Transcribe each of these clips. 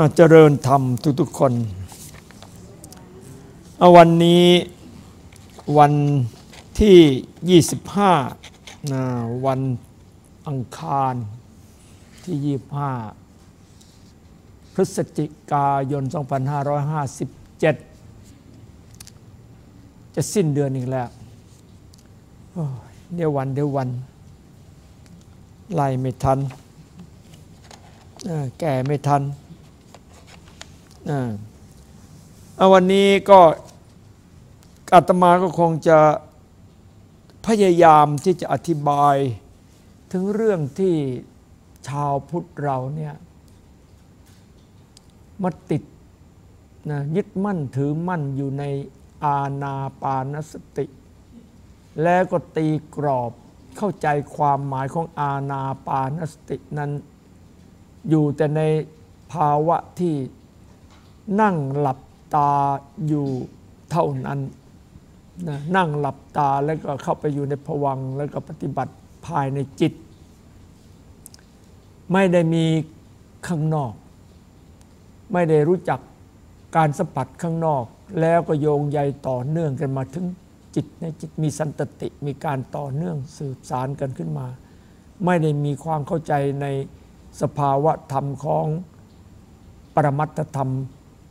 อะเจริญธรรมทุกๆคนเอาวันนี้วันที่ 25นะวันอังคารที่ 25 พฤศจิกายน 2557 จะสิ้นเดือนอีกแล้วเดี๋ยววันเดี๋ยววัน ไล่ไม่ทัน แก่ไม่ทัน อ่าเอาวันนี้ก็อาตมาก็คงจะพยายามที่จะอธิบายถึงเรื่องที่ชาวพุทธเราเนี่ยมาติดนะยึดมั่นถือมั่นอยู่ในอาณาปานสติ แล้วก็ตีกรอบเข้าใจความหมายของอาณาปานสตินั้น อยู่แต่ในภาวะที่ นั่งหลับตาอยู่เท่านั้นนะนั่งหลับตาแล้วก็เข้าไปอยู่ในผวังแล้วก็ปฏิบัติภายในจิต ไม่ได้มีข้างนอก ไม่ได้รู้จักการสัมผัสข้างนอก แล้วก็โยงใยต่อเนื่องกันมาถึงจิตในจิตมีสันตติมีการต่อเนื่องสืบสารกันขึ้นมา ไม่ได้มีความเข้าใจในสภาวะธรรมของปรมัตธรรม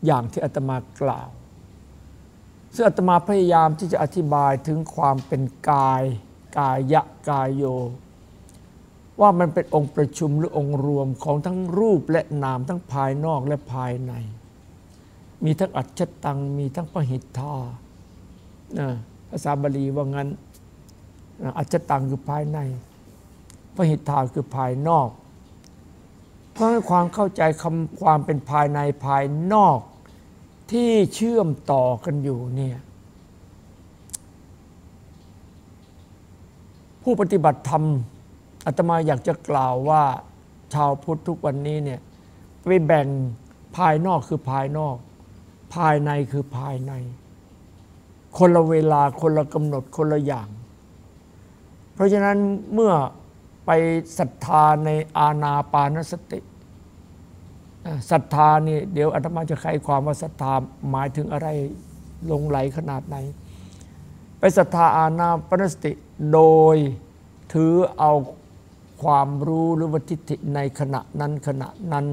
อย่างที่อาตมากล่าว ซึ่งอาตมาพยายามที่จะอธิบายถึงความเป็นกาย กายะกายโย ว่ามันเป็นองค์ประชุมหรือองค์รวมของทั้งรูปและนามทั้งภายนอกและภายใน มีทั้งอัจฉตัง มีทั้งปหิทธาภาษาบาลีว่างั้นอัจฉตังคือภายในปหิทธาคือภายนอก เพราะความเข้าใจคำความเป็นภายในภายนอกที่เชื่อมต่อกันอยู่เนี่ยผู้ปฏิบัติธรรมอาตมาอยากจะกล่าวว่าชาวพุทธทุกวันนี้เนี่ยไปแบ่งภายนอกคือภายนอก ภายในคือภายใน คนละเวลาคนละกำหนดคนละอย่าง เพราะฉะนั้นเมื่อไปศรัทธาในอาณาปานสติ ศรัทธานี่เดี๋ยวอาตมาจะไขความว่าศรัทธาหมายถึงอะไรลงไหลขนาดไหน ไปศรัทธาอาณาปนสติโดยถือเอาความรู้หรือวัตถิในขณะนั้นขณะนั้น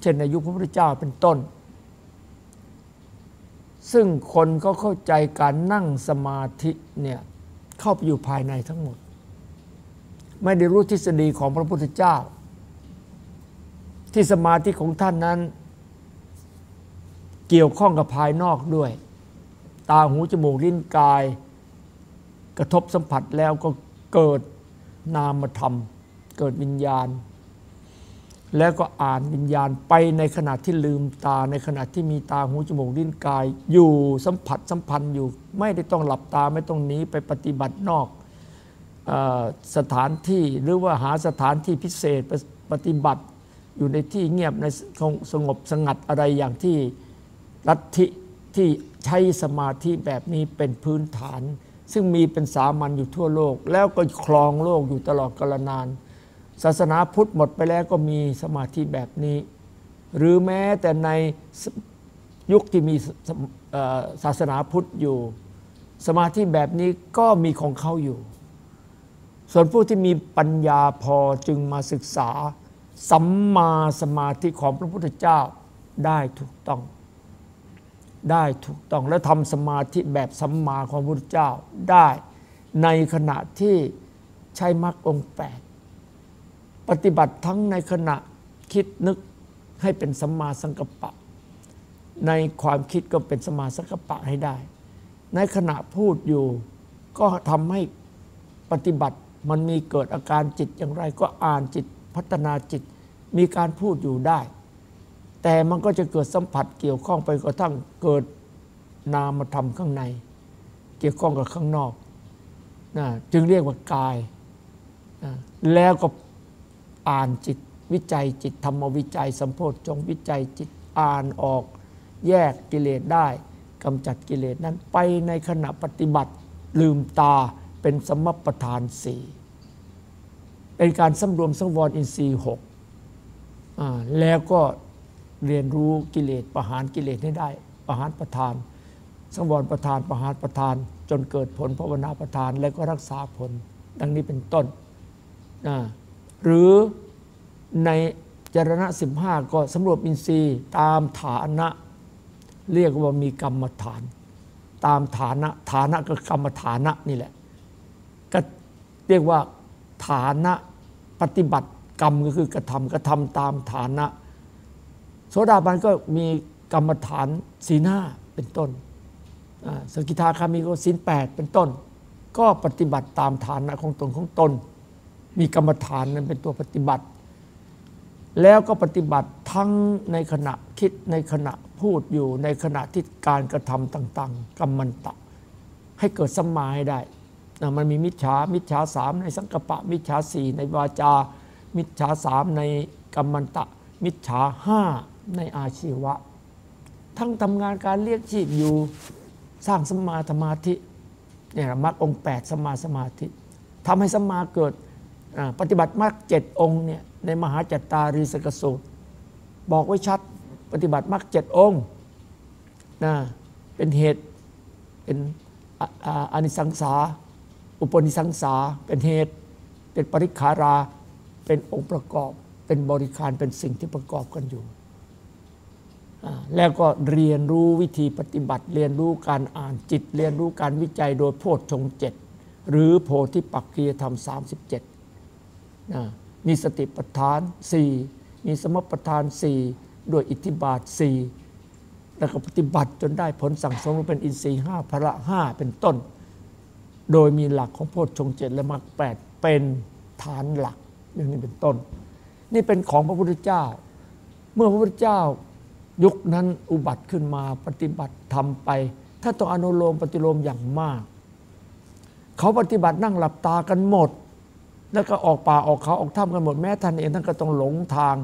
เช่นในยุคพระพุทธเจ้าเป็นต้น ซึ่งคนก็เข้าใจการนั่งสมาธิเนี่ยเข้าไปอยู่ภายในทั้งหมด ไม่ได้รู้ทฤษฎีของพระพุทธเจ้า ที่สมาธิของท่านนั้น เกี่ยวข้องกับภายนอกด้วย ตาหูจมูกลิ้นกาย กระทบสัมผัสแล้วก็เกิดนามธรรม เกิดวิญญาณ แล้วก็อ่านวิญญาณไปในขณะที่ลืมตาในขณะที่มีตาหูจมูกลิ้นกาย อยู่สัมผัสสัมพันธ์อยู่ ไม่ได้ต้องหลับตาไม่ต้องหนีไปปฏิบัตินอกสถานที่หรือว่าหาสถานที่พิเศษปฏิบัติ อยู่ในที่เงียบในสงบสงัดอะไรอย่างที่ลัทธิที่ใช้สมาธิแบบนี้เป็นพื้นฐาน ซึ่งมีเป็นสามัญอยู่ทั่วโลก แล้วก็ครองโลกอยู่ตลอดกาลนาน ศาสนาพุทธหมดไปแล้วก็มีสมาธิแบบนี้ หรือแม้แต่ในยุคที่มีศาสนาพุทธอยู่ สมาธิแบบนี้ก็มีของเขาอยู่ ส่วนผู้ที่มีปัญญาพอจึงมาศึกษา สัมมาสมาธิของพระพุทธเจ้าได้ถูกต้อง ได้ถูกต้อง และทำสมาธิแบบสัมมาของพระพุทธเจ้าได้ในขณะที่ใช้มรรคองแปดปฏิบัติทั้งในขณะคิดนึกให้เป็นสัมมาสังกัปปะ ในความคิดก็เป็นสัมาสังกัปปะให้ได้ ในขณะพูดอยู่ก็ทำให้ปฏิบัติมันมีเกิดอาการจิตอย่างไรก็อ่านจิต พัฒนาจิตมีการพูดอยู่ได้ แต่มันก็จะเกิดสัมผัสเกี่ยวข้องไปกระทั่งเกิดนามธรรมข้างใน เกี่ยวข้องกับข้างนอกนะจึงเรียกว่ากายนะแล้วก็อ่านจิตวิจัยจิตธรรมวิจัยสัมโพธจงวิจัยจิตอ่านออก แยกกิเลสได้กำจัดกิเลสนั้นไปในขณะปฏิบัติลืมตาเป็นสมปทานสี่ เป็นการสำรวมสังวรอินทรีย์หกแล้วก็เรียนรู้กิเลสประหารกิเลสให้ได้ประหารประทาน สังวรประทานประหารประทาน จนเกิดผลภาวนาประทาน แล้วก็รักษาผลดังนี้เป็นต้น หรือในจรณะ 15 ก็สำรวจอินทรีย์ตามฐานะ เรียกว่ามีกรรมฐาน ตามฐานะฐานะก็กรรมฐานะนี่แหละก็เรียกว่า ฐานะปฏิบัติกรรมก็คือกระทำกระทำตามฐานะ โสดาบันก็มีกรรมฐานสีหน้าเป็นต้นอ่าสกิทาคามีก็ศีลแปดเป็นต้น ก็ปฏิบัติตามฐานะของตนของตน มีกรรมฐานนั้นเป็นตัวปฏิบัติ แล้วก็ปฏิบัติทั้งในขณะคิดในขณะพูดอยู่ในขณะที่การกระทำต่าง ๆกรรมันตะ ให้เกิดสมาให้ได้ มันมีมิจฉา มิจฉาสามในสังกปะ มิจฉาสี่ในวาจา มิจฉาสามในกรรมันตะ มิจฉาห้าในอาชีวะ ทั้งทำงานการเลี้ยงชีพอยู่สร้างสมาสมาธิเนี่ยมรรคองค์แปดสมาสมาธิทำให้สมาเกิดปฏิบัติมรรคเจ็ดองค์เนี่ยในมหาจัตตารีสกสูตร บอกไว้ชัดปฏิบัติมรรคเจ็ดองค์นะเป็นเหตุเป็นอออานิสังสา อุปนิสังสาเป็นเหตุ เป็นปริขารา เป็นองค์ประกอบ เป็นบริการเป็นสิ่งที่ประกอบกันอยู่ แล้วก็เรียนรู้วิธีปฏิบัติ เรียนรู้การอ่านจิต เรียนรู้การวิจัยโดยโพชฌงเจ็ดหรือโพธิปักกียธรรม 37นะมีสติปัฏฐาน 4 มีสมปัฏฐาน 4 ด้วยอิทธิบาท 4 แล้วก็ปฏิบัติจนได้ผลสั่งสมเป็นอินทรีย์ห้าพละห้าเป็นต้น โดยมีหลักของโพชฌงเจ็ดและมรรคแปดเป็นฐานหลักอย่างนี้เป็นต้น นี่เป็นของพระพุทธเจ้า เมื่อพระพุทธเจ้ายุคนั้นอุบัติขึ้นมาปฏิบัติทำไป ถ้าต้องอนุโลมปฏิโลมอย่างมาก เขาปฏิบัตินั่งหลับตากันหมด แล้วก็ออกป่าออกเขาออกถ้ำกันหมดแม้ท่านเองท่านก็ต้องหลงทาง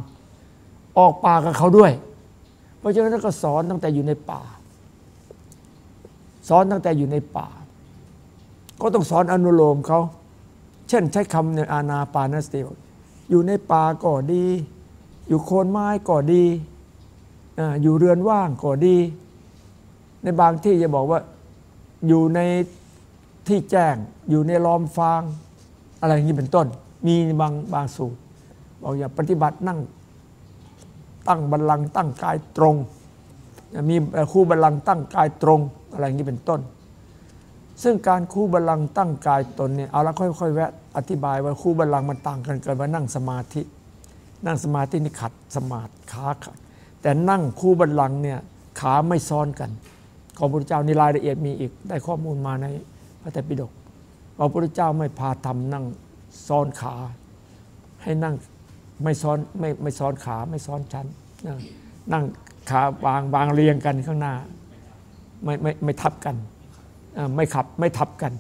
ออกป่ากับเขาด้วย เพราะฉะนั้นท่านก็สอนตั้งแต่อยู่ในป่า สอนตั้งแต่อยู่ในป่า ก็ต้องสอนอนุโลมเขาเช่นใช้คำในอาณาปานสติอยู่ในป่าก็ดี อยู่โคนไม้ก็ดีอ่าอยู่เรือนว่างก็ดี ในบางที่จะบอกว่าอยู่ในที่แจ้งอยู่ในล้อมฟาง อะไรอย่างนี้เป็นต้น มีบางบางสูตรบอกอย่าปฏิบัตินั่งตั้งบัลลังก์ตั้งกายตรง มีคู่บัลลังก์ตั้งกายตรง อะไรอย่างนี้เป็นต้น ซึ่งการคู่บัลลังก์ตั้งกายตนเนี่ยเอาละค่อยๆแวะอธิบายว่าคู่บัลลังก์มันต่างกันเกินว่านั่งสมาธิ นั่งสมาธินี่ขัดสมาธิขาขัด แต่นั่งคู่บัลลังก์เนี่ยขาไม่ซ้อนกัน ของพระพุทธเจ้านี่รายละเอียดมีอีกได้ข้อมูลมาในพระไตรปิฎกพระพุทธเจ้าไม่พาทำนั่งซ้อนขา ให้นั่งไม่ซ้อนไม่ไม่ซ้อนขาไม่ซ้อนชั้นนั่งขาวางวางเรียงกันข้างหน้า ไม่ไม่ไม่ทับกัน ไม่ขับไม่ทับกัน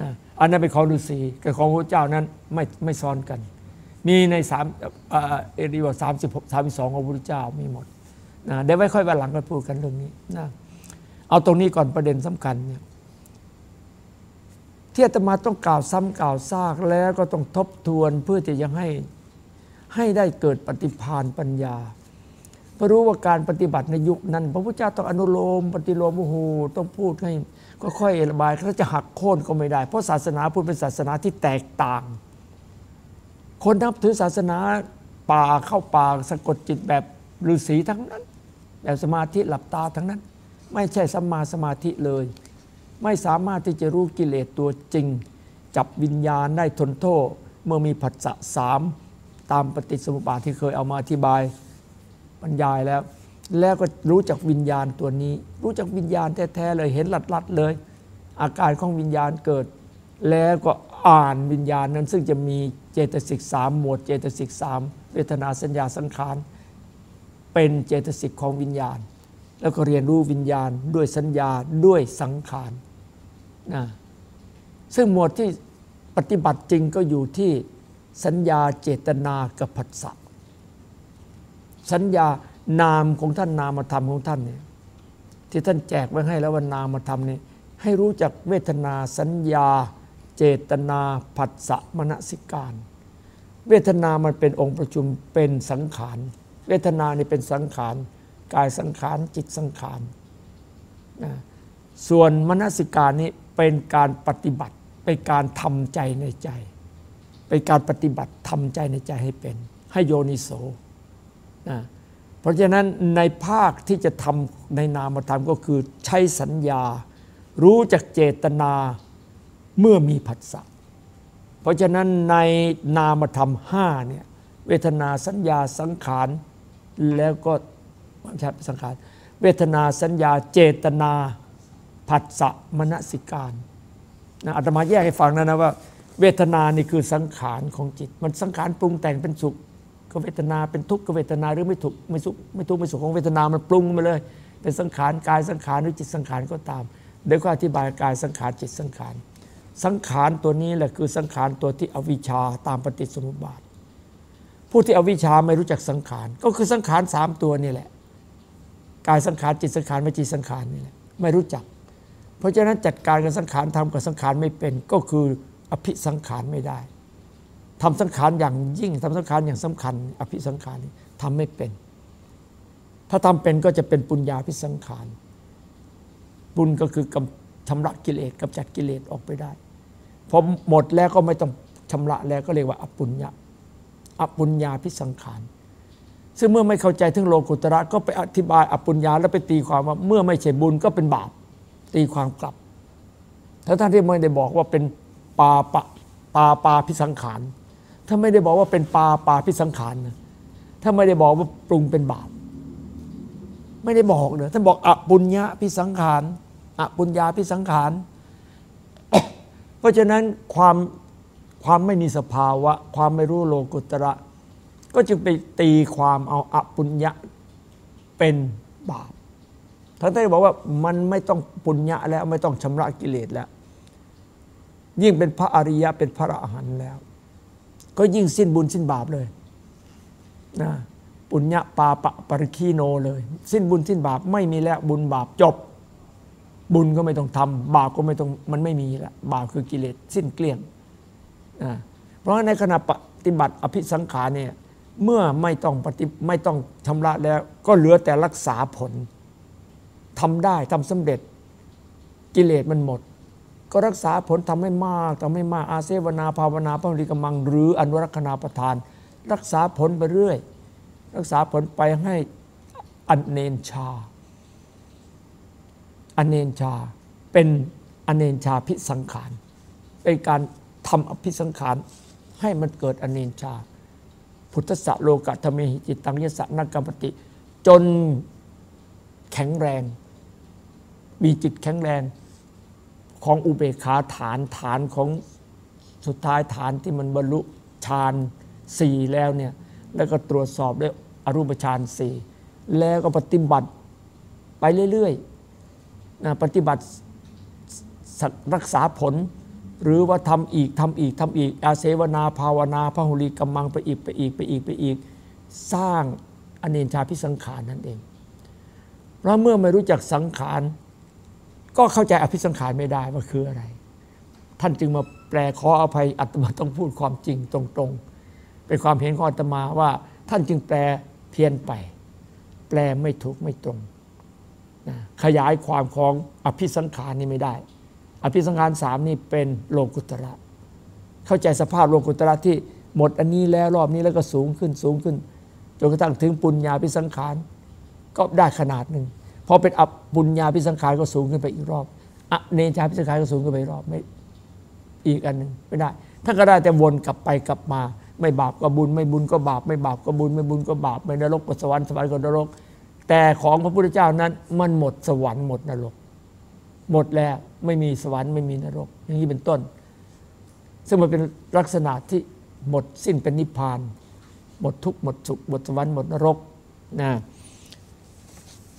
นะอันนั้นเป็นของฤาษีกับของพระเจ้านั้นไม่ไม่ซ้อนกัน มีในสามเอริวสามสิบหกสามสิบสองของพระเจ้ามีหมดนะเดี๋ยวไว้ค่อยวันหลังกันพูดกันเรื่องนี้นะเอาตรงนี้ก่อนประเด็นสำคัญเนี่ยที่อาตมาต้องกล่าวซ้ำกล่าวซากแล้วก็ต้องทบทวนเพื่อจะยังให้ให้ได้เกิดปฏิภาณปัญญาเพราะรู้ว่าการปฏิบัติในยุคนั้น พระพุทธเจ้าต้องอนุโลม ปฏิโลมโอ้โหต้องพูดให้ ก็ค่อยระบายถ้าจะหักโค่นก็ไม่ได้ เพราะศาสนาพุทธเป็นศาสนาที่แตกต่าง คนนับถือศาสนาป่าเข้าป่าสะกดจิตแบบฤาษีทั้งนั้น แบบสมาธิหลับตาทั้งนั้น ไม่ใช่สัมมาสมาธิเลย ไม่สามารถที่จะรู้กิเลสตัวจริง จับวิญญาณได้ทนโทษ เมื่อมีผัสสะสามตามปฏิสมุปบาทที่เคยเอามาอธิบายบรรยายแล้ว แล้วก็รู้จักวิญญาณตัวนี้ รู้จักวิญญาณแท้ๆเลยเห็นหลัดๆเลย อาการของวิญญาณเกิด แล้วก็อ่านวิญญาณนั้น ซึ่งจะมีเจตสิกสามหมวดเจตสิกสามเวทนาสัญญาสังขารเป็นเจตสิกของวิญญาณ แล้วก็เรียนรู้วิญญาณด้วยสัญญาด้วยสังขารนะซึ่งหมวดที่ปฏิบัติจริงก็อยู่ที่สัญญาเจตนากับผัสสะสัญญา นามของท่านนามธรรมของท่านเนี่ยที่ท่านแจกไว้ให้แล้วว่านามธรรมนี่ให้รู้จักเวทนาสัญญา เจตนาผัสสะมนสิการ เวทนามันเป็นองค์ประชุมเป็นสังขาร เวทนานี่เป็นสังขาร กายสังขารจิตสังขารนะส่วนมนสิการนี้เป็นการปฏิบัติเป็นการทำใจในใจ เป็นการปฏิบัติทำใจในใจให้เป็น ให้โยนิโสนะ เพราะฉะนั้นในภาคที่จะทำในนามธรรมก็คือใช้สัญญา รู้จักเจตนาเมื่อมีผัสสะเพราะฉะนั้นในนามธรรมห้าเนี่ยเวทนาสัญญาสังขารแล้วก็ไม่ใช่สังขารเวทนาสัญญาเจตนาผัสสะมณสิการนะอาตมาแยกให้ฟังนะนะว่า เวทนานี่คือสังขารของจิต มันสังขารปรุงแต่งเป็นสุข ก็เวทนาเป็นทุกข์กเวทนาหรือไม่ทุกข์ไม่สุขไม่ทุกข์ไม่สุขของเวทนามันปรุงมาเลย เป็นสังขารกายสังขารหรือจิตสังขารก็ตามเดี๋ยวก็อธิบายกายสังขารจิตสังขารสังขารตัวนี้แหละคือสังขารตัวที่อวิชชาตามปฏิสมุปบาท ผู้ที่อวิชชาไม่รู้จักสังขาร ก็คือสังขารสามตัวนี่แหละ กายสังขารจิตสังขารวิจิตสังขารนี่แหละไม่รู้จัก เพราะฉะนั้นจัดการกับสังขารทำกับสังขารไม่เป็น ก็คืออภิสังขารไม่ได้ ทำสังขารอย่างยิ่งทำสังขารอย่างสำคัญ อภิสังขารทำไม่เป็น ถ้าทำเป็นก็จะเป็นปุญญาพิสังขารบุญก็คือกำชำระกิเลสกำจัดกิเลสออกไปได้พอหมดแล้วก็ไม่ต้องชำระแล้วก็เรียกว่าอปุญญาอปุญญาพิสังขารซึ่งเมื่อไม่เข้าใจถึงโลกุตระก็ไปอธิบายอปุญญาแล้วไปตีความว่าเมื่อไม่ใช่บุญก็เป็นบาป ตีความกลับถ้าท่านที่ไม่ได้บอกว่าเป็นปาปะปาปาพิสังขาร ถ้าไม่ได้บอกว่าเป็นปลาปลาพิสังขารนะถ้าไม่ได้บอกว่าปรุงเป็นบาป ไม่ได้บอกเลยท่านบอกอปุญญาพิสังขารอปุญญาพิสังขารเพราะฉะนั้นความความไม่มีสภาวะ ความไม่รู้โลกุตระ ก็จึงไปตีความเอาอปุญญะเป็นบาปท่านได้บอกว่ามันไม่ต้องปุญญะแล้วไม่ต้องชำระกิเลสแล้ว ยิ่งเป็นพระอริยะเป็นพระอรหันต์แล้ว ก็ยิ่งสิ้นบุญสิ้นบาปเลยนะปุญญาปาปะปริคีโนเลย สิ้นบุญสิ้นบาปไม่มีแล้วบุญบาปจบ บุญก็ไม่ต้องทำบาปก็ไม่ต้องมันไม่มีละบาปคือกิเลสสิ้นเกลี้ยงนะเพราะในขณะปฏิบัติอภิสังขารเนี่ยเมื่อไม่ต้องปฏิไม่ต้องชำระแล้ว ก็เหลือแต่รักษาผลทำได้ทำสำเร็จกิเลสมันหมด ก็รักษาผลทำให้มากทำให้มากอาเซวนาภาวนาพระริกมัง หรืออนุรักษณาประทาน รักษาผลไปเรื่อย รักษาผลไปให้อันเนนชาอันเนนชา เป็นอันเนนชาพิสังขาร เป็นการทำอภิสังขารให้มันเกิดอันเนนชา พุทธะโลกะธรรมิจิตตังยสะนักกรรมติ จนแข็งแรง มีจิตแข็งแรง ของอุเบกขาฐานฐานของสุดท้ายฐานที่มันบรรลุฌานสี่แล้วเนี่ยแล้วก็ตรวจสอบด้วยอรูปฌานสี่แล้วก็ปฏิบัติไปเรื่อยๆนะปฏิบัติรักษาผล หรือว่าทำอีกทำอีกทำอีก อาเสวนาภาวนาพหุลีกำมังไปอีกไปอีกไปอีกไปอีก สร้างอเนชาพิสังขารนั่นเองเพราะเมื่อไม่รู้จักสังขาร ก็เข้าใจอภิสังขารไม่ได้ว่าคืออะไร ท่านจึงมาแปลขออภัยอัตมาต้องพูดความจริงตรงๆ เป็นความเห็นของอัตมาว่า ท่านจึงแปลเพี้ยนไป แปลไม่ถูกไม่ตรงนะขยายความของอภิสังขารนี่ไม่ได้ อภิสังขารสามนี่เป็นโลกุตระ เข้าใจสภาพโลกุตระที่หมดอันนี้แล้วรอบนี้แล้วก็สูงขึ้นสูงขึ้นจนกระทั่งถึงปุญญาพิสังขารก็ได้ขนาดหนึ่ง พอเป็นอับุญญาพิสังขารก็สูงขึ้นไปอีกรอบอเนจาพิสังขารก็สูงขึ้นไปอีกรอบไม่อีกอันหนึ่งไม่ได้ถ้าก็ได้แต่วนกลับไปกลับมา ไม่บาปก็บุญ ไม่บุญก็บาป ไม่บาปก็บุญ ไม่บุญก็บาปไม่นรกก็สวรรค์สวรรค์ก็นรก แต่ของพระพุทธเจ้านั้น มันหมดสวรรค์หมดนรก หมดแล้วไม่มีสวรรค์ไม่มีนรก อย่างนี้เป็นต้น ซึ่งมันเป็นลักษณะที่หมดสิ้นเป็นนิพพาน หมดทุกข์หมดสุขหมดสวรรค์หมดนรกนะ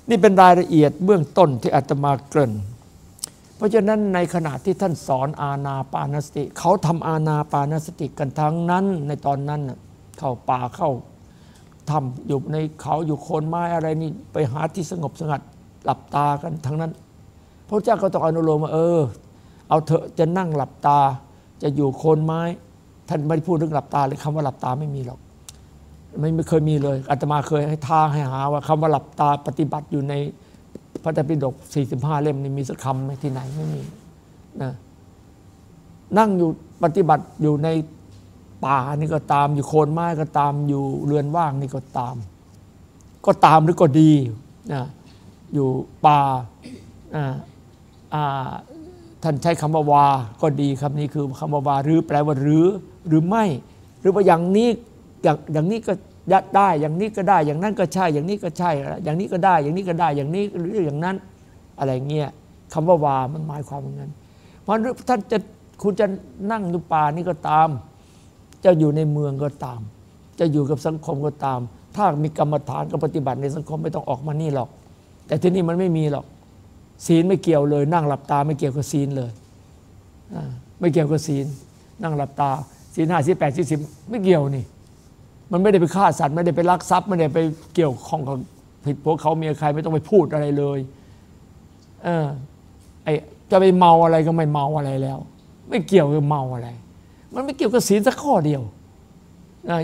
นี่เป็นรายละเอียดเบื้องต้นที่อาตมาเกริ่น เพราะฉะนั้นในขณะที่ท่านสอนอาณาปานสติ เขาทำอาณาปานสติกันทั้งนั้นในตอนนั้นเข้าป่าเข้าทำอยู่ในเขาอยู่โคนไม้อะไรนี่ไปหาที่สงบสงัดหลับตากันทั้งนั้น พระเจ้าก็ต้องอนุโลมว่าเออ เอาเถอะจะนั่งหลับตาจะอยู่โคนไม้ ท่านไม่ได้พูดเรื่องหลับตาเลยคำว่าหลับตาไม่มีหรอก ไม่ไม่เคยมีเลยอาตมาเคยให้ท้าให้หาว่าคำว่าหลับตาปฏิบัติอยู่ในพระไตรปิฎก45 เล่มนี่มีสักคำไหมที่ไหนไม่มีนะนั่งอยู่ปฏิบัติอยู่ในป่านี่ก็ตามอยู่โคนไม้ก็ตามอยู่เรือนว่างนี่ก็ตาม ก็ตามหรือก็ดีนะอยู่ป่าอ่าอ่าท่านใช้คำว่าวา ก็ดีคำนี้คือคำว่าวาหรือแปลว่าหรือหรือไม่ หรือว่าอย่างนี้ อย่างอย่างนี้ก็ยัดได้อย่างนี้ก็ได้ อย่างนั้นก็ใช่ อย่างนี้ก็ใช่ อย่างนี้ก็ได้ อย่างนี้ก็ได้ อย่างนี้หรืออย่างนั้น อะไรเงี้ยคำว่าวา มันหมายความอย่างนั้น เพราะท่านจะคุณจะนั่งอยู่ป่านี่ก็ตาม จะอยู่ในเมืองก็ตาม จะอยู่กับสังคมก็ตาม ถ้ามีกรรมฐานกับปฏิบัติในสังคมไม่ต้องออกมานี่หรอก แต่ที่นี่มันไม่มีหรอกศีลไม่เกี่ยวเลย นั่งหลับตาไม่เกี่ยวกับศีลเลยไม่เกี่ยวกับศีล นั่งหลับตาศีลห้าศีลแปดศีลสิบไม่เกี่ยวนี่ มันไม่ได้ไปฆ่าสัตว์ไม่ได้ไปลักทรัพย์ไม่ได้ไปเกี่ยวข้องกับผิดพวกเขาเมียใครไม่ต้องไปพูดอะไรเลยเออไอจะไปเมาอะไรก็ไม่เมาอะไรแล้ว ไม่เกี่ยวกับเมาอะไร มันไม่เกี่ยวกับศีลสักข้อเดียว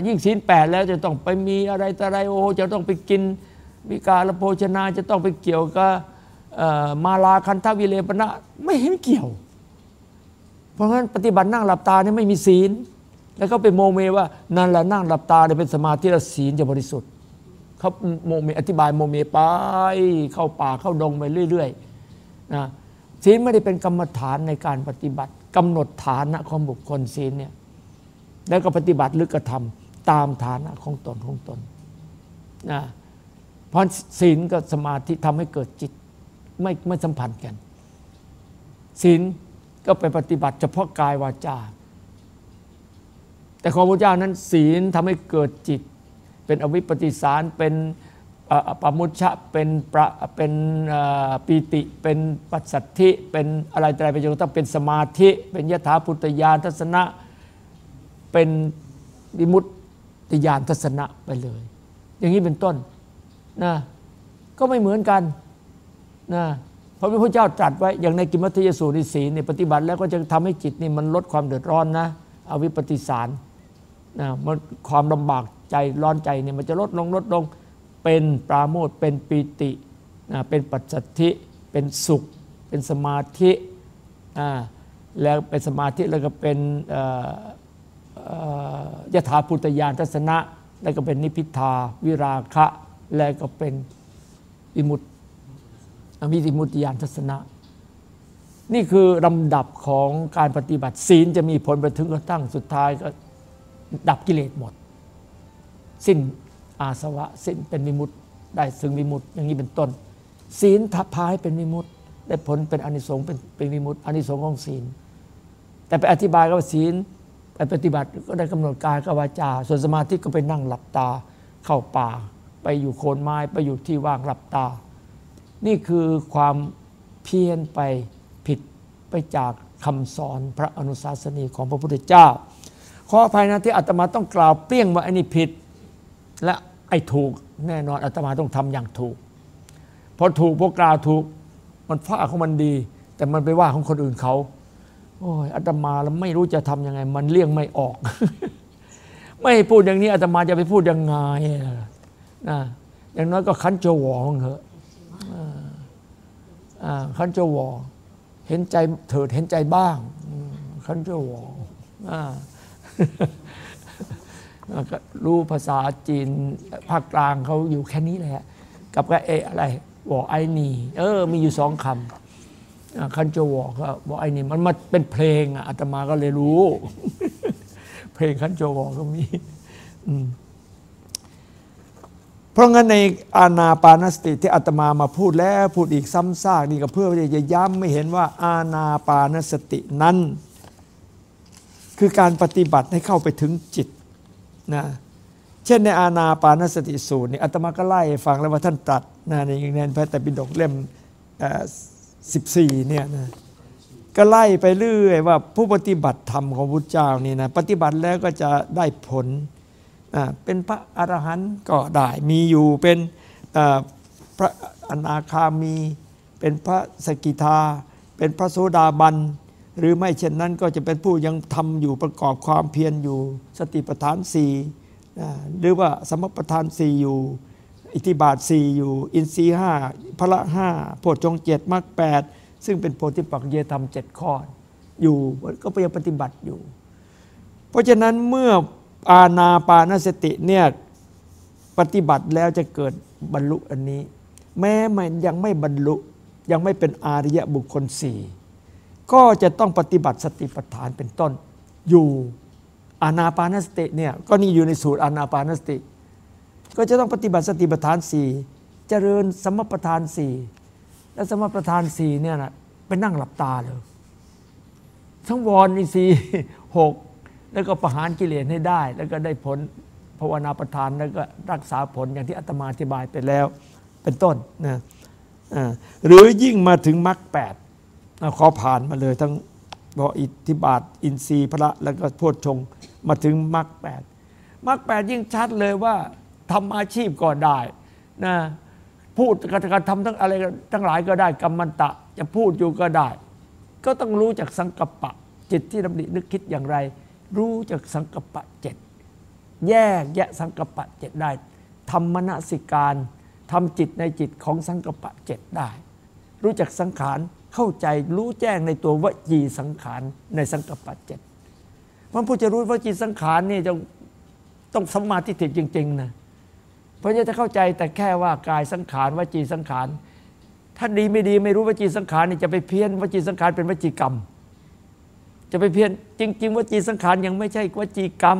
ยิ่งศีลแปดแล้วจะต้องไปมีอะไรแต่อะไรโอ้จะต้องไปกินมีการโภชนาจะต้องไปเกี่ยวกับมาลาคันทวิเลปนะไม่เห็นเกี่ยว เพราะงั้นปฏิบัตินั่งหลับตาเนี่ยไม่มีศีล แล้วก็ไปโมเมว่านั่นแหละนั่งหลับตาเนี่ยเป็นสมาธิแล้วศีลจะบริสุทธิ์เขาโมเมอธิบายโมเมไปเข้าป่าเข้าดงไปเรื่อยๆนะศีลไม่ได้เป็นกรรมฐานในการปฏิบัติกำหนดฐานะของบุคคลศีลเนี่ยแล้วก็ปฏิบัติหรือกระทำตามฐานะของตนของตนนะเพราะศีลกับสมาธิทำให้เกิดจิตไม่ไม่สัมพันธ์กันศีลก็ไปปฏิบัติเฉพาะกายวาจา แต่ของพระเจ้านั้นศีลทำให้เกิดจิต เป็นอวิปปิสารเป็นปมุชะเป็นประเป็นปีติ เป็นปัสสัทธิ เป็นอะไรอะไรไปจนต้องเป็นสมาธิ เป็นยถาพุทธญาณทัศนะ เป็นวิมุตติญาณทัศนะไปเลย อย่างนี้เป็นต้นนะก็ไม่เหมือนกันนะเพราะพุทธเจ้าตรัสไว้อย่างในกิมมัตยสูตรสีลเนี่ยปฏิบัติแล้วก็จะทำให้จิตนี่มันลดความเดือดร้อนนะอวิปปิสาร นะมันความลำบากใจร้อนใจเนี่ยมันจะลดลงลดลงเป็นปราโมทเป็นปีตินะเป็นปัจจัติเป็นสุข เป็นสมาธิอ่าแล้วเป็นสมาธิแล้วก็เป็นยถาพุทธญาณทัศนะ แล้วก็เป็นนิพิทาวิราคะ แล้วก็เป็นอิมุตอมิติมุติยานทัศนะ นี่คือลำดับของการปฏิบัติศีลจะมีผลไปถึงกระทั่งสุดท้ายก็ ดับกิเลสหมด สิ้นอาสวะ สิ้นเป็นมิมุตได้ซึ่งมิมุตอย่างนี้เป็นต้น ศีลทับพายเป็นมิมุตได้ผลเป็นอนิสงส์เป็นเป็นมิมุตอนิสงส์ของศีล แต่ไปอธิบายก็ว่าศีลไปปฏิบัติก็ได้กำหนดกายกับวาจา ส่วนสมาธิก็ไปนั่งหลับตาเข้าป่า ไปอยู่โคนไม้ไปอยู่ที่ว่างหลับตา นี่คือความเพี้ยนไปผิดไปจากคำสอนพระอนุสาสนีของพระพุทธเจ้า ขออภัยนะที่อาตมาต้องกล่าวเปรี้ยงว่าไอ้นี่ผิด และไอ้ถูกแน่นอนอาตมาต้องทำอย่างถูกพอถูกพอกล่าวถูกมันฟ้าของมันดี แต่มันไปว่าของคนอื่นเขาโอ้ยอาตมาแล้วไม่รู้จะทํำยังไง มันเลี่ยงไม่ออก ไม่พูดอย่างนี้อาตมาจะไปพูดยังไงนะอย่างน้อยก็คันโจวองเถอะขันเจวอเห็นใจเถิดเห็นใจบ้างขันเจ้าวอ รู้ภาษาจีนภาคกลางเขาอยู่แค่นี้แหละกับก็เออะไรวอไอนีเออ มีอยู่สองคำคันโจวอก็บอกไอนี่มันมาเป็นเพลงอาตมาก็เลยรู้ เพลงคันโจวอก็มีเพราะงั้นในอาณาปานสติที่อาตมามาพูดแล้วพูดอีกซ้ำซากนี่ก็เพื่อจะย้ำไม่เห็นว่าอาณาปานสตินั้น คือการปฏิบัติให้เข้าไปถึงจิตนะเช่นในอาณาปานสติสูตรนี่อาตมาก็ไล่ฟังแล้วว่าท่านตรัสนะในในพระแต่ปิฎกเล่มสิบสี่เนี่ยนะก็ไล่ไปเรื่อยว่าผู้ปฏิบัติธรรมของพุทธเจ้านี่นะปฏิบัติแล้วก็จะได้ผลเป็นพระอรหันต์ก็ได้มีอยู่เป็นพระอนาคามี เป็นพระสกิทา เป็นพระโสดาบัน หรือไม่เช่นนั้นก็จะเป็นผู้ยังทำอยู่ประกอบความเพียรอยู่ สติปัฏฐานสี่หรือว่าสมประทานสี่อยู่ อิทธิบาทสี่อยู่ อินทรีห้าพละห้าโพชฌงเจ็ดมรรคแปดซึ่งเป็นโพธิปักเยธรรมเจ็ดข้ออยู่ก็ไปยังปฏิบัติอยู่ เพราะฉะนั้นเมื่ออาณาปานสติเนี่ยปฏิบัติแล้วจะเกิดบรรลุอันนี้ แม้มันยังไม่บรรลุยังไม่เป็นอาริยบุคคลสี่ ก็จะต้องปฏิบัติสติปัฏฐานเป็นต้น อยู่อานาปานสติเนี่ยก็นี่อยู่ในสูตรอานาปานสติ ก็จะต้องปฏิบัติสติปัฏฐานสี่เจริญสมปัฏฐานสี่และสมปัฏฐานสี่เนี่ยนะไปนั่งหลับตาเลยทั้งวรอินทรีย์หกแล้วก็ประหารกิเลสให้ได้ แล้วก็ได้ผลภาวนาประทานแล้วก็รักษาผลอย่างที่อาตมาอธิบายไปแล้ว เป็นต้นนะหรือยิ่งมาถึงมรรคแปด ขอผ่านมาเลยทั้งบออิทธิบาท อินทรีย์พระแล้วก็โพชฌงมาถึงมรรคแปดมรรคแปดยิ่งชัดเลยว่าทำอาชีพก็ได้นะพูดการทำทั้งอะไรทั้งหลายก็ได้กรรมันตะ จะพูดอยู่ก็ได้ ก็ต้องรู้จากสังกัปปะ จิตที่ดำรินึกคิดอย่างไร รู้จากสังกัปปะเจ็ดแยกแยะสังกัปปะเจ็ดได้ทำมณสิการทำจิตในจิตของสังกัปปะเจ็ดได้ รู้จักสังขาร เข้าใจรู้แจ้งในตัววจีสังขารในสังกัปปะเจ็ดมันผู้จะรู้วจีสังขารนี่จะต้องสมาธิถิจริง ๆ นะ เพราะจะเข้าใจแต่แค่ว่ากายสังขารวจีสังขาร ถ้าดีไม่ดีไม่รู้วจีสังขารนี่จะไปเพี้ยนวจีสังขารเป็นวจีกรรม จะไปเพี้ยนจริง ๆวจีสังขารยังไม่ใช่วจีกรรม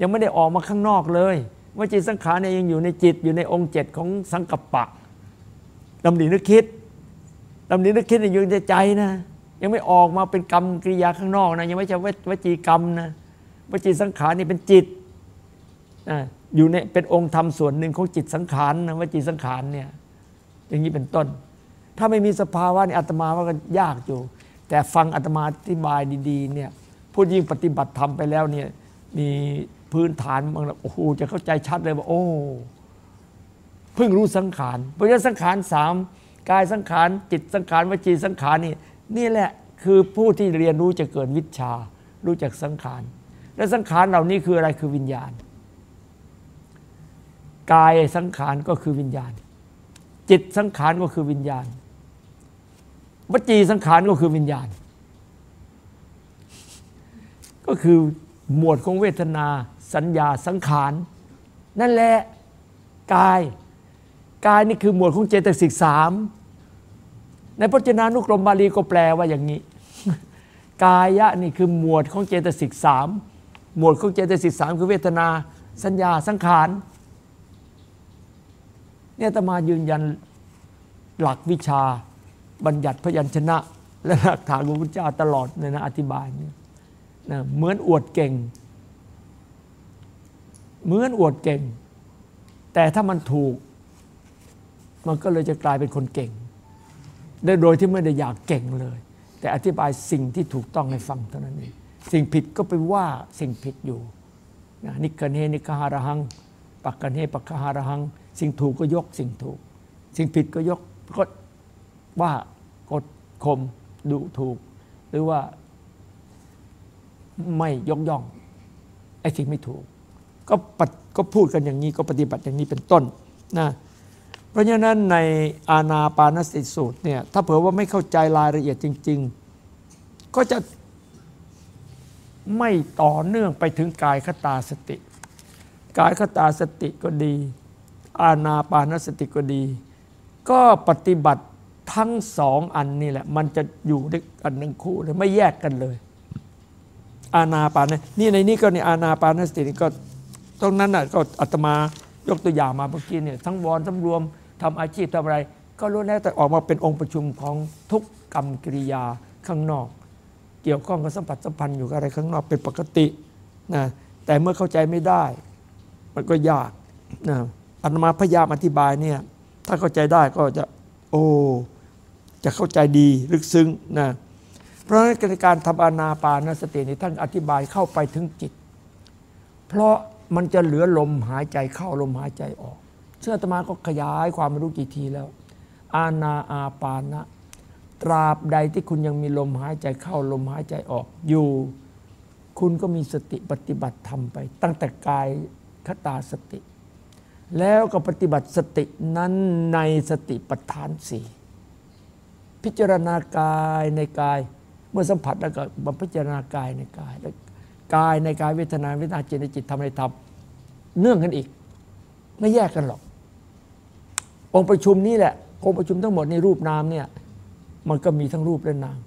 ยังไม่ได้ออกมาข้างนอกเลยวจีสังขารเนี่ยยังอยู่ในจิตอยู่ในองค์เจ็ดของสังกัปปะดำรินึกคิด ดำรินึกคิดอยู่ในใจนะ ยังไม่ออกมาเป็นกรรมกิริยาข้างนอกนะ ยังไม่ใช่วจีกรรมนะวจีสังขารนี่เป็นจิตอยู่ในเป็นองค์ธรรมส่วนหนึ่งของจิตสังขารนะวจีสังขารเนี่ย อย่างนี้เป็นต้น ถ้าไม่มีสภาวะนี่อาตมาว่าก็ยากอยู่ แต่ฟังอาตมาอธิบายดีๆเนี่ยพูดยิ่งปฏิบัติธรรมไปแล้วเนี่ยมีพื้นฐานบางโอ้โหจะเข้าใจชัดเลยว่า โอ้เพิ่งรู้สังขารเพราะฉะนั้นสังขารสาม กายสังขารจิตสังขารวจีสังขารนี่นี่แหละคือผู้ที่เรียนรู้จะเกิดวิชา รู้จักสังขาร และสังขารเหล่านี้คืออะไรคือวิญญาณ กายสังขารก็คือวิญญาณ จิตสังขารก็คือวิญญาณวจีสังขารก็คือวิญญาณ ก็คือหมวดของเวทนา สัญญาสังขาร นั่นแหละกาย กายนี่คือหมวดของเจตสิกสาม ในพจนานุกรมบาลีก็แปลว่าอย่างนี้ กายะนี่คือหมวดของเจตสิกสามหมวดของเจตสิกสามคือเวทนา สัญญาสังขารเนี่ยตมายืนยันหลักวิชาบัญญัติพยัญชนะ และหลักฐานของพระเจ้าตลอดในนะอธิบายเนี่ยนะเหมือนอวดเก่ง เหมือนอวดเก่ง แต่ถ้ามันถูก มันก็เลยจะกลายเป็นคนเก่ง โดยที่ไม่ได้อยากเก่งเลย แต่อธิบายสิ่งที่ถูกต้องให้ฟังเท่านั้นเองสิ่งผิดก็ไปว่าสิ่งผิดอยู่นิกันนิคหารหัง ปักกันเฮปักคหารหัง สิ่งถูกก็ยกสิ่งถูก สิ่งผิดก็ยกก็ว่ากดข่มดูถูก หรือว่าไม่ยกย่องไอ้สิ่งไม่ถูก ก็ก็พูดกันอย่างนี้ก็ปฏิบัติอย่างนี้เป็นต้นนะ เพราะฉะนั้นในอาณาปานสติสูตรเนี่ยถ้าเผื่อว่าไม่เข้าใจรายละเอียดจริง ๆ ก็จะไม่ต่อเนื่องไปถึงกายคตาสติ กายคตาสติก็ดี อาณาปานสติก็ดี ก็ปฏิบัติทั้งสองอันนี่แหละ มันจะอยู่ด้วยกันหนึ่งคู่เลยไม่แยกกันเลย อาณาปานนี่ในนี้ก็ในอาณาปานสติก็ตรงนั้นน่ะก็อาตมายกตัวอย่างมาเมื่อกี้เนี่ยทั้งวอนทั้งรวม ทำอาชีพทำอะไร ก็รู้แล้วแต่ออกมาเป็นองค์ประชุมของทุกกรรมกิริยาข้างนอก เกี่ยวข้องกับสัมผัสสัมพันธ์อยู่กับอะไรข้างนอกเป็นปกตินะแต่เมื่อเข้าใจไม่ได้ มันก็ยากนะอันมาพยายามอธิบายเนี่ยถ้าเข้าใจได้ก็จะโอ้จะเข้าใจดีลึกซึ้งนะเพราะฉะนั้นการทำอนาปานสตินี่ท่านอธิบายเข้าไปถึงจิต เพราะมันจะเหลือลมหายใจเข้าลมหายใจออก เชื่อตมาก็ขยายความม่รู้กี่ทีแล้ว อาณาอาปานะ ตราบใดที่คุณยังมีลมหายใจเข้าลมหายใจออกอยู่ คุณก็มีสติปฏิบัติธรรมไป ตั้งแต่กายคตาสติ แล้วก็ปฏิบัติสตินั้นในสติปัฏฐานสี่พิจารณากายในกาย เมื่อสัมผัสแล้วก็มาพิจารณากายในกายแล้วกายในกายเวทนาเวทนาจิตในจิตทำในธรรมเนื่องกันอีก ไม่แยกกันหรอก องค์ประชุมนี้แหละองค์ประชุมทั้งหมดในรูปนามเนี่ยมันก็มีทั้งรูปและนาม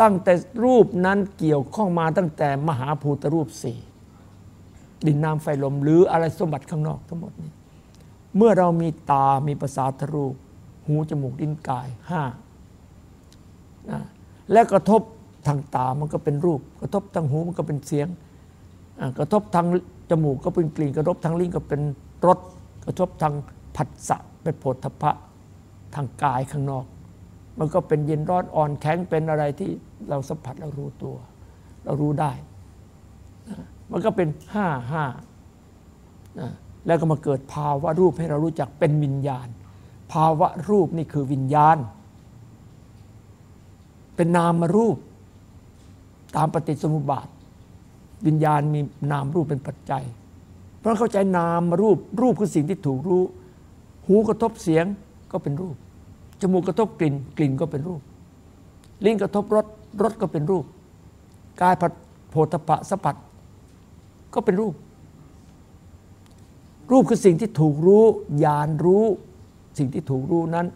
ตั้งแต่รูปนั้นเกี่ยวข้องมาตั้งแต่มหาภูตรูปสี่ดินน้ำไฟลมหรืออะไรสมบัติข้างนอกทั้งหมดนี้เมื่อเรามีตามีภาษาทรูป หูจมูกลิ้นกายห้าและกระทบทางตามันก็เป็นรูป กระทบทางหูมันก็เป็นเสียง กระทบทางจมูกก็เป็นกลิ่น กระทบทางลิ้นก็เป็นรสกระทบทาง ผัสสะเป็นโผฏฐพะทางกายข้างนอก มันก็เป็นเย็นร้อนอ่อนแข็งเป็นอะไรที่เราสัมผัสเรารู้ตัว เรารู้ได้ มันก็เป็นห้าห้าแล้วก็มาเกิดภาวะรูปให้เรารู้จักเป็นวิญญาณ ภาวะรูปนี่คือวิญญาณ เป็นนามรูป ตามปฏิสมุบาท วิญญาณมีนามรูปเป็นปัจจัย เพราะเข้าใจนามรูปรูปคือสิ่งที่ถูกรู้ หูกระทบเสียงก็เป็นรูป จมูกกระทบกลิ่น กลิ่นก็เป็นรูป ลิ้นกระทบรส รสก็เป็นรูป กายผัดโพธพะสัมผัสก็เป็นรูป รูปคือสิ่งที่ถูกรู้ญาณรู้ สิ่งที่ถูกรู้นั้น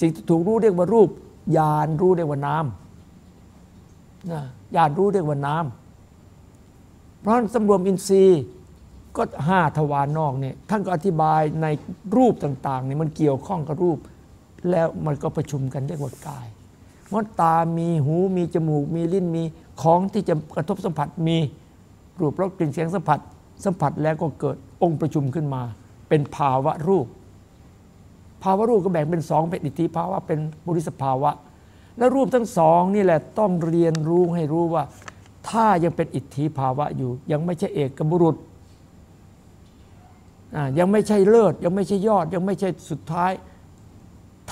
สิ่งที่ถูกรู้เรียกว่ารูปญาณรู้เรียกว่านามนะญาณรู้เรียกว่านามเพราะสำรวมอินทรีย์ ก็ห้าทวารนอกเนี่ยท่านก็อธิบายในรูปต่างๆเนี่ยมันเกี่ยวข้องกับรูป แล้วมันก็ประชุมกันเรียกว่ากายมดตามีหูมีจมูกมีลิ้นมีของที่จะกระทบสัมผัสมีรูปรสกลิ่นเสียงสัมผัส สัมผัสแล้วก็เกิดองค์ประชุมขึ้นมา เป็นภาวะรูป ภาวะรูปก็แบ่งเป็นสองเป็นอิทธิภาวะเป็นบุริสภาวะ และรูปทั้งสองนี่แหละต้องเรียนรู้ให้รู้ว่า ถ้ายังเป็นอิทธิภาวะอยู่ ยังไม่ใช่เอกบุรุษ ยังไม่ใช่เลิศ ยังไม่ใช่ยอด ยังไม่ใช่สุดท้าย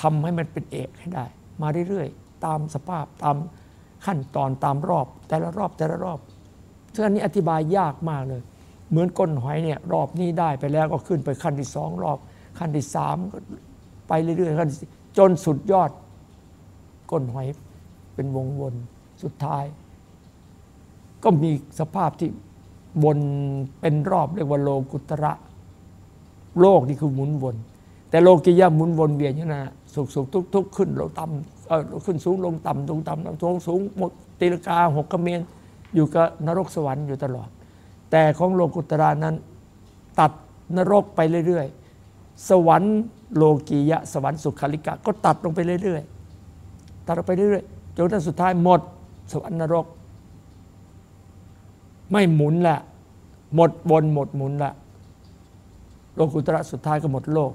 ทำให้มันเป็นเอกให้ได้ มาเรื่อยๆ ตามสภาพตามขั้นตอนตามรอบ แต่ละรอบแต่ละรอบซึ่งอันนี้อธิบายยากมากเลย เหมือนก้นหอยเนี่ยรอบนี้ได้ไปแล้วก็ขึ้นไปขั้นที่สองรอบ ขั้นที่สามไปเรื่อยๆขั้นจนสุดยอดก้นหอยเป็นวงวนสุดท้าย ก็มีสภาพที่วนเป็นรอบเรียกว่าโลกุตระ โลกนี่คือหมุนวน แต่โลกิยะหมุนวนเวียนอยู่นั้นสุขสุขทุกทุกขึ้นลงต่ำเออขึ้นสูงลงต่ำลงต่ำลงสูงหมดตีลกาหกกระเมียนอยู่กับนรกสวรรค์อยู่ตลอด แต่ของโลกุตระนั้น ตัดนรกไปเรื่อยๆ สวรรค์โลกียะ สวรรค์สุขาริกะ ก็ตัดลงไปเรื่อยๆตัดลงไปเรื่อยๆจนถึงสุดท้ายหมด สวรรค์นรก ไม่หมุนละหมดบนหมดหมุนละ โลกุตระสุดท้ายก็หมดโลก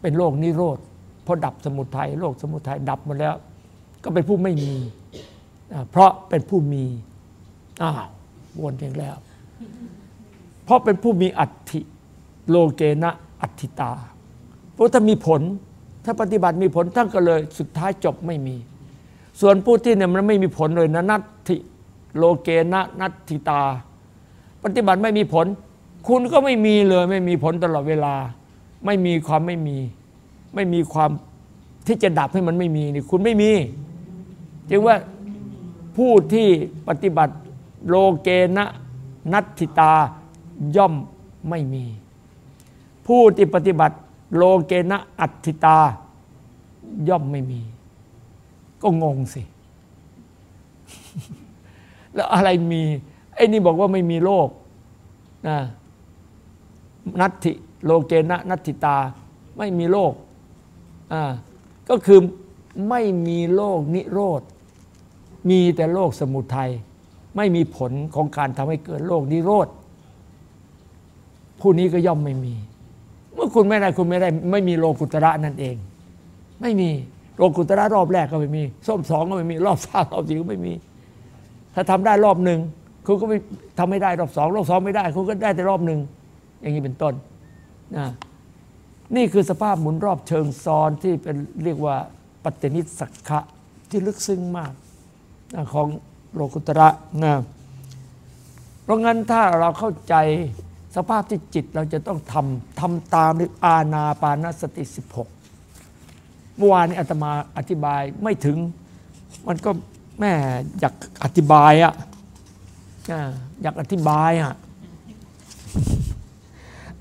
เป็นโลกนิโรธเพอดับสมุทัยโลกสมุทัยดับหมดแล้ว ก็เป็นผู้ไม่มี เพราะเป็นผู้มีอ้าววนเองแล้ว เพราะเป็นผู้มีอัตถิโลเกนะอัตถิตา เพราะถ้ามีผลถ้าปฏิบัติมีผลท่านก็เลยสุดท้ายจบไม่มี ส่วนผู้ที่เนี่ยมันไม่มีผลเลยนะนัตถิโลเกนะนัตถิตา ปฏิบัติไม่มีผล คุณก็ไม่มีเลย ไม่มีผลตลอดเวลา ไม่มีความไม่มี ไม่มีความที่จะดับให้มันไม่มีนี่คุณไม่มีจึงว่าผู้ที่ปฏิบัติโลเกนะนัตถิตาย่อมไม่มี ผู้ที่ปฏิบัติโลเกนะอัตถิตา ย่อมไม่มี ก็งงสิ แล้วอะไรมี ไอ้นี่บอกว่าไม่มีโลกนะ นัตถิโลเกนะนัตถิตาไม่มีโลกก็คือไม่มีโลกนิโรธ มีแต่โลกสมุทัยไม่มีผลของการทำให้เกิดโลกนิโรธ ผู้นี้ก็ย่อมไม่มี เมื่อคุณไม่ได้คุณไม่ได้ ไม่มีโลกุตระนั่นเอง ไม่มีโลกุตระรอบแรกก็ไม่มีส้มสองก็ไม่มีรอบสามรอบสี่ก็ไม่มี ถ้าทำได้รอบหนึ่งคุณก็ไม่ทำไม่ได้รอบสองรอบสองไม่ได้ คุณก็ได้แต่รอบหนึ่ง อย่างนี้เป็นต้นนะนี่คือสภาพหมุนรอบเชิงซ้อนที่เป็นเรียกว่าปัจจนิสักขะที่ลึกซึ้งมากของโลกุตระนะเพราะงั้นถ้าเราเข้าใจสภาพที่จิตเราจะต้องทำทำตามหรืออาณาปานสติ 16 เมื่อวานนี้อาตมาอธิบายไม่ถึง มันก็แม่อยากอธิบายอะ่ะอยากอธิบายอะ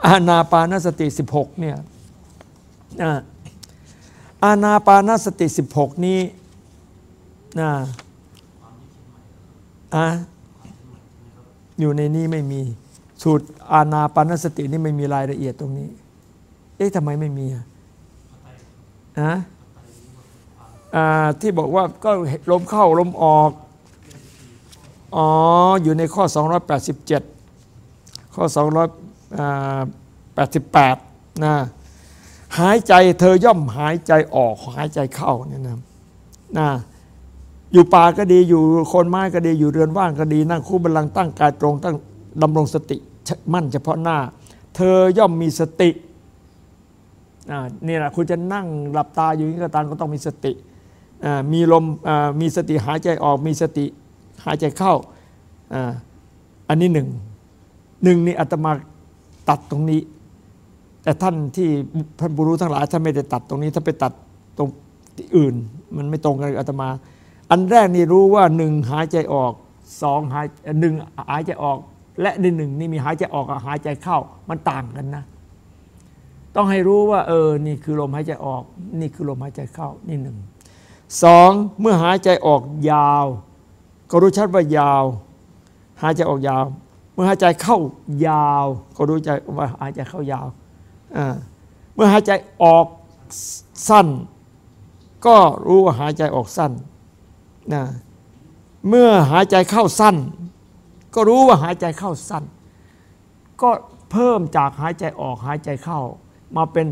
อาณาปานสติ 16เนี่ยอะอาณาปานสติ 16 นี้นะอะอยู่ในนี้ไม่มีสูตรอาณาปานสตินี่ไม่มีรายละเอียดตรงนี้ เอ๊ะทำไมไม่มีอะอะอ่าที่บอกว่าก็ลมเข้าลมออก อ๋อ อยู่ในข้อ 287 ข้อ 88นะหายใจเธอย่อมหายใจออกหายใจเข้าเนี่ยนะนะอยู่ป่าก็ดีอยู่คนไม้ก็ดีอยู่เรือนว่างก็ดี นั่งคู่บัลลังก์ตั้งกายตรงตั้งดำรงสติมั่นเฉพาะหน้า เธอย่อมมีสตินี่แหละคุณจะนั่งหลับตาอยู่นี่ก็ตามก็ต้องมีสติมีลมมีสติหายใจออกมีสติหายใจเข้าอ่าอันนี้หนึ่งหนึ่งนี่อาตมา ตัดตรงนี้ แต่ท่านที่ท่านบุรุษทั้งหลายท่านไม่ได้ตัดตรงนี้ถ้าไปตัดตรงที่อื่น มันไม่ตรงกันกับอาตมา อันแรกนี่รู้ว่าหนึ่งหายใจออกสองหายหนึ่งหายใจออก และในหนึ่งนี่มีหายใจออกกับหายใจเข้ามันต่างกันนะ ต้องให้รู้ว่า เออ นี่คือลมหายใจออก นี่คือลมหายใจเข้านี่หนึ่งสองเมื่อหายใจออกยาว ก็รู้ชัดว่ายาว หายใจออกยาว เมื่อหายใจเข้ายาว ก็รู้ใจว่าหายใจเข้ายาว เมื่อหายใจออกสั้น ก็รู้ว่าหายใจออกสั้นนะเมื่อหายใจเข้าสั้น ก็รู้ว่าหายใจเข้าสั้น ก็เพิ่มจากหายใจออกหายใจเข้า มาเป็น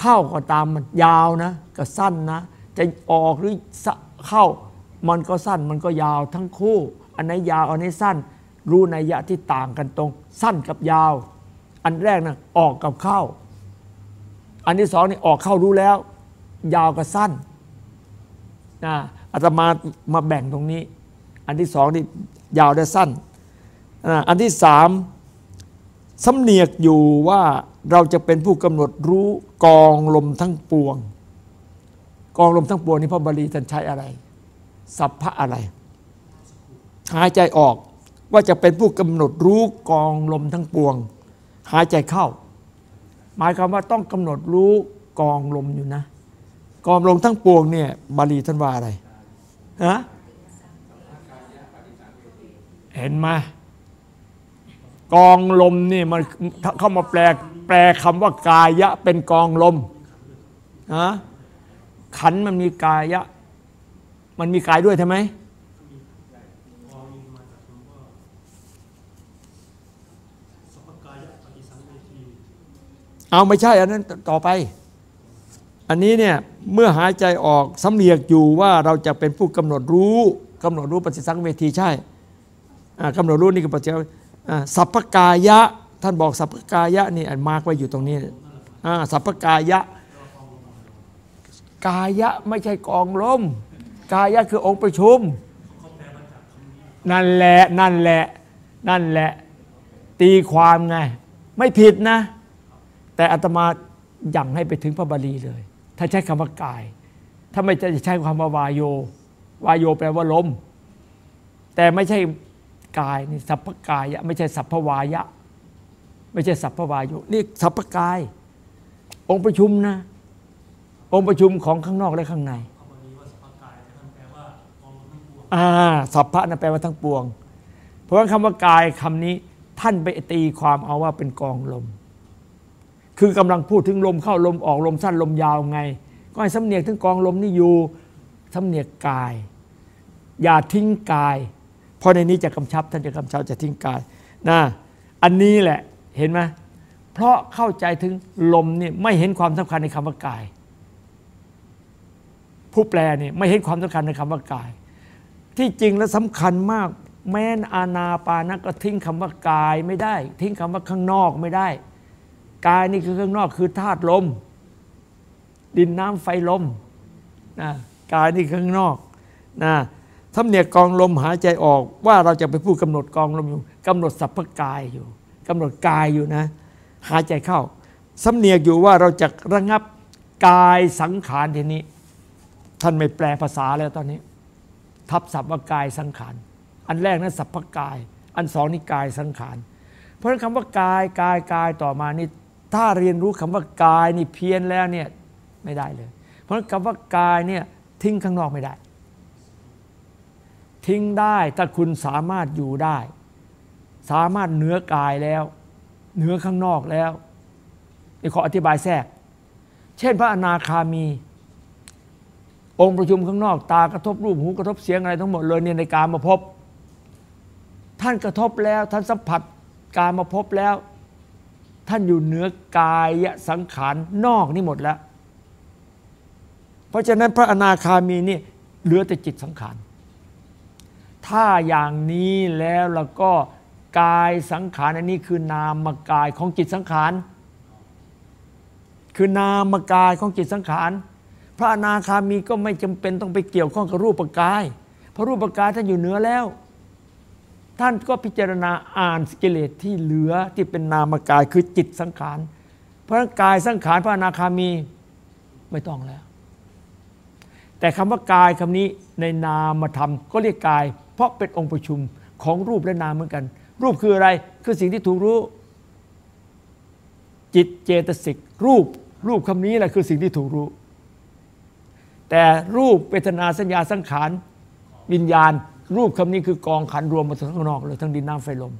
เข้าก็ตามมันยาวนะก็สั้นนะจะออกหรือเข้ามันก็สั้นมันก็ยาวทั้งคู่ อันไหนยาวอันไหนสั้น รู้ในยยะที่ต่างกันตรง สั้นกับยาว อันแรกนะออกกับเข้า อันที่สองนี่ออกเข้ารู้แล้ว ยาวกับสั้นนะอาตมามาแบ่งตรงนี้ อันที่สองนี่ยาวและสั้นอันที่สามสำเนียกอยู่ว่าเราจะเป็นผู้กำหนดรู้กองลมทั้งปวง กองลมทั้งปวงนี่พระบาลีท่านใช้อะไร สัพพะอะไร หายใจออก ว่าจะเป็นผู้กำหนดรู้กองลมทั้งปวง หายใจเข้า หมายความว่าต้องกำหนดรู้กองลมอยู่นะ กองลมทั้งปวงเนี่ยบาลีท่านว่าอะไรฮะเห็นไหมกองลมนี่มันเข้ามาแปลแปลคำว่ากายะเป็นกองลมฮะขันมันมีกายะ มันมีกายด้วยใช่ไหม เอาไม่ใช่อันนั้นต่อไป อันนี้เนี่ยเมื่อหายใจออกสำเนียกอยู่ว่าเราจะเป็นผู้กำหนดรู้กำหนดรู้ปฏิสังเวทีใช่กำหนดรู้นี่คือปฏิสังสัพพกายะ ท่านบอกสัพพกายะนี่อันมาร์กไว้อยู่ตรงนี้สัพพกายะ กายะไม่ใช่กองลม กายะคือองค์ประชุม นั่นแหละนั่นแหละนั่นแหละตีความไง ไม่ผิดนะ แต่อาตมายังให้ไปถึงพระบาลีเลย ถ้าใช้คำว่ากาย ถ้าไม่จะใช้คำว่าวายโย วายโยแปลว่าลม แต่ไม่ใช่กายนี่สัพพกายะไม่ใช่สัพพวายะ ไม่ใช่สัพพวายโยนี่สัพพกาย องค์ประชุมนะ องค์ประชุมของข้างนอกและข้างในอ่าสัพพะนะแปลว่าทั้งปวง เพราะว่าคำว่ากายคำนี้ท่านไปตีความเอาว่าเป็นกองลม คือกำลังพูดถึงลมเข้าลมออกลมสั้นลมยาวไง ก็ให้สำเนียกถึงกองลมนี่อยู่สำเนียกกาย อย่าทิ้งกาย เพราะในนี้จะกำชับท่านจะกำชับจะทิ้งกายนะอันนี้แหละเห็นไหมเพราะเข้าใจถึงลมนี่ไม่เห็นความสำคัญในคำว่ากาย ผู้แปลนี่ไม่เห็นความสำคัญในคำว่ากาย ที่จริงและสำคัญมาก แม้นอาณาปานะก็ทิ้งคำว่ากายไม่ได้ ทิ้งคำว่าข้างนอกไม่ได้ กายนี่คือข้างนอกคือธาตุลม ดินน้ำไฟลมนะกายนี่ข้างนอกนะทำเนียกองลมหายใจออกว่าเราจะไปพูดกำหนดกองลมอยู่กำหนดสัพพกายอยู่กำหนดกายอยู่นะหายใจเข้าสำเนียกอยู่ว่าเราจะระงับกายสังขารทีนี้ ท่านไม่แปลภาษาแล้วตอนนี้ ทับศัพท์ว่ากายสังขารอันแรกนั้นสัพพกาย อันสองนี่กายสังขารเพราะฉะนั้นคำว่ากายกายกายต่อมานี่ ถ้าเรียนรู้คำว่ากายนี่เพี้ยนแล้วเนี่ยไม่ได้เลย เพราะคำว่ากายเนี่ยทิ้งข้างนอกไม่ได้ ทิ้งได้ถ้าคุณสามารถอยู่ได้ สามารถเหนือกายแล้ว เหนือข้างนอกแล้วนี่ขออธิบายแทรก เช่นพระอนาคามี องค์ประชุมข้างนอก ตากระทบรูปหูกระทบเสียงอะไรทั้งหมดเลยเนี่ยในการมาพบ ท่านกระทบแล้วท่านสัมผัสการมาพบแล้ว ท่านอยู่เหนือกายสังขารนอกนี่หมดแล้ว เพราะฉะนั้นพระอนาคามีนี่เหลือแต่จิตสังขาร ถ้าอย่างนี้แล้วแล้วก็กายสังขารอันนี้คือนามกายของจิตสังขาร คือนามกายของจิตสังขาร พระอนาคามีก็ไม่จำเป็นต้องไปเกี่ยวข้องกับรูปกาย เพราะรูปกายท่านอยู่เหนือแล้ว ท่านก็พิจารณาอ่านสกิเลสที่เหลือที่เป็นนามกายคือจิตสังขารเพราะกายสังขารพระอนาคามีไม่ต้องแล้ว แต่คำว่ากายคำนี้ในนามธรรมก็เรียกกาย เพราะเป็นองค์ประชุมของรูปและนามเหมือนกัน รูปคืออะไรคือสิ่งที่ถูกรู้ จิตเจตสิกรูปรูปคำนี้แหละคือสิ่งที่ถูกรู้ แต่รูปเวทนาสัญญาสังขารวิญญาณ รูปคำนี้คือกองขันรวมมาทั้งข้างนอกเลยทั้งดินน้ำไฟลม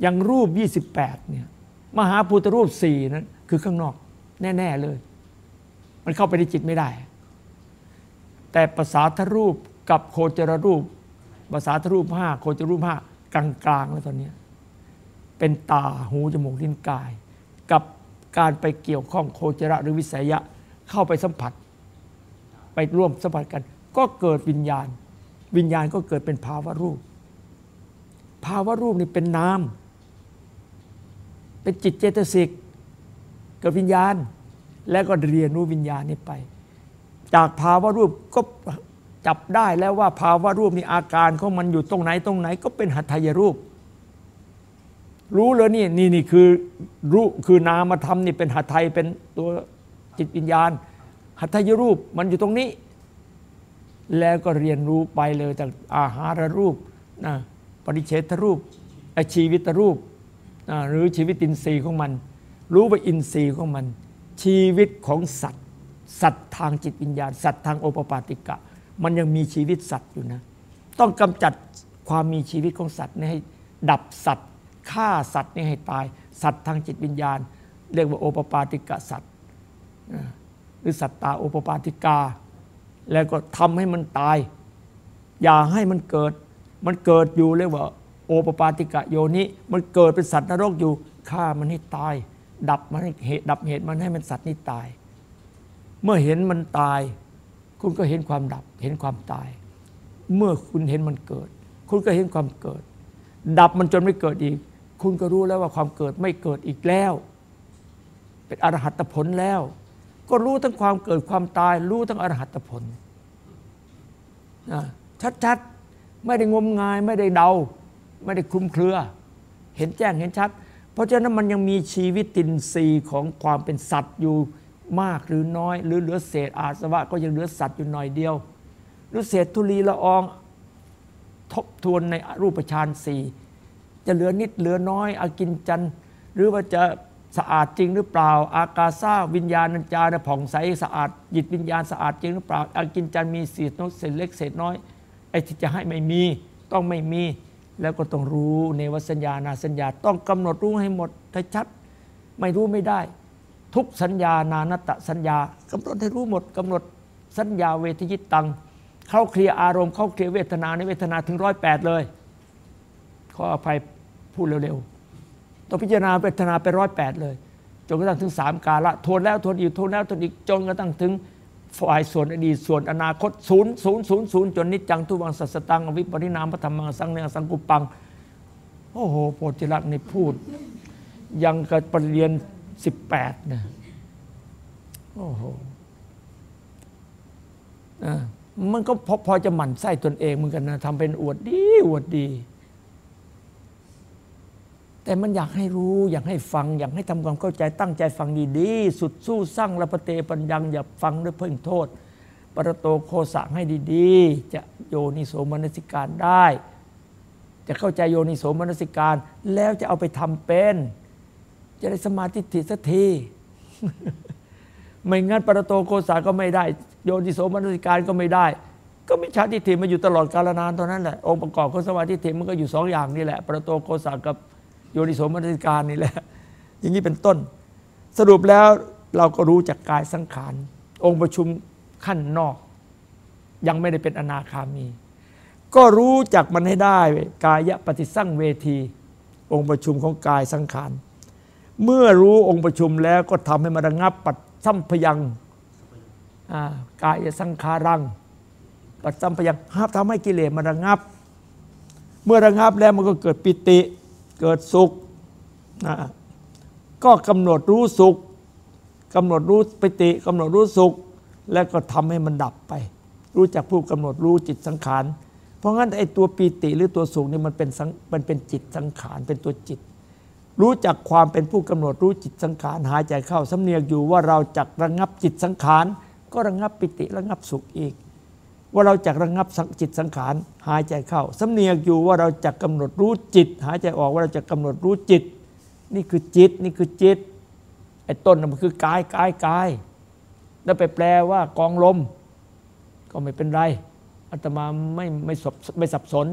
อย่างรูป 28เนี่ยมหาพุทธรูปสี่นั้นคือข้างนอก แน่ ๆเลย มันเข้าไปในจิตไม่ได้ แต่ภาษาทรูปกับโคจรรูปภาษาทรูปห้าโคจรรูปห้ากลางๆแล้วตอนนี้เป็นตาหูจมูกลิ้นกาย กับการไปเกี่ยวข้องโคจรหรือวิสัยะเข้าไปสัมผัส ไปร่วมสัมผัสกัน ก็เกิดวิญญาณ วิญญาณก็เกิดเป็นภาวะรูป ภาวะรูปนี่เป็นนาม เป็นจิตเจตสิกเกิดวิญญาณ แล้วก็เรียนรู้วิญญาณนี้ไป จากภาวะรูปก็จับได้แล้วว่าภาวะรูปนี่อาการของมันอยู่ตรงไหนตรงไหน ก็เป็นหัตถยรูป รู้เลยนี่นี่นี่คือรู้คือนามธรรมนี่เป็นหัตถยเป็นตัวจิตวิญญาณ หัตถยรูปมันอยู่ตรงนี้ แล้วก็เรียนรู้ไปเลยจากอาหารรูปนะปริเฉทรูปชีวิตรูปนะหรือชีวิตอินทรีย์ของมัน รู้ว่าอินทรีย์ของมัน ชีวิตของสัตว์ สัตว์ทางจิตวิญญาณ สัตว์ทางโอปปาติกะ มันยังมีชีวิตสัตว์อยู่นะ ต้องกำจัดความมีชีวิตของสัตว์นี่ให้ดับสัตว์ฆ่าสัตว์นี่ให้ตาย สัตว์ทางจิตวิญญาณ เรียกว่าโอปปาติกะสัตว์หรือสัตตาโอปปาติกา แล้วก็ทำให้มันตาย อย่าให้มันเกิด มันเกิดอยู่เรียกว่า โอปปาติกะโยนิมันเกิดเป็นสัตว์นรกอยู่ฆ่ามันให้ตาย ดับมันให้เหตุดับเหตุมันให้มันสัตว์นี้ตาย เมื่อเห็นมันตาย คุณก็เห็นความดับ เห็นความตาย เมื่อคุณเห็นมันเกิด คุณก็เห็นความเกิด ดับมันจนไม่เกิดอีก คุณก็รู้แล้วว่าความเกิดไม่เกิดอีกแล้ว เป็นอรหัตผลแล้ว ก็รู้ทั้งความเกิดความตาย รู้ทั้งอรหัตผลชัดๆ ไม่ได้งมงาย ไม่ได้เดา ไม่ได้คลุมเครือ เห็นแจ้งเห็นชัด เพราะฉะนั้นมันยังมีชีวิตตินทรีย์ของความเป็นสัตว์อยู่มากหรือน้อย หรือเหลือเศษอาสวะ ก็ยังเหลือสัตว์อยู่หน่อยเดียว หรือเศษธุลีละอองทบทวนในรูปฌานสี่จะเหลือนิดเหลือน้อยอากินจันหรือว่าจะ สะอาดจริงหรือเปล่า อากาซาวิญญาณัญจารผ่องใสสะอาดจิตวิญญาณสะอาดจริงหรือเปล่าอากินจันมีเศษน้อยเศษเล็กเศษน้อยไอ้ที่จะให้ไม่มีต้องไม่มี แล้วก็ต้องรู้ในวสัญญานาสัญญาต้องกำหนดรู้ให้หมดให้ชัด ไม่รู้ไม่ได้ ทุกสัญญานานตะสัญญากำหนดให้รู้หมดกำหนดสัญญาเวทยิตตังเข้าเคลียร์อารมณ์เข้าเคลียร์เวทนาในเวทนาถึงร้อยแปดเลยขออภัยพูดเร็วๆ องพิจารณาเวทนาไปร้อยแปดเลย จนกระทั่งถึงสามกาละทวนแล้วทวนอีกทวนแล้วทวนอีกจนกระทั่งถึงฝ่ายส่วนอดีตส่วนอนาคตศูนย์ศูนย์ศูนย์ศูนย์จนนิจจังทุวังสัสตังอวิปริณามพระธรรมังสังเนงสังกุปัง โอ้โหโพธิลักษณ์นี่พูด ยังกับปรริญญาสิบแปดนะโอ้โหมันก็พอพอจะหมั่นไส้ตนเองเหมือนกันนะทำเป็นอวดดีอวดดี แต่มันอยากให้รู้อยากให้ฟัง อยากให้ทำความเข้าใจตั้งใจฟังดีๆสุดสู้สร้างละปเตปัญญัง อย่าฟังด้วยเพิ่งโทษ ปรโตโคสะให้ดีๆ จะโยนิโสมนสิการได้ จะเข้าใจโยนิโสมนสิการ แล้วจะเอาไปทำเป็น จะได้สมาธิถิสักทีไม่งั้นปรโตโคสาก็ไม่ได้ โยนิโสมนสิการก็ไม่ได้ ก็มิจฉาทิฏฐิมาอยู่ตลอดกาลนานตอนนั้นแหละองค์ประกอบของสมาธิทิฏฐิมันก็อยู่สองอย่างนี่แหละปรโตโคสากับ โยนิโสมนสิการนี่แหละ อย่างนี้เป็นต้น สรุปแล้วเราก็รู้จากกายสังขาร องค์ประชุมขั้นนอก ยังไม่ได้เป็นอนาคามี ก็รู้จักมันให้ได้กายปฏิสั่งเวที องค์ประชุมของกายสังขาร เมื่อรู้องค์ประชุมแล้วก็ทำให้มันระงับปัดสัมพยังกายสังขารัง ปัดสัมพยังห้ามทำให้กิเลสมันระงับ เมื่อระงับแล้วมันก็เกิดปิติ เกิดสุขนะก็กำหนดรู้สุขกำหนดรู้ปิติกำหนดรู้สุข แล้วก็ทำให้มันดับไป รู้จักผู้กำหนดรู้จิตสังขาร เพราะงั้นไอ้ตัวปีติหรือตัวสุขนี่มันเป็นสังมันเป็นจิตสังขารเป็นตัวจิต รู้จักความเป็นผู้กำหนดรู้จิตสังขารหายใจเข้าสำเนียกอยู่ว่าเราจักระงับจิตสังขาร ก็ระงับปิติระงับสุขอีก ว่าเราจักระงับจิตสังขารหายใจเข้าสำเนียกอยู่ว่าเราจักกำหนดรู้จิต หายใจออกว่าเราจะกำหนดรู้จิต นี่คือจิตนี่คือจิตไอ้ต้นมันคือกายกายกาย แล้วไปแปลว่ากองลม ก็ไม่เป็นไรอาตมาไม่ไม่สับไม่สับสน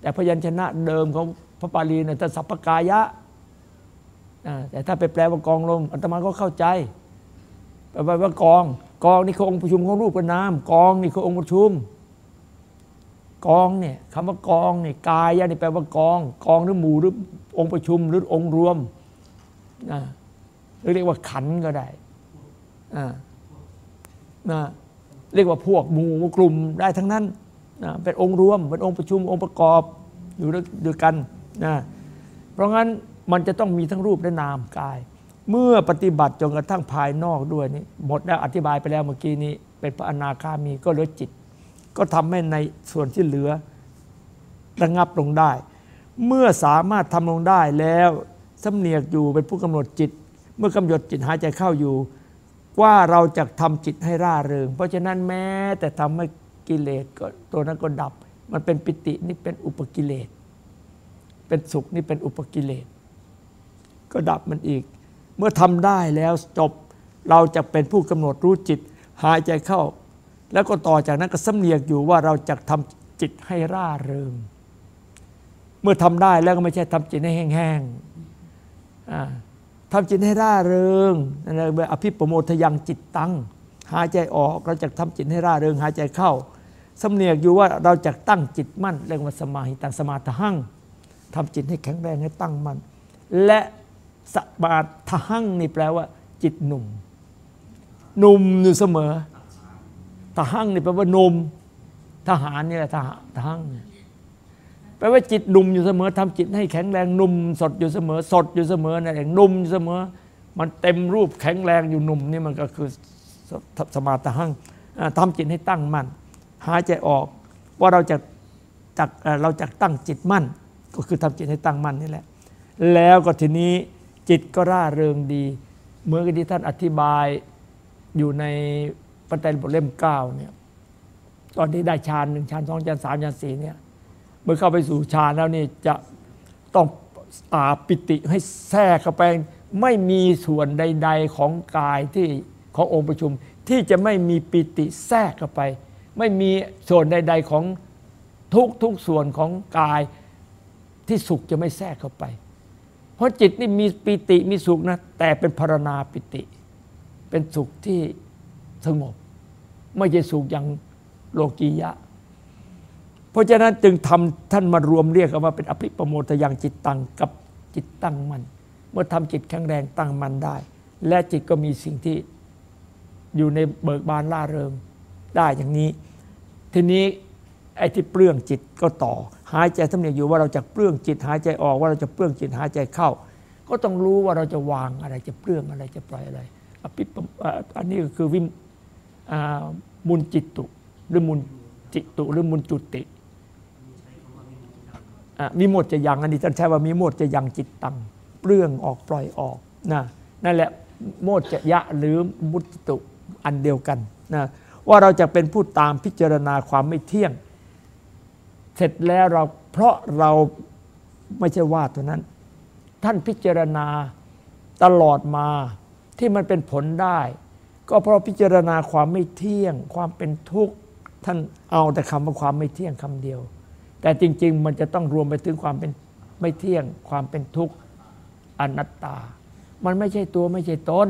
แต่พยัญชนะเดิมของพระปาลีเนี่ยถ้าสัพพกายะแต่ถ้าไปแปลว่ากองลมอาตมาก็เข้าใจแปลว่ากอง กองนี่คือองค์ประชุมของรูปกับนามกองนี่คือองค์ประชุม กองเนี่ยคำว่ากองเนี่ยกายนี่แปลว่ากอง กองหรือหมู่หรือองค์ประชุมหรือองค์รวมนะหรือเรียกว่าขันก็ได้นะเรียกว่าพวกหมู่กลุ่มได้ทั้งนั้นนะเป็นองค์รวมเป็นองค์ประชุมองค์ประกอบอยู่ด้วยกันนะเพราะงั้นมันจะต้องมีทั้งรูปและนามกาย เมื่อปฏิบัติจนกระทั่งภายนอกด้วยนี่หมดแล้วอธิบายไปแล้วเมื่อกี้นี้ เป็นพระอนาคามีก็เหลือจิต ก็ทำให้ในส่วนที่เหลือระงับลงได้ เมื่อสามารถทำลงได้แล้วสำเนียกอยู่เป็นผู้กำหนดจิต เมื่อกำหนดจิตหายใจเข้าอยู่ ว่าเราจะทำจิตให้ร่าเริง เพราะฉะนั้นแม้แต่ทำให้กิเลสก็ตัวนั้นก็ดับ มันเป็นปิตินี่เป็นอุปกิเลส เป็นสุขนี่เป็นอุปกิเลส ก็ดับมันอีก เมื่อทำได้แล้วจบเราจะเป็นผู้กำหนดรู้จิต หายใจเข้า แล้วก็ต่อจากนั้นก็สำเนียกอยู่ว่าเราจะทำจิตให้ร่าเริง เมื่อทำได้แล้วก็ไม่ใช่ทำจิตให้แห้งๆทำจิตให้ร่าเริงนั่นเรียกอภิปโมทยังจิตตังหายใจออกเราจะทำจิตให้ร่าเริง หายใจเข้าสำเนียกอยู่ว่าเราจะตั้งจิตมั่นเรียกว่าสมาหิตังสมาทหังทำจิตให้แข็งแรงให้ตั้งมั่นและ สมาทหั่งนี่แปลว่า จิตหนุ่ม หนุ่มอยู่เสมอทหั่งนี่แปลว่าหนุ่ม ทหารนี่แหละทหารทหังแปลว่าจิตหนุ่มอยู่เสมอทำจิตให้แข็งแรงหนุ่มสดอยู่เสมอ สดอยู่เสมอนั่นเองหนุ่มอยู่เสมอ มันเต็มรูปแข็งแรงอยู่หนุ่มนี่มันก็คือสมาตหังทำจิตให้ตั้งมั่นหายใจออกว่าเราจะจักเราจะตั้งจิตมั่น ก็คือทำจิตให้ตั้งมั่นนี่แหละ แล้วก็ทีนี้ จิตก็ร่าเริงดีเมื่อกี้ที่ท่านอธิบายอยู่ในปฏิบัติเล่มเก้าเนี่ยตอนที่ได้ฌานหนึ่งฌานสองฌานสามฌานสี่เนี่ยเมื่อเข้าไปสู่ฌานแล้วนี่จะต้องอาปิติให้แทรกเข้าไปไม่มีส่วนใด ๆของกายที่ขององค์ประชุม ที่จะไม่มีปิติแทรกเข้าไป ไม่มีส่วนใด ๆของทุกทุกส่วนของกายที่สุขจะไม่แทรกเข้าไป เพราะจิตนี่มีปิติมีสุขนะ แต่เป็นพารณาปิติ เป็นสุขที่สงบ ไม่ใช่สุขอย่างโลกียะ เพราะฉะนั้นจึงทำท่านมารวมเรียกกันว่าเป็นอภิปโมทยังจิตตังกับจิตตั้งมัน เมื่อทำจิตแข็งแรงตั้งมันได้ และจิตก็มีสิ่งที่อยู่ในเบิกบานล่าเริงได้อย่างนี้ ทีนี้ไอ้ที่เปลื้องจิตก็ต่อ หายใจทำเนียอยู่ว่าเราจะเปลื้องจิตหายใจออกว่าเราจะเปลื้องจิตหายใจเข้า ก็ต้องรู้ว่าเราจะวางอะไรจะเปลื้องอะไรจะปล่อยอะไรอภิปอันนี้ก็คือวิมมุนจิตตุหรือมุนจิตตุหรือมุนจุติมีหมดจะยังอันนี้ท่านใช้ว่ามีหมดจะยังจิตตังเปลื้องออกปล่อยออกนะนั่นแหละโมดจะยะหรือมุตตุอันเดียวกันนะว่าเราจะเป็นผู้ตามพิจารณาความไม่เที่ยง เสร็จแล้วเราเพราะเราไม่ใช่ว่าตัวนั้น ท่านพิจารณาตลอดมาที่มันเป็นผลได้ ก็เพราะพิจารณาความไม่เที่ยง ความเป็นทุกข์ท่านเอาแต่คำว่าความไม่เที่ยงคำเดียว แต่จริง ๆ มันจะต้องรวมไปถึงความเป็นไม่เที่ยง ความเป็นทุกข์อนัตตา มันไม่ใช่ตัวไม่ใช่ตน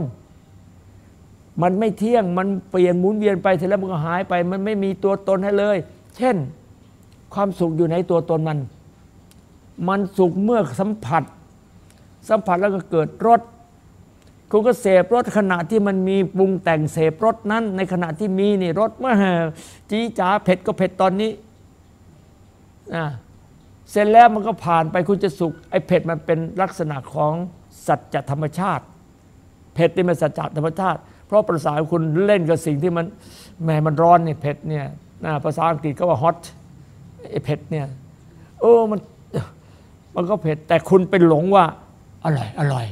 มันไม่เที่ยงมันเปลี่ยนหมุนเวียนไปเสร็จแล้วมันก็หายไป มันไม่มีตัวตนให้เลย เช่น ความสุขอยู่ในตัวตนมัน มันสุขเมื่อสัมผัส สัมผัสแล้วก็เกิดรสคุณก็เสพรสขณะที่มันมีปรุงแต่งเสพรสนั้น ในขณะที่มีนี่รสเมื่อจีจ๋าเผ็ดก็เผ็ดตอนนี้อ่าเสร็จแล้วมันก็ผ่านไปคุณจะสุขไอ้เผ็ดมันเป็นลักษณะของสัจธรรมชาติ เผ็ดนี่มันสัจธรรมชาติ เพราะภาษาคุณเล่นกับสิ่งที่มันแหมมันร้อนเนี่ยเผ็ดเนี่ยภาษาอังกฤษก็ว่า hot ไอ้เผ็ดเนี่ยเออมันมันก็เผ็ด แต่คุณไปหลงว่า อร่อย อร่อย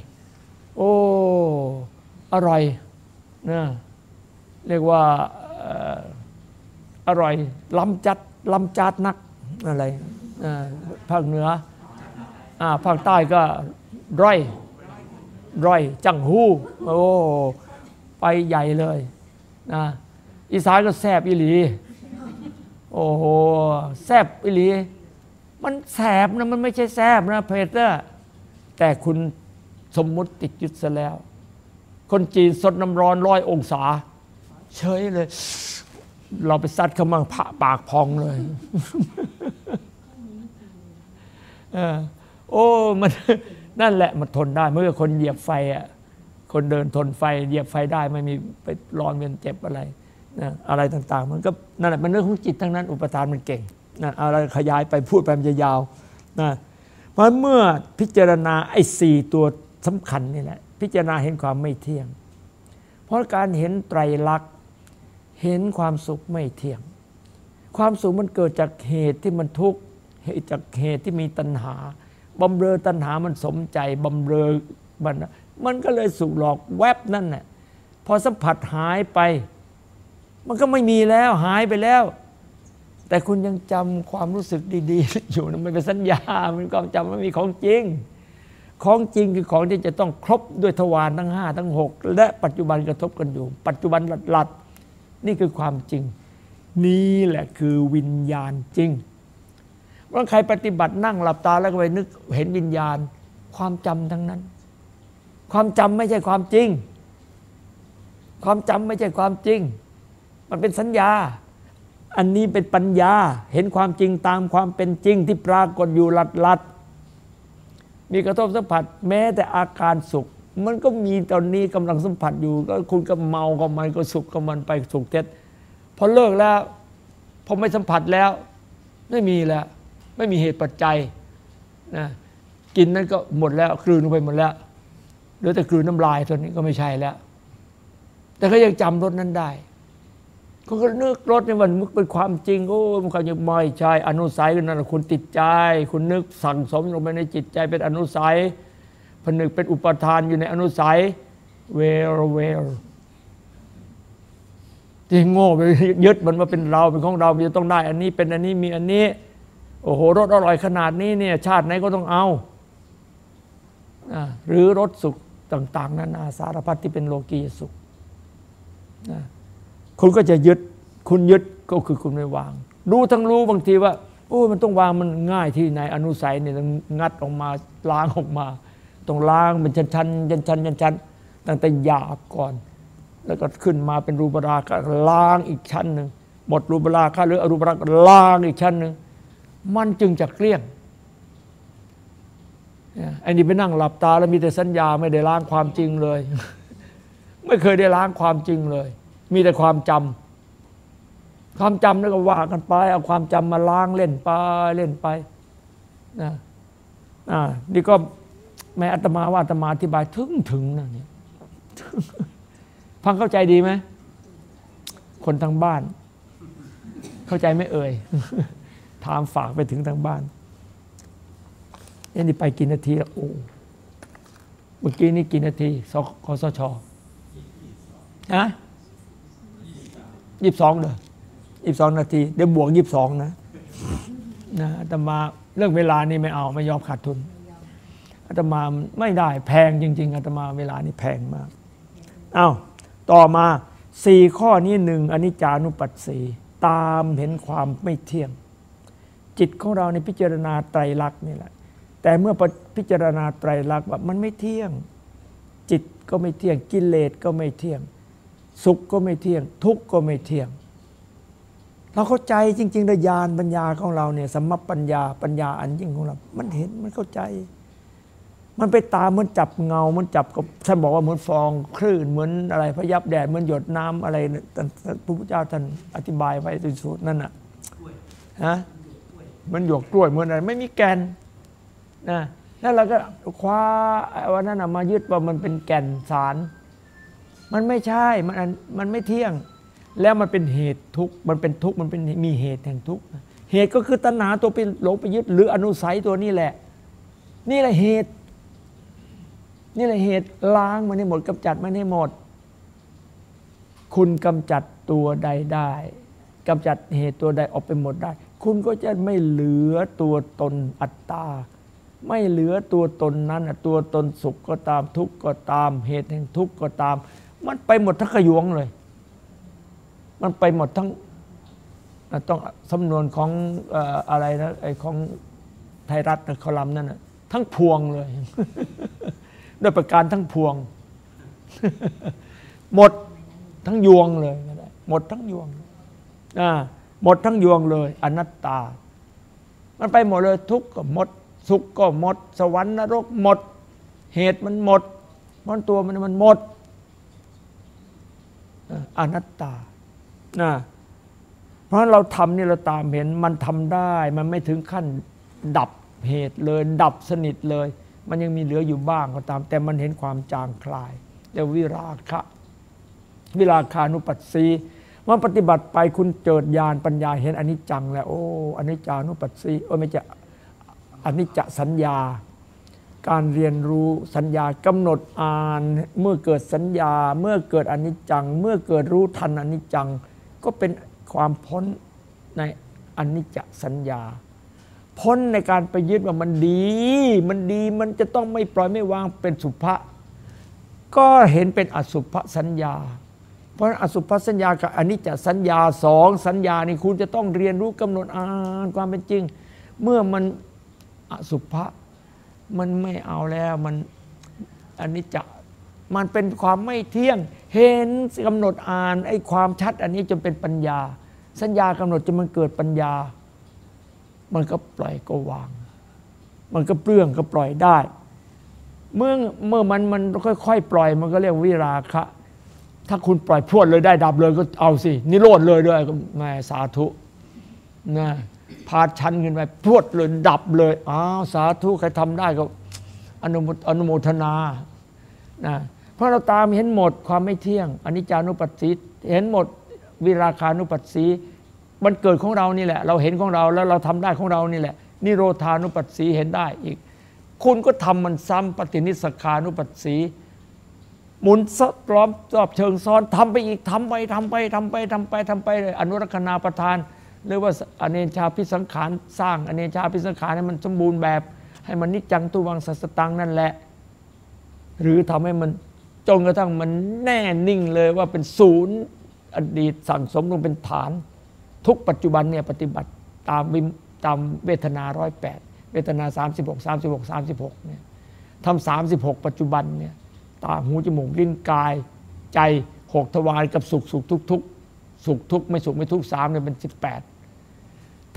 โอ้อร่อยนะเรียกว่าอร่อยล้ำจัดล้ำจัดนักอะไรภาคเหนืออ่าภาคใต้ก็ร้อยร้อย จังหู้โอ้ไปใหญ่เลยนะอีสานก็แซบอีหลี โอ้โหแซบอีหลี มันแสบนะ มันไม่ใช่แซบนะเพเตอร์ แต่คุณสมมุติติดยึดซะแล้ว คนจีนสดน้ำร้อนร้อยองศา เฉยเลย เราไปซัดเขามั่งผะปากพองเลยเออโอ้มันนั่นแหละมันทนได้ เมื่อคนเหยียบไฟอะคนเดินทนไฟ เหยียบไฟได้ไม่มีไปร้อนเป็นเจ็บอะไร นะอะไรต่างๆ มันก็นั่นแหละมันเรื่องของจิตทั้งนั้น อุปทานมันเก่งนะอะไรขยายไปพูดไปมันจะยาวนะเพราะเมื่อพิจารณาไอ้สี่ตัวสำคัญนี่แหละพิจารณาเห็นความไม่เที่ยง เพราะการเห็นไตรลักษณ์เห็นความสุขไม่เที่ยง ความสุขมันเกิดจากเหตุที่มันทุกข์เหตุจากเหตุที่มีตัณหาบำเรอตัณหามันสมใจบำเรอมันมันก็เลยสุขหลอกแวบนั่นแหละพอสัมผัสหายไป มันก็ไม่มีแล้วหายไปแล้ว แต่คุณยังจำความรู้สึกดีๆ อยู่นะมันเป็นสัญญา มันความจำมันมีของจริง ของจริงคือของที่จะต้องครบด้วยทวารทั้งห้าทั้งหกและปัจจุบันกระทบกันอยู่ ปัจจุบันหลัดๆนี่คือความจริง นี่แหละคือวิญญาณจริงว่าใครปฏิบัตินั่งหลับตาแล้วก็ไปนึกเห็นวิญญาณ ความจำทั้งนั้น ความจำไม่ใช่ความจริง ความจำไม่ใช่ความจริง มันเป็นสัญญา อันนี้เป็นปัญญาเห็นความจริงตามความเป็นจริงที่ปรากฏอยู่หลัดหลัดๆมีกระทบสัมผัสแม้แต่อาการสุข มันก็มีตอนนี้กำลังสัมผัสอยู่ก็คุณก็เมากับมันก็สุขกับมันไปสุขเท็จพอเลิกแล้วพอไม่สัมผัสแล้ว ไม่มีแล้ว ไม่มีเหตุปัจจัยนะกินนั้นก็หมดแล้วกลืนลงไปหมดแล้วเหลือแต่กลืนน้ำลายตัวนี้ก็ไม่ใช่แล้ว แต่ก็ยังจำรสนั้นได้ เขาก็นึกรสในวันมันเป็นความจริงโอ้มันเขายังไม่ใช่อนุสัยนนั่นคุณติดใจ คุณนึกสั่งสมลงไปในจิตใจเป็นอนุสัยผนึกเป็นอุปทานอยู่ในอนุสัยเวรเวรที่โง่ไปยึดมันมาเป็นเราเป็นของเราจะต้องได้ อันนี้เป็นอันนี้มีอันนี้ โอ้โหรสอร่อยขนาดนี้เนี่ย ชาติไหนก็ต้องเอาหรือรสสุขต่าง ๆนานาสารพัดที่เป็นโลกีสุขนะ คุณก็จะยึด คุณยึดก็คือคุณไม่วาง รู้ทั้งรู้บางทีว่าโอ้มันต้องวางมันง่ายที่ไหนอนุสัยเนี่ยต้องงัดออกมาล้างออกมาต้องล้างเป็นชั้นๆชั้นชั้นตั้งแต่หยาบก่อน แล้วก็ขึ้นมาเป็นรูปราคะล้างอีกชั้นหนึ่งหมดรูปราคะหรืออรูปราคะล้างอีกชั้นหนึ่งมันจึงจะเกลี้ยงไอ้นี่ไปนั่งหลับตาแล้วมีแต่สัญญาไม่ได้ล้างความจริงเลย ไม่เคยได้ล้างความจริงเลย มีแต่ความจำความจำแล้วก็ว่ากันไป เอาความจำมาล้างเล่นไปเล่นไปนะอ่านี่ก็แม่อาตมาว่าอาตมาอธิบายถึงถึงนะเนี่ยฟังเข้าใจดีไหมคนทางบ้าน เข้าใจไหมเอ่ยถามฝากไปถึงทางบ้านเอ็นี่ไปกี่นาทีแล้วโอ้เมื่อกี้นี่กี่นาทีสคสชฮะ ยี่สิบสองเด้อยี่สิบสองนาทีเดี๋ยวบวกยี่สิบสองนะนะอาตมาเรื่องเวลานี่ไม่เอาไม่ยอมขาดทุนอาตมาไม่ได้แพงจริง ๆอาตมาเวลานี่แพงมากอ้าวต่อมาสี่ข้อนี้หนึ่งอนิจจานุปัสสีตามเห็นความไม่เที่ยง จิตของเราในพิจารณาไตรลักษณ์นี่แหละ แต่เมื่อพิจารณาไตรลักษณ์ว่ามันไม่เที่ยง จิตก็ไม่เที่ยงกิเลสก็ไม่เที่ยง สุขก็ไม่เที่ยง ทุกข์ก็ไม่เที่ยง เราเข้าใจจริงๆดญาณปัญญาของเราเนี่ยสมปัญญาปัญญาอันยิ่งของเรา มันเห็นมันเข้าใจ มันไปตามมือนจับเงา มันจับกับท่านบอกว่าเหมือนฟองคลื่นเหมือนอะไรพยับแดดเหมือนหยดน้ำอะไรท่านพระพุทธเจ้าท่านอธิบายไว้ในสูตรนั่นน่ะฮะมันหยวกกล้วยเหมือนอะไรไม่มีแกนนะแล้วเราก็คว้าวันนั้นมายึดว่ามันเป็นแก่นสาร มันไม่ใช่ มันมันไม่เที่ยง แล้วมันเป็นเหตุทุกข์ มันเป็นทุกข์ มันเป็นมีเหตุแห่งทุกข์ เหตุก็คือตัณหาตัวไปหลงไปยึดหรืออนุสัยตัวนี้แหละ นี่แหละเหตุ นี่แหละเหตุล้างมันให้หมดกำจัดมันให้หมด คุณกำจัดตัวใดได้กำจัดเหตุตัวใดออกไปหมดได้ คุณก็จะไม่เหลือตัวตนอัตตาไม่เหลือตัวตนนั้นตัวตนสุขก็ตามทุกข์ก็ตาม เหตุแห่งทุกข์ก็ตาม มันไปหมดทั้งขยวงเลย มันไปหมดทั้งต้องสำนวนของอะไรนะไอของไทยรัฐคอลัมน์นั่นนะทั้งพวงเลยด้วยประการทั้งพวง หมดทั้งยวงเลยหมดทั้งยวงหมดทั้งยวงเลย อนัตตา มันไปหมดเลยทุกข์ก็หมด สุขก็หมด สวรรค์นรกหมด เหตุมันหมดมันตัวมันมันหมด อนัตตานะเพราะเราทำนี่เราตามเห็นมันทำได้ มันไม่ถึงขั้นดับเหตุเลย ดับสนิทเลย มันยังมีเหลืออยู่บ้างก็ตาม แต่มันเห็นความจางคลายเรียกวิราคะวิราคานุปัสสีเมื่อปฏิบัติไปคุณเจิดญาณปัญญาเห็นอนิจจังแล้ว โอ้อนิจจานุปัสสีโอ้ไม่จะอนิจจสัญญา การเรียนรู้สัญญากำหนดอ่าน เมื่อเกิดสัญญา เมื่อเกิดอนิจจัง เมื่อเกิดรู้ทันอนิจจัง ก็เป็นความพ้นในอนิจจสัญญา พ้นในการไปยึดว่ามันดี มันดีมันจะต้องไม่ปล่อยไม่วางเป็นสุภะก็เห็นเป็นอสุภสัญญา เพราะอสุภสัญญากับอนิจจสัญญาสองสัญญานี่คุณจะต้องเรียนรู้กำหนดอ่านความเป็นจริง เมื่อมันอสุภะ มันไม่เอาแล้วมันอันนี้จะมันเป็นความไม่เที่ยง เห็นกำหนดอ่านไอ้ความชัด อันนี้จนเป็นปัญญา สัญญากำหนดจนมันเกิดปัญญา มันก็ปล่อยก็วาง มันก็เปลื้องก็ปล่อยได้ เมื่อเมื่อมันมันค่อยๆ ปล่อยมันก็เรียกวิราคะ ถ้าคุณปล่อยพรวดเลยได้ดับเลยก็เอาสินิโรธเลยด้วยแม่สาธุนะ พาชันขึ้นไปพรวดเลยดับเลยอ้าวสาธุใครทำได้ก็อนุอนุโมทนานะเพราะเราตามเห็นหมดความไม่เที่ยงอนิจจานุปัสสีเห็นหมดวิราคานุปัสสีมันเกิดของเรานี่แหละ เราเห็นของเราแล้วเราทำได้ของเรานี่แหละ นิโรธานุปัสสีเห็นได้อีก คุณก็ทำมันซ้ำปฏินิสคานุปัสสีหมุนซับล้อมรอบเชิงซ้อนทำไปอีกทำไปทำไปทำไปทำไปทำไปเลยอนุรักษณาประทาน หรือว่าอเนชาพิสังขารสร้างอเนชาพิสังขารให้มันสมบูรณ์แบบ ให้มันนิจังตุวังสัสตังนั่นแหละ หรือทำให้มันจนกระทั่งมันแน่นิ่งเลยว่าเป็นศูนย์อดีตสั่งสมลงเป็นฐาน ทุกปัจจุบันเนี่ยปฏิบัติตามตามเวทนาร้อยแปดเวทนาสามสิบหกสามสิบหกสามสิบหกเนี่ยทำสามสิบหกปัจจุบันเนี่ยตาหูจมูกลิ้นกาย ใจหกทวารกับสุขสุขทุกทุกสุขทุกไม่สุขไม่ทุกสามเนี่ยเป็นสิบแปด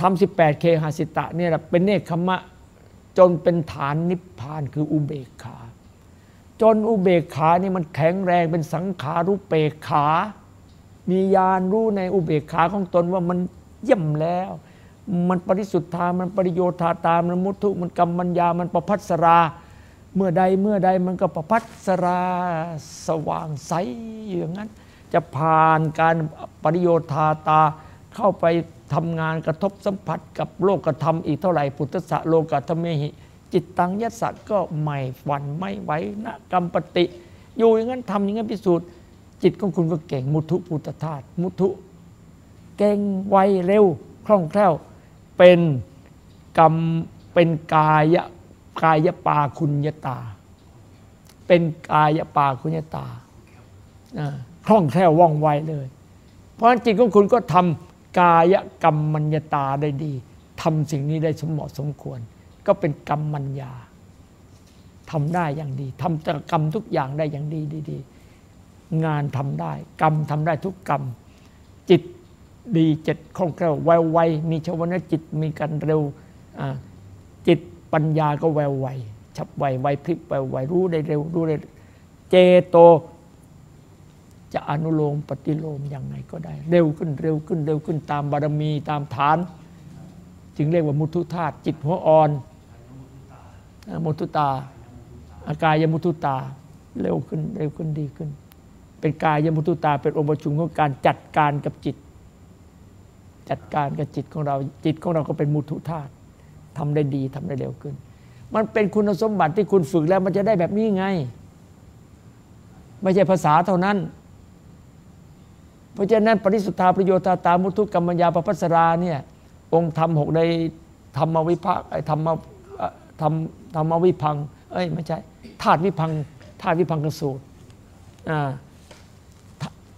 ทำสิบแปดเคหสิตะเนี่ยเป็นเนคขมะ จนเป็นฐานนิพพานคืออุเบกขา จนอุเบกขานี่มันแข็งแรงเป็นสังขารุเปกขา มีญาณรู้ในอุเบกขาของตนว่ามันเยี่ยมแล้ว มันปริสุทธา มันปริโยธาตามันมุทุมันกรรมัญญา มันประพัสรา เมื่อใดเมื่อใดมันก็ประพัสราสว่างใสอย่างนั้น จะผ่านการปริโยธาตา เข้าไปทำงานกระทบสัมผัสกับโลกธรรมอีกเท่าไหร่พุทธะโลกธรรมหิ จิตตังยัสสะก็ไม่หวั่นไม่ไหวนะกรรมปฏิอยู่อย่างนั้นทำอย่างนั้นพิสูจน์ จิตของคุณก็เก่งมุทุพุทธธาตุมุทุ เก่งไวเร็วคล่องแคล่ว เป็นกรรมเป็นกายกายปาคุณยตา เป็นกายปาคุณยตาคล่องแคล่วว่องไวเลย เพราะฉะนั้นจิตของคุณก็ทำ กายกรรมมัญญตาได้ดีทำสิ่งนี้ได้สมเหมาะสมควร ก็เป็นกรรมมัญญาทำได้อย่างดีทำกรรมทุกอย่างได้อย่างดีดีงานทำได้ กรรมทำได้ทุกกรรม จิตดีจิตคล่องแคล่วไวไวมีชวนะจิตมีการเร็วจิตปัญญาก็แววไวฉับไวไวพริบไวไวรู้ได้เร็วรู้ได้เจโต จะอนุโลมปฏิโลมอยังไงก็ได้ เร็วขึ้นเร็วขึ้นเร็วขึ้นตามบารมีตามฐาน จึงเรียกว่ามุทุธาตุจิตหัวอ่อนมุทุตา อากายยมุทุตาเร็วขึ้นเร็วขึ้นดีขึ้น เป็นกายยมุทุตาเป็นองค์ประชุมของการจัดการกับจิต จัดการกับจิตของเราจิตของเราก็เป็นมุทุธาตุทำได้ดีทำได้เร็วขึ้น มันเป็นคุณสมบัติที่คุณฝึกแล้วมันจะได้แบบนี้ไง ไม่ใช่ภาษาเท่านั้น ราะฉะนั้นปริสุทธาประโยชน์ตามุทุกรรมญาปภัสราเนี่ยองค์ธรรมหกในธรรมวิภักธรรมธรรมธรรมวิพังเอ้ยไม่ใช่ธาตุวิพังธาตุวิพังกสูตร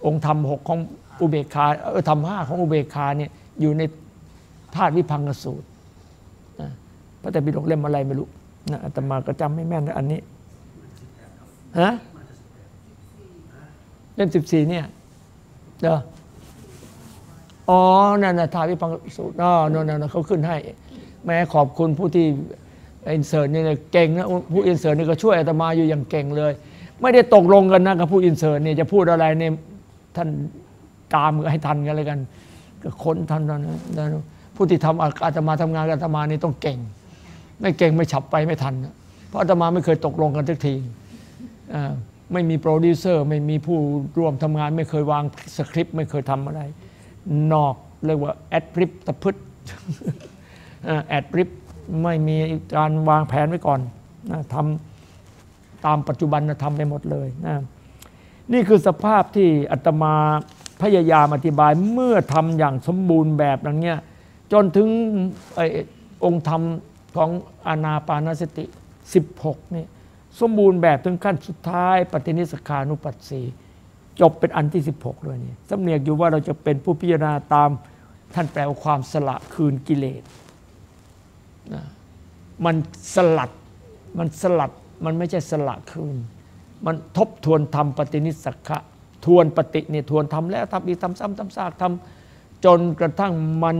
องค์ธรรมหกของอุเบกขาเออธรรมห้าของอุเบกขาเนี่ยอยู่ในธาตุวิพังกสูตรพระแต่บิดกเล่มอะไรไม่รู้นะอาตมาก็จำไม่แม่นอันนี้ฮะเล่มสิบสี่เนี่ย เด้ออ๋อ นั่นนะทาวิพังสูตรอ๋อนั่นนั่นเขาขึ้นให้ แม้ขอบคุณผู้ที่อินเสิร์ตเนี่ยเก่งนะผู้อินเสิร์ตนี่ก็ช่วยอาตมาอยู่อย่างเก่งเลย ไม่ได้ตกลงกันนะกับผู้อินเสิร์ตเนี่ยจะพูดอะไรเนี่ยท่านตามให้ทันกันเลยกัน ก็คนทันนั้นผู้ที่ทำอาตมาทำงานอาตมานี่ต้องเก่ง ไม่เก่งไม่ฉับไปไม่ทัน เพราะอาตมาไม่เคยตกลงกันสักที ไม่มีโปรดิวเซอร์ ไม่มีผู้ร่วมทำงาน ไม่เคยวางสคริปต์ไม่เคยทำอะไร นอกเรียกว่า ad lib ตะพึด ad lib ไม่มีการวางแผนไว้ก่อนนะทำตามปัจจุบันนะทำไปหมดเลยนะนี่คือสภาพที่อาตมาพยายามอธิบายเมื่อทำอย่างสมบูรณ์แบบอย่างเงี้ยจนถึงอองค์ธรรมของอานาปานสติ 16นี่ สมบูรณ์แบบถึงขั้นสุดท้ายปฏินิสขานุปัสสีจบเป็นอันที่ 16เลยนี่สำเนียกอยู่ว่าเราจะเป็นผู้พิจารณาตามท่านแปลว่าความสละคืนกิเลสนะมันสลัดมันสลัดมันไม่ใช่สละคืน มันทบทวนทำปฏินิสขะทวนปฏิเนี่ยทวนทำแล้วทำอีกทำซ้ำทำซากทำจนกระทั่งมัน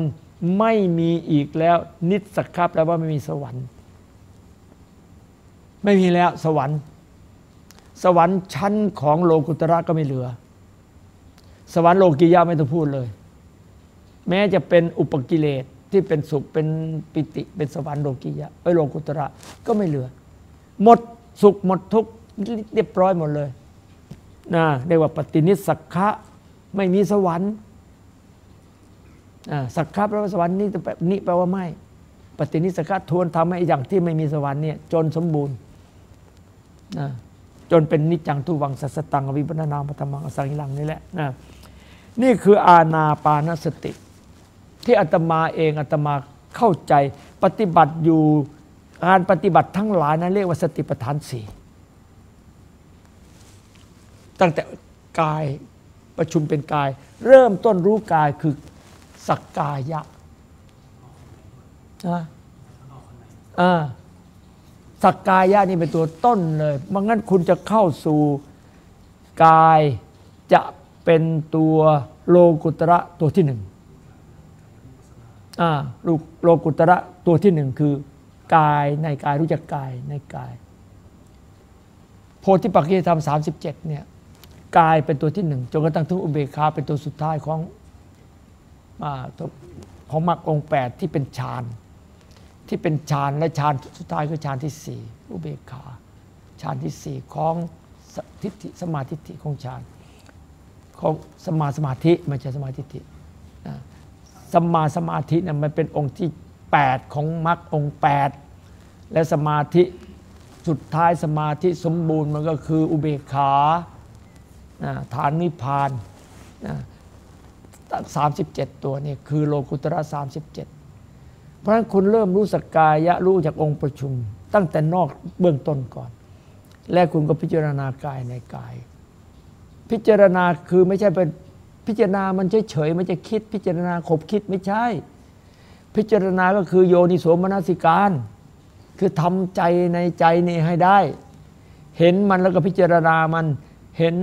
ไม่มีอีกแล้วนิสครับแปลว่าไม่มีสวรรค์ ไม่มีแล้วสวรรค์ สวรรค์ชั้นของโลกุตระก็ไม่เหลือ สวรรค์โลกิยะไม่ต้องพูดเลย แม้จะเป็นอุปกิเลสที่เป็นสุขเป็นปิติเป็นสวรรค์โลกิยะไอโลกุตระก็ไม่เหลือ หมดสุขหมดทุกข์เรียบร้อยหมดเลยนะเรียกว่าปฏินิสักขะไม่มีสวรรค์สักขะแปลว่าสวรรค์นี่นี่แปลว่าไม่ ปฏินิสักขะทวนทำให้อย่างที่ไม่มีสวรรค์เนี่ยจนสมบูรณ์ จนเป็นนิจังทุวังสัสตังวิปันนามัตมังอสังหิลังนี่แหละนะนี่คืออาณาปานสติ ที่อาตมาเองอาตมาเข้าใจปฏิบัติอยู่การปฏิบัติทั้งหลายนั้นเรียกว่าสติปัฏฐานสี่ตั้งแต่กายประชุมเป็นกาย เริ่มต้นรู้กายคือสักกายะนะ สักกายะนี่เป็นตัวต้นเลยมังั้นคุณจะเข้าสู่กายจะเป็นตัวโลกุตระตัวที่หนึ่งโลกุตระตัวที่หนึ่งคือกายในกายรู้จักกายในกาย โพธิปักขิธรรมสามสิบเจ็ดเนี่ยกายเป็นตัวที่หนึ่งจนกระทั่งถึงอุเบกขาเป็นตัวสุดท้ายของอของมรรคองแปดที่เป็นฌาน ที่เป็นฌานและฌานสุดท้ายคือฌานที่สี่อุเบกขาฌานที่สี่ของทิฏฐิสมาธิของฌานของสมาสมาธิไม่ใช่สมาธิสมาสมาธิเนี่ยมันเป็นองค์ที่ 8 ของมรรคองค์ 8 และสมาธิสุดท้ายสมาธิสมบูรณ์มันก็คืออุเบกขาฐานนิพพานสามสิบเจ็ดตัวนี่คือโลกุตระสามสิบเจ็ด เพราะฉะนั้นคุณเริ่มรู้สกกายะรู้จากองค์ประชุม ตั้งแต่นอกเบื้องต้นก่อน และคุณก็พิจารณากายในกาย พิจารณาคือไม่ใช่เป็นพิจารณามันเฉยๆไม่จะคิด พิจารณาขบคิดไม่ใช่ พิจารณาก็คือโยนิโสมนสิการ คือทำใจในใจนี่ให้ได้ เห็นมันแล้วก็พิจารณามันเห็น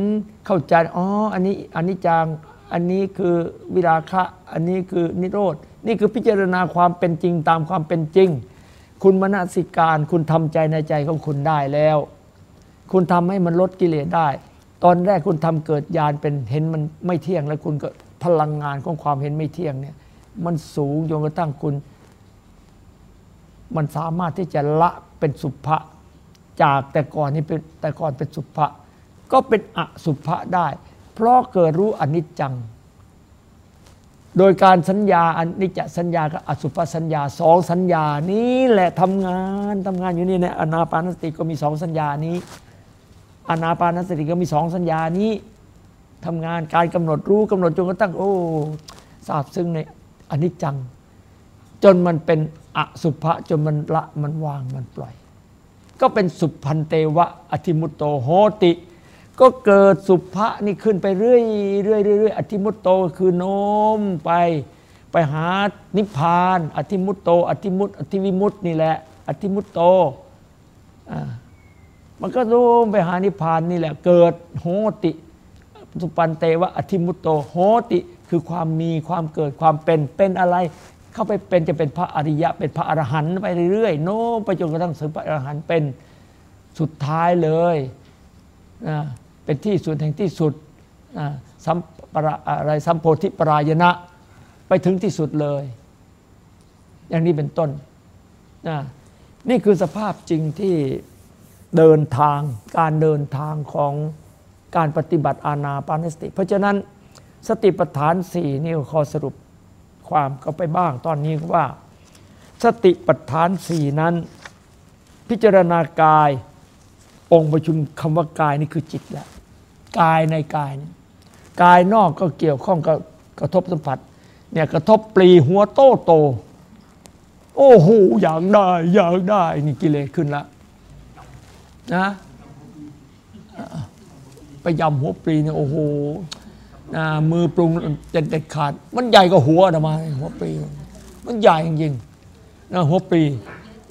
เข้าใจอ๋ออันนี้อันนี้จางอันนี้คือวิราคะ อันนี้คือนิโรธ นี่คือพิจารณาความเป็นจริงตามความเป็นจริง คุณมนสิการ คุณทำใจในใจของคุณได้แล้ว คุณทำให้มันลดกิเลสได้ ตอนแรกคุณทำเกิดญาณเป็นเห็นมันไม่เที่ยง แล้วคุณก็พลังงานของความเห็นไม่เที่ยงเนี่ยมันสูงจนกระทั่งคุณ มันสามารถที่จะละเป็นสุภะจากแต่ก่อนนี่เป็นแต่ก่อนเป็นสุภะก็เป็นอสุภะได้ เพราะเกิดรู้อนิจจัง โดยการสัญญาอันนิจจสัญญากับอสุภสัญญาสองสัญญานี้แหละทำงานทำงานอยู่นี่ในอนาปานสติก็มีสองสัญญานี้ อนาปานสติก็มีสองสัญญานี้ทำงานการกำหนดรู้กำหนดจนกระทั่งโอ้ทราบซึ่งในอนิจจัง จนมันเป็นอสุภะจนมันละมันวางมันปล่อย ก็เป็นสุพันเตวะอธิมุตโตโหติ ก็เกิดสุภะนี่ขึ้นไปเรื่อยเรื่อยเรื่อยอธิมุตโตคือโน้มไป ไปหานิพพาน อธิมุตโต อธิมุตอธิวิมุตนี่แหละ อธิมุตโตมันก็โน้มไปหานิพพานนี่แหละ เกิดโหติสุปันเตวะอธิมุตโตโหติคือความมีความเกิดความเป็นเป็นอะไร เข้าไปเป็นจะเป็นพระอริยะ เป็นพระอรหันต์ไปเรื่อยๆโน้มไปจนกระทั่งถึงพระอรหันต์เป็นสุดท้ายเลยนะ เป็นที่สุดแห่งที่สุดสัมปะอะไรสัมโพธิปรายณะไปถึงที่สุดเลย อย่างนี้เป็นต้นนี่คือสภาพจริงที่เดินทางการเดินทางของการปฏิบัติอาณาปานสติ เพราะฉะนั้นสติปัฏฐานสี่นี่ขอสรุปความก็ไปบ้างตอนนี้ว่า สติปัฏฐานสี่นั้น พิจารณากายองค์ประชุมคำว่ากายนี่คือจิตแหละ กายในกายกายนอกก็เกี่ยวข้องกับกระทบสัมผัสเนี่ยกระทบปลีหัวโตโต โอ้โหอยากได้อยากได้นี่กิเลสขึ้นละนะไปยำหัวปลีเนี่ยโอ้โหนะมือปรุงเด็ดเด็ดขาด มันใหญ่กว่าหัวทำไมาหัวปลีมันใหญ่จริงๆนะหัวปลี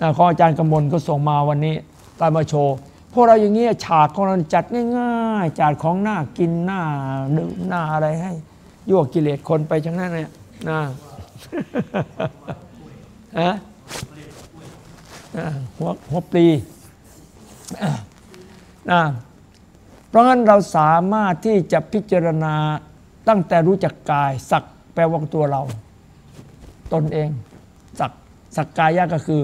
นะของอาจารย์กำมลก็ส่งมาวันนี้ตามมาโชว์ วกเราอย่างเงี้ยฉากของเราจัดง่ายๆจัดของหน้ากินหน้าดื่มหน้าอะไรให้ยั่วกิเลสคนไปชังนั้นเนี่ยนะฮะหัวหัวปลีนะเพราะงั้นเราสามารถที่จะพิจารณาตั้งแต่รู้จักกาย สักแปลว่าตัวเรา ตนเอง สักสักกายะก็คือ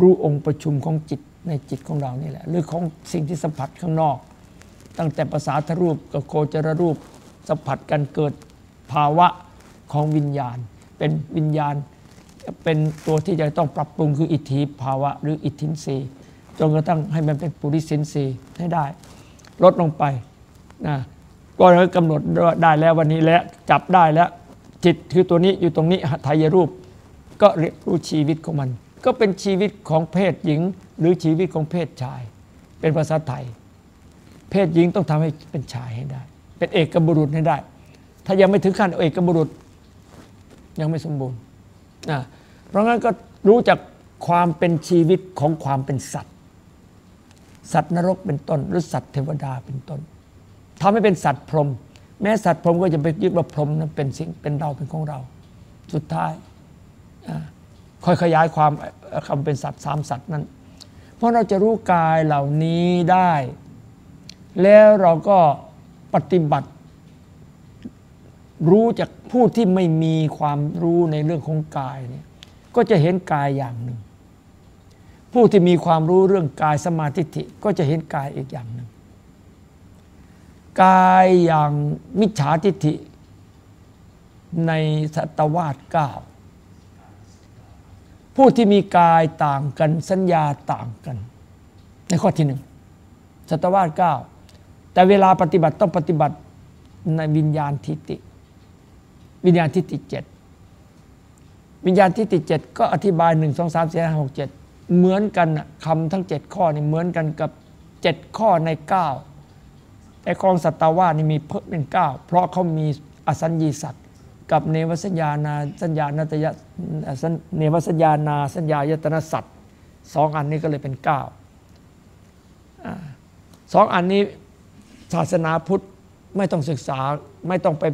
รู้องค์ประชุมของจิต ในจิตของเรานี่แหละ หรือของสิ่งที่สัมผัสข้างนอก ตั้งแต่ภาษาทรูปกับโคจรรูปสัมผัสกันเกิดภาวะของวิญญาณ เป็นวิญญาณเป็นตัวที่จะต้องปรับปรุงคืออิทธิภาวะ หรืออิทธินรีจนกระทั่งให้มันเป็นปุริสินรีให้ได้ ลดลงไปนะก็กำหนดได้แล้ววันนี้แล้วจับได้แล้วจิตคือตัวนี้อยู่ตรงนี้ทายรูป ก็เรียนรู้ชีวิตของมัน ก็เป็นชีวิตของเพศหญิง หรือชีวิตของเพศชาย เป็นภาษาไทย เพศหญิงต้องทำให้เป็นชายให้ได้ เป็นเอกบุรุษให้ได้ ถ้ายังไม่ถึงขั้นเอกบุรุษ ยังไม่สมบูรณ์นะเพราะงั้นก็รู้จักความเป็นชีวิตของความเป็นสัตว์ สัตว์นรกเป็นต้น หรือสัตว์เทวดาเป็นต้นทำให้เป็นสัตว์พรหมแม้สัตว์พรหมก็จะไปยึดว่าพรหมนั้นเป็นสิ่งเป็นเราเป็นของเรา สุดท้ายค่อยขยายความคำเป็นสัตว์สามสัตว์นั้น ราะเราจะรู้กายเหล่านี้ได้ แล้วเราก็ปฏิบัติ รู้จากผู้ที่ไม่มีความรู้ในเรื่องของกายเนี่ยก็จะเห็นกายอย่างหนึ่ง ผู้ที่มีความรู้เรื่องกายสมาธิิก็จะเห็นกายอีกอย่างหนึ่ง กายอย่างมิจฉาทิฏฐิในสัตวาสเก้า ผู้ที่มีกายต่างกันสัญญาต่างกัน ในข้อที่หนึ่งสัตวาสเก้าแต่เวลาปฏิบัติต้องปฏิบัติในวิญญาณทิฏฐิวิญญาณทิฏฐิเจ็ดวิญญาณทิฏฐิเจ็ดก็อธิบายหนึ่งสองสามสี่ห้าหกเจ็ดเหมือนกันคำทั้งเจ็ดข้อนี่เหมือนกันกับเจ็ดข้อในเก้าแต่กองสัตวานี่มีเพิ่มเป็นเก้าเพราะเขามีอสัญญีสัตว์ กับเนวสัญญานาสัญญาณตยะเนวสัญญานาสัญญายตนสัตว์สองอันนี้ก็เลยเป็นเก้าสองอันนี้ศาสนาพุทธไม่ต้องศึกษาไม่ต้องไป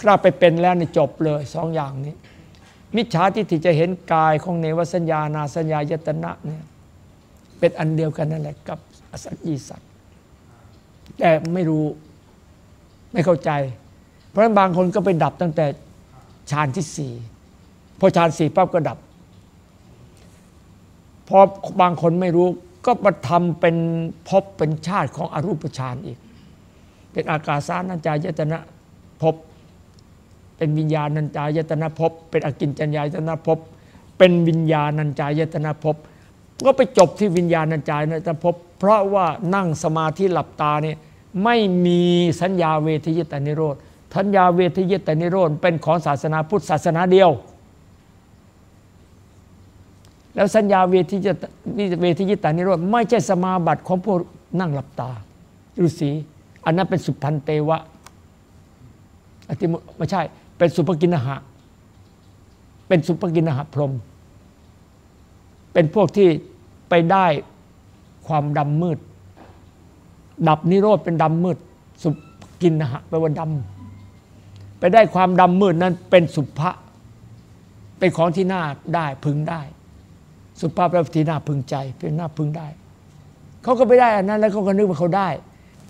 คราไปเป็นแล้วนี่จบเลยสองอย่างนี้ มิจฉาทิฏฐิจะเห็นกายของเนวสัญญานาสัญญายตนะเนี่ยเป็นอันเดียวกันนั่นแหละกับอสัญญีสัตว์แต่ไม่รู้ไม่เข้าใจ ราะฉะนั้นบางคนก็ไปดับตั้งแต่ฌานที่สี่พอฌานสี่ปั๊บก็ดับ พอบางคนไม่รู้ก็มาทำเป็นพบเป็นชาติของอรูปฌานอีก เป็นอากาสานัญจายตนะพบ เป็นวิญญาณัญจายตนะพบ เป็นอกินจัญญายตนะพบ เป็นวิญญาณัญจายตนะพบ ก็ไปจบที่วิญญาณัญจายตนะพบ เพราะว่านั่งสมาธิหลับตาเนี่ยไม่มีสัญญาเวทยิตานิโรธ สัญญาเวทยิตานิโรธเป็นของศาสนาพุทธศาสนาเดียว แล้วสัญญาเวทิยเวทิยิตานิโรธไม่ใช่สมาบัติของพวกนั่งหลับตาฤาษีอันนั้นเป็นสุพันเตวะอติไม่ใช่ เป็นสุภกินหะ เป็นสุภกินหะพรม เป็นพวกที่ไปได้ความดำมืด ดับนิโรธเป็นดำมืด สุภกินหะแปลว่าดำ ไปได้ความดำมืดนั้นเป็นสุภะเป็นของที่น่าได้พึงได้ สุภาพและที่น่าพึงใจเป็นน่าพึงได้ เขาก็ไปได้อันนั้นแล้วเขาก็นึกว่าเขาได้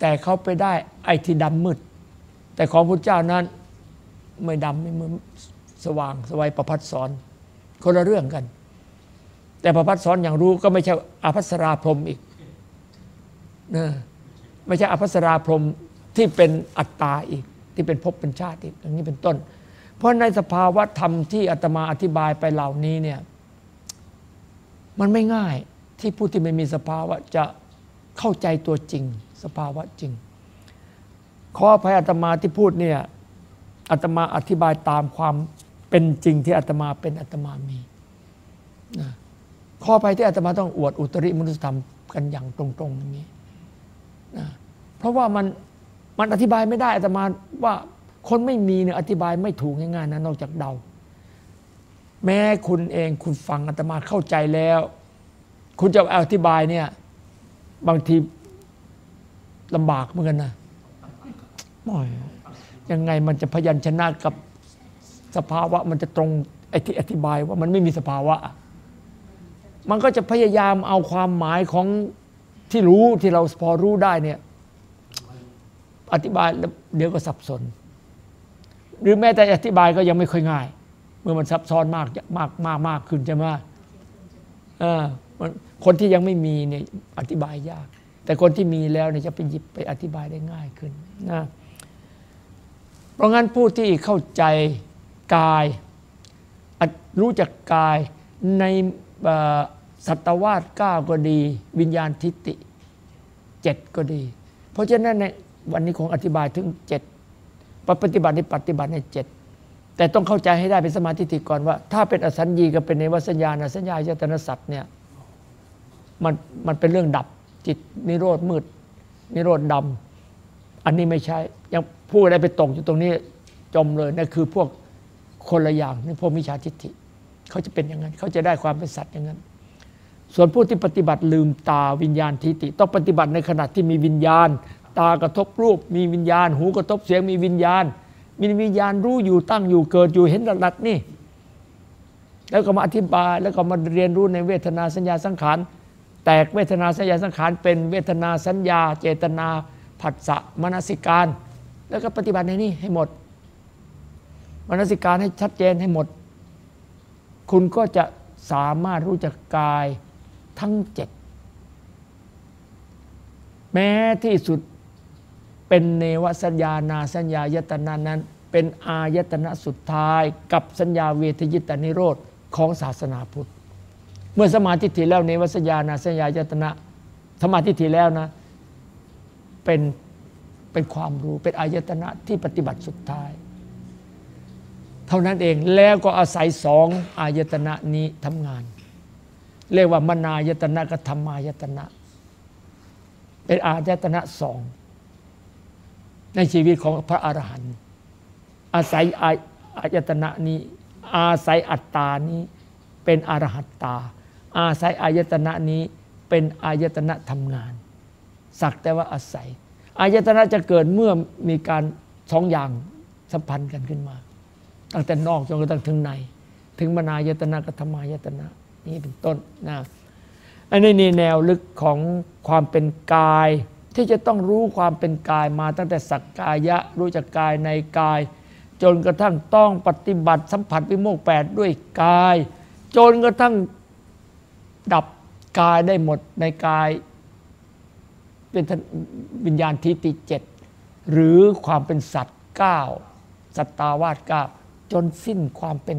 แต่เขาไปได้ไอ้ที่ดำมืด แต่ของพระเจ้านั้นไม่ดำไม่มือนสว่างสวัยประพัดสอนคนละเรื่องกัน แต่ประพัดสอนอย่างรู้ก็ไม่ใช่อภัสราพรมอีกนะไม่ใช่อภัสราพรมที่เป็นอัตตาอีก ที่เป็นภพเป็นชาติอย่างนี้เป็นต้น เพราะในสภาวะธรรมที่อาตมาอธิบายไปเหล่านี้เนี่ยมันไม่ง่ายที่ผู้ที่ไม่มีสภาวะจะเข้าใจตัวจริง สภาวะจริง ขออภัยอาตมาที่พูดเนี่ยอาตมาอธิบายตามความเป็นจริงที่อาตมาเป็นอาตมามีนะขออภัยที่อาตมาต้องอวดอุตริมนุสธรรมกันอย่างตรงๆอย่างนี้นะเพราะว่ามัน มันอธิบายไม่ได้อาตมาว่าคนไม่มีเนี่ยอธิบายไม่ถูกง่ายๆนะนอกจากเดา แม้คุณเองคุณฟังอาตมาเข้าใจแล้ว คุณจะอธิบายเนี่ย บางทีลำบากเหมือนกันนะยังไงมันจะพยัญชนะกับสภาวะ มันจะตรงไอ้ที่อธิบายว่ามันไม่มีสภาวะ มันก็จะพยายามเอาความหมายของที่รู้ที่เราพอรู้ได้เนี่ย อธิบายแล้วเดี๋ยวก็สับสน หรือแม้แต่อธิบายก็ยังไม่ค่อยง่าย เมื่อมันซับซ้อนมากมากมากมากขึ้นใช่ไหมคนที่ยังไม่มีเนี่ยอธิบายยาก แต่คนที่มีแล้วเนี่ยจะไปหยิบไปอธิบายได้ง่ายขึ้นนะเพราะงั้นผู้ที่เข้าใจกายรู้จักกายในสัตวาสก้าก็ดี วิญญาณทิฏฐิเจ็ดก็ดี เพราะฉะนั้นใน วันนี้คงอธิบายถึงเจ็ดปฏิบัติในปฏิบัติในเจ็ดแต่ต้องเข้าใจให้ได้เป็นสมาธิติก่อนว่า ถ้าเป็นอสัญญีกับเป็นในวสัญญาณสัญญายตนสัตว์เนี่ยมันมันเป็นเรื่องดับจิตนิโรธมืด นิโรธดำอันนี้ไม่ใช่ยังพูดอะไรไปตกอยู่ตรงนี้จมเลยนั่นคือพวกคนละอย่างนี่พวกมิจฉาทิฏฐิเขาจะเป็นอย่างนั้น เขาจะได้ความเป็นสัตว์อย่างนั้น ส่วนผู้ที่ปฏิบัติลืมตาวิญญาณทิฏฐิต้องปฏิบัติในขณะที่มีวิญญาณ ตากระทบรูปมีวิญญาณ หูกระทบเสียงมีวิญญาณ มีวิญญาณรู้อยู่ตั้งอยู่เกิดอยู่เห็นหลักๆนี่ แล้วก็มาอธิบายแล้วก็มาเรียนรู้ในเวทนาสัญญาสังขารแตกเวทนาสัญญาสังขารเป็นเวทนาสัญญา เจตนาผัสสะมนสิการ แล้วก็ปฏิบัติในนี้ให้หมดมนสิการให้ชัดเจนให้หมด คุณก็จะสามารถรู้จักกายทั้งเจ็ดแม้ที่สุด เป็นเนวสัญญานาสัญญายตนานั้น เป็นอายตนะสุดท้ายกับสัญญาเวทยิตานิโรธของศาสนาพุทธ เมื่อสมาธิถิแล้วเนวัสยานาสยายตนะสมาธิถิแล้วนะเป็นเป็นความรู้เป็นอายตนะที่ปฏิบัติสุดท้าย เท่านั้นเองแล้วก็อาศัยสองอายตนะนี้ทำงาน เรียกว่ามนายตนะกับธรรมายตนะ เป็นอายตนะสอง ในชีวิตของพระอรหันต์อาศัยอายตนะนี้ อาศัยอัตตานี้เป็นอรหัตตา อาศัยอายตนะนี้เป็นอายตนะทำงาน สักแต่ว่าอาศัย อายตนะจะเกิดเมื่อมีการสองอย่างสัมพันธ์กันขึ้นมา ตั้งแต่นอกจนกระทั่งถึงใน ถึงมนายตนะกับธรรมายตนะนี่เป็นต้นนะอันนี้นแนวลึกของความเป็นกาย ที่จะต้องรู้ความเป็นกายมาตั้งแต่สักกายะ รู้จักกายในกาย จนกระทั่งต้องปฏิบัติสัมผัสวิโมกแปดด้วยกาย จนกระทั่งดับกายได้หมดในกาย เป็นวิญญาณทิฏฐิเจ็ดหรือความเป็นสัตว์เก้าสัตตาวาสเก้าจนสิ้นความเป็น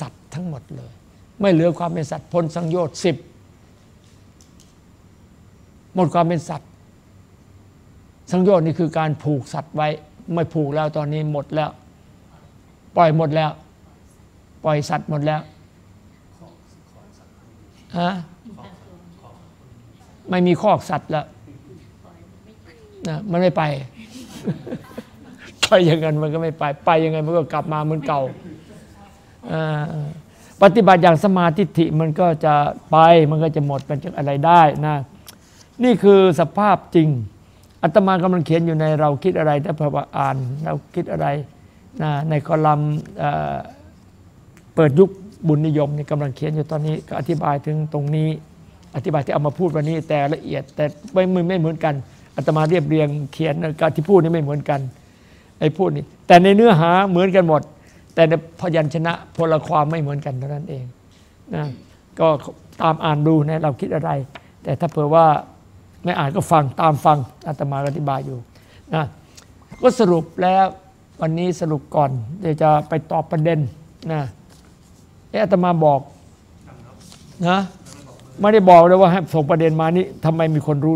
สัตว์ทั้งหมดเลย ไม่เหลือความเป็นสัตว์พ้นสังโยชน์สิบหมดความเป็นสัตว์ สังโยชน์นี่คือการผูกสัตว์ไว้ ไม่ผูกแล้วตอนนี้หมดแล้ว ปล่อยหมดแล้ว ปล่อยสัตว์หมดแล้วฮะไม่มีคอกสัตว์แล้วนะมันไม่ไปไปอย่างนั้นมันก็ไม่ไป ไปยังไงมันก็กลับมาเหมือนเก่าปฏิบัติอย่างสมาธิิมันก็จะไปมันก็จะหมดเป็นอะไรได้นะ นี่คือสภาพจริง อาตมากำลังเขียนอยู่ในเราคิดอะไรถ้าพระอ่านเราคิดอะไรนะในคอลัมน์เปิดยุคบุญนิยมนี่กำลังเขียนอยู่ตอนนี้ก็อธิบายถึงตรงนี้ อธิบายที่เอามาพูดวันนี้แต่ละเอียด แต่ไม่มือไม่เหมือนกันอาตมาเรียบเรียงเขียนการที่พูดนี่ไม่เหมือนกันไอ้พูดนี่แต่ในเนื้อหาเหมือนกันหมด แต่ในพยัญชนะพลความไม่เหมือนกันเท่านั้นเองนะก็ตามอ่านดูนะเราคิดอะไร แต่ถ้าเผื่อว่า ไม่อ่านก็ฟังตามฟังอาตมาอธิบายอยู่นะก็สรุปแล้ววันนี้สรุปก่อน เดี๋ยวจะไปตอบประเด็นนะไอาตมาบอกนะไม่ได้บอกเลยว่าให้ส่งประเด็นมานี่ทำไมมีคนรู้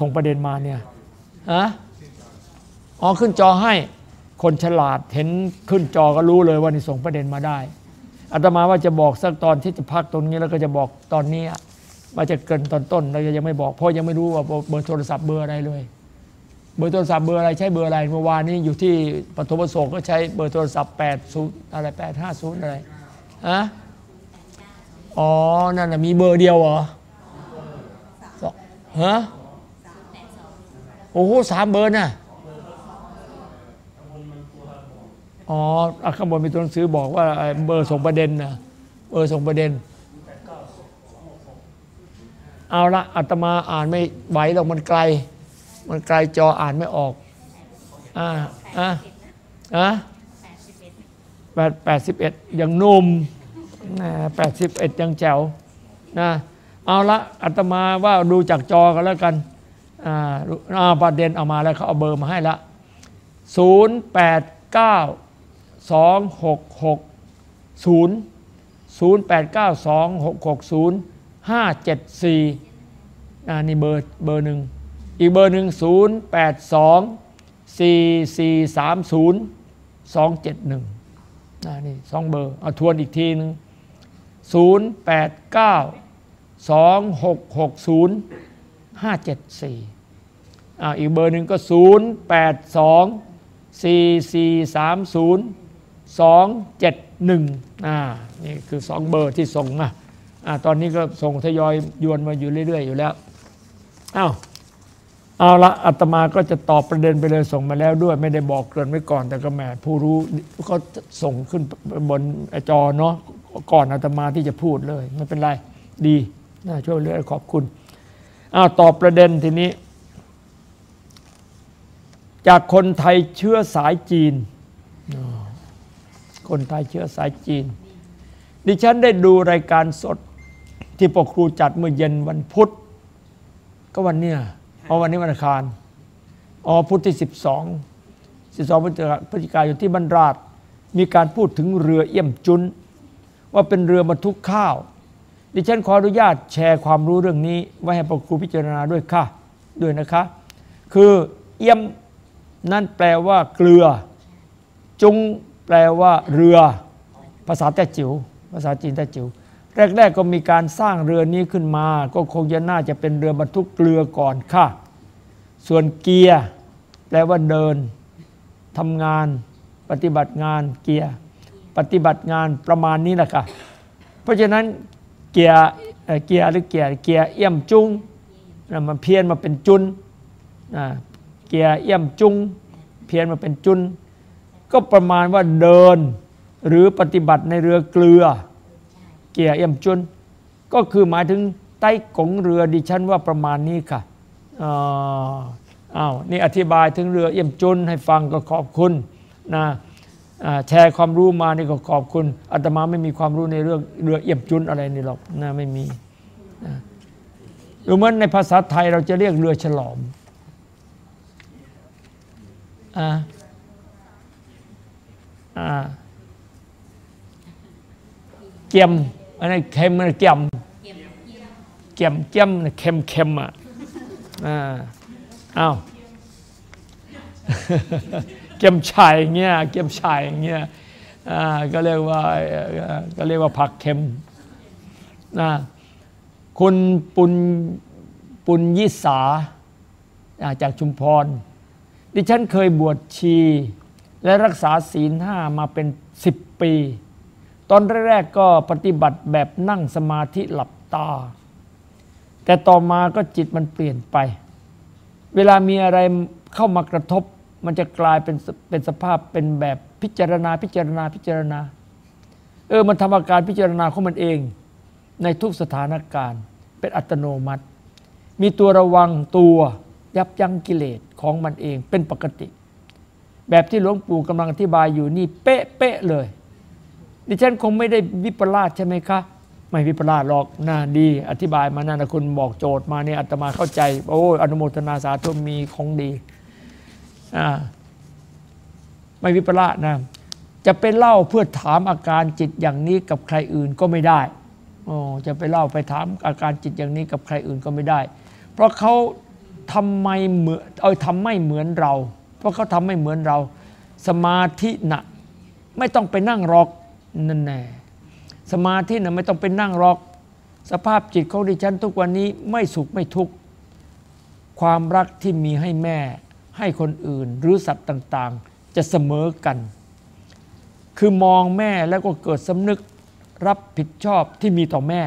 ส่งประเด็นมาเนี่ยฮะอ๋อขึ้นจอให้คนฉลาดเห็นขึ้นจอก็รู้เลยว่านี่ส่งประเด็นมาได้อาตมาว่าจะบอกสักตอนที่จะพักตรงนี้แล้วก็จะบอกตอนนี้ ว่าจะเกินตอนต้นเรายังไม่บอกเพราะยังไม่รู้ว่าเบอร์โทรศัพท์เบอร์อะไรเลย เบอร์โทรศัพท์เบอร์อะไรใช้เบอร์อะไรเมื่อวานนี้อยู่ที่ปฐมอโศกก็ใช้เบอร์โทรศัพท์8 0อะไร850อะไรฮะอ๋อนั่นนะมีเบอร์เดียวเหรอฮะโอ้โหสามเบอร์น่ะอ๋อข้างบนมีตัวหนังสือบอกว่าเบอร์ส่งประเด็นนะเบอร์ส่งประเด็น เอาละอาตมาอ่านไม่ไหวหรอกมันไกล มันไกลจออ่านไม่ออกอ่าอ่าอะแปดแปดสิบเอ็ดยังนุ่มแปดสิบเอ็ดยังแจ๋วนะเอาละอาตมาว่าดูจากจอกันแล้วกันอ่าประเด็นเอามาแล้วเขาเอาเบอร์มาให้ละศูนย์แปดเก้าสองหกหกศูนย์ศูนย์แปดเก้าสองหกหกศูนย์ ห้าเจ็ดสี่นี่เบอร์เบอร์หนึ่งอีกเบอร์หนึ่งศูนย์แปดสองสี่สี่สามศูนย์สองเจ็ดหนึ่งนี่สองเบอร์เอาทวนอีกทีหนึ่งศูนย์แปดเก้าสองหกหกศูนย์ห้าเจ็ดสี่อีกเบอร์หนึ่งก็ศูนย์แปดสองสี่สี่สามศูนย์สองเจ็ดหนึ่งนี่คือสองเบอร์ที่ส่งมา อตอนนี้ก็ส่งทยอยยวนมาอยู่เรื่อย ๆ อยู่แล้วอ้าวเอาละอาตมาก็จะตอบประเด็นไปเลยส่งมาแล้วด้วย ไม่ได้บอกเกินไว้ก่อน แต่ก็แหมผู้รู้ก็ส่งขึ้นบนจอเนาะก่อนอาตมาที่จะพูดเลยไม่เป็นไรดีน่าช่วยเหลือขอบคุณอ้าวตอบประเด็นทีนี้ จากคนไทยเชื้อสายจีน คนไทยเชื้อสายจีน ดิฉันได้ดูรายการสด ที่ปกครูจัดเมื่อเย็นวันพุธก็วันเนี้ยเอาวันนี้วันอังคารอ๋อพุธที่สิบสองสิบสองพฤศจิกายนที่บรรราชมีการพูดถึงเรือเอี่ยมจุน ว่าเป็นเรือบรรทุกข้าว ดิฉันขออนุญาตแชร์ความรู้เรื่องนี้ ไว้ให้พระครูพิจารณาด้วยค่ะด้วยนะคะ คือเอี่ยมนั่นแปลว่าเกลือ จุงแปลว่าเรือ ภาษาแต้จิ๋วภาษาจีนแต้จิ๋ว แรก ๆ ก็มีการสร้างเรือนี้ขึ้นมา ก็คงจะน่าจะเป็นเรือบรรทุกเกลือก่อนค่ะ ส่วนเกียร์แปลว่าเดินทำงาน ปฏิบัติงานเกียร์ปฏิบัติงานประมาณนี้แหละค่ะ เพราะฉะนั้นเกียร์เกียร์หรือเกียร์เกียร์เอี่ยมจุงนะมันเพี้ยนมาเป็นจุนนะเกียร์เอี่ยมจุง เพี้ยนมาเป็นจุน ก็ประมาณว่าเดินหรือปฏิบัติในเรือเกลือ เกียร์เอี่ยมจุนก็คือหมายถึงใต้กงเรือดิฉันว่าประมาณนี้ค่ะอ้าวนี่อธิบายถึงเรือเอี่ยมจุนให้ฟังก็ขอบคุณนะแชร์ความรู้มานี่ก็ขอบคุณอาตมาไม่มีความรู้ในเรื่องเรือเอี่ยมจุนอะไรนี่หรอกนะไม่มีนะหรือเมือนในภาษาไทยเราจะเรียกเรือฉลอมอ่าอ่าเกียม อันนั้นเค็มอันเกียมเกียมเกียมเค็มเค็มอะอ่าอ้าวเกียมชายเงี้ยเกียมชายเงี้ยอ่าก็เรียกว่าก็เรียกว่าผักเค็มนะคุณปุญปุญยิสาอ่าจากชุมพร ดิฉันเคยบวชชี และรักษาศีลห้ามาเป็นสิบปี ตอนแรกๆก็ปฏิบัติแบบนั่งสมาธิหลับตา แต่ต่อมาก็จิตมันเปลี่ยนไป เวลามีอะไรเข้ามากระทบ มันจะกลายเป็นเป็นสภาพเป็นแบบพิจารณาพิจารณาพิจารณา เออมันทำอาการพิจารณาของมันเอง ในทุกสถานการณ์ เป็นอัตโนมัติ มีตัวระวังตัวยับยั้งกิเลสของมันเองเป็นปกติ แบบที่หลวงปู่กำลังอธิบายอยู่นี่เป๊ะเป๊ะๆเลย ดิฉันคงไม่ได้วิปลาสใช่ไหมคะ ไม่วิปลาสหรอกน่าดี อธิบายมานั่นะคุณบอกโจทย์มาเนี่ยอาตมาเข้าใจ โอ้ยอนุโมทนาสาธุมีของดีอ่าไม่วิปลาสนะจะไปเล่าเพื่อถามอาการจิตอย่างนี้กับใครอื่นก็ไม่ได้โอ้จะไปเล่าไปถามอาการจิตอย่างนี้กับใครอื่นก็ไม่ได้ เพราะเขาทำไมเหมือนเอาทำไม่เหมือนเรา เพราะเขาทำไม่เหมือนเรา สมาธินะไม่ต้องไปนั่งรอก นั่นแน่สมาธินะไม่ต้องไปนั่งรอก สภาพจิตของดิฉันทุกวันนี้ไม่สุขไม่ทุกข์ความรักที่มีให้แม่ ให้คนอื่น หรือสัตว์ต่างๆ จะเสมอกัน คือมองแม่แล้วก็เกิดสำนึกรับผิดชอบที่มีต่อแม่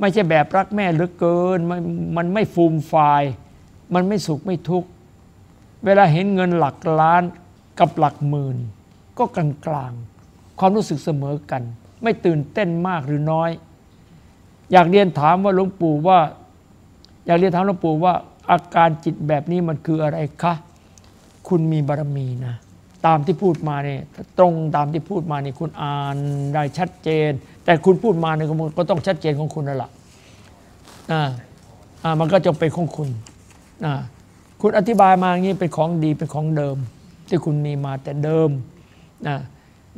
ไม่ใช่แบบรักแม่เหลือเกินมันมันไม่ฟูมฟาย มันไม่สุขไม่ทุกข์เวลาเห็นเงินหลักล้านกับหลักหมื่น ก็กลางกลางๆ ความรู้สึกเสมอกัน ไม่ตื่นเต้นมากหรือน้อย อยากเรียนถามว่าหลวงปู่ว่า อยากเรียนถามหลวงปู่ว่า อาการจิตแบบนี้มันคืออะไรคะคุณมีบารมีนะตามที่พูดมาเนี่ยตรงตามที่พูดมานี่คุณอ่านได้ชัดเจน แต่คุณพูดมาเนี่ยก็ต้องชัดเจนของคุณนั่นแหละอ่าอ่ามันก็จะเป็นของคุณอ่าคุณอธิบายมาอย่างนี้เป็นของดีเป็นของเดิม ที่คุณมีมาแต่เดิมนะ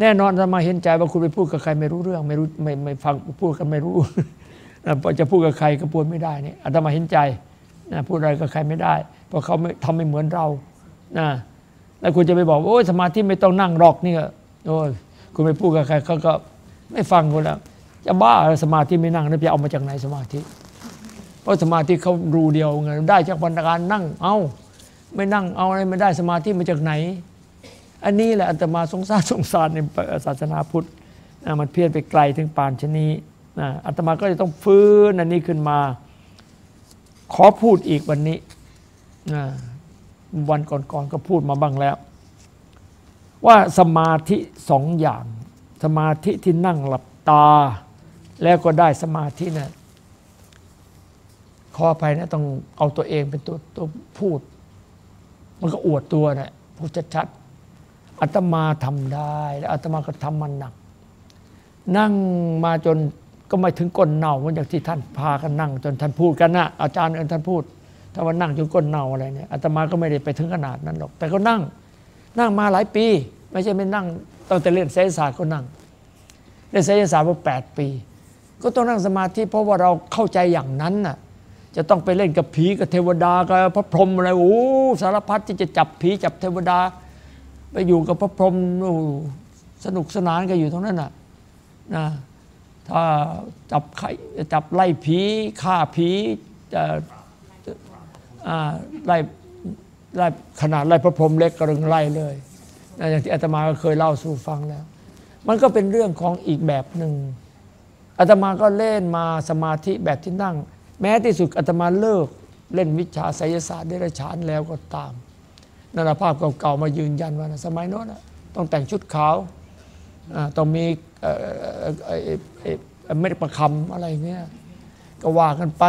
แน่นอนจะมาเห็นใจว่าคุณไปพูดกับใครไม่รู้เรื่อง ไม่รู้ไม่ไม่ฟังพูดกันไม่รู้นะพอจะพูดกับใครก็พูดไม่ได้เนี่ยอาตมาเห็นใจนะพูดอะไรกับใครไม่ได้ เพราะเขาไม่ทำไม่เหมือนเรานะแล้วคุณจะไปบอกว่าโอ้ยสมาธิไม่ต้องนั่งหรอกนี่ก็โอ้ยคุณไปพูดกับใครเขาก็ไม่ฟังคุณแล้วจะบ้าเหรสมาธิไม่นั่งแล้วจะเอามาจากไหนสมาธิ เพราะสมาธิเขารูเดียวไงได้จากบรรการนั่งเอาไม่นั่งเอาอะไรไม่ได้สมาธิมาจากไหน อันนี้แหละอาตมาสงสารสงสารในศาสนาพุทธมันเพี้ยนไปไกลถึงปานชนีนะอาตมาก็จะต้องฟื้นอันนี้ขึ้นมา ขอพูดอีกวันนี้นะวันก่อนๆก็พูดมาบ้างแล้ว ว่าสมาธิสองอย่าง สมาธิที่นั่งหลับตา แล้วก็ได้สมาธินะ่ะขออภัยนะต้องเอาตัวเองเป็นตัวตัวพูด มันก็อวดตัวนะพูดชัด อาตมาทำได้แล้วอาตมาก็ทำมันหนัก นั่งมาจนก็ไม่ถึงก้นเน่าเหมือนอย่างที่ท่านพากันนั่ง จนท่านพูดกันนะอาจารย์เอิญท่านพูด ถ้าว่านั่งจนก้นเน่าอะไรเนี่ยอาตมาก็ไม่ได้ไปถึงขนาดนั้นหรอก แต่ก็นั่ง นั่งมาหลายปี ไม่ใช่ไม่นั่งตั้งแต่เรียนเศรษฐศาสตร์ก็นั่งเรียนไสยศาสตร์มาแปดปี ก็ต้องนั่งสมาธิเพราะว่าเราเข้าใจอย่างนั้นน่ะจะต้องไปเล่นกับผีกับเทวดากับพระพรหมอะไรโอ้สารพัดที่จะจับผีจับเทวดา ไปอยู่กับพระพรหมสนุกสนานกันอยู่ตรงนั้นน่ะนะถ้าจับไข่จับไล่ผีฆ่าผีจะอ่าไล่ไล่ขนาดไล่พระพรหมเล็กก็รึงไล่เลยนะอย่างที่อาตมาก็เคยเล่าสู่ฟังแล้ว มันก็เป็นเรื่องของอีกแบบหนึ่งอาตมาก็เล่นมาสมาธิแบบที่นั่ง แม้ที่สุดอาตมาเลิกเล่นวิชาไสยศาสตร์เดรัจฉานแล้วก็ตาม นั่นนะภาพเก่าๆมายืนยันว่านะสมัยโน้นต้องแต่งชุดขาวต้องมีเม็ดประคำอะไรเงี้ยก็ว่ากันไป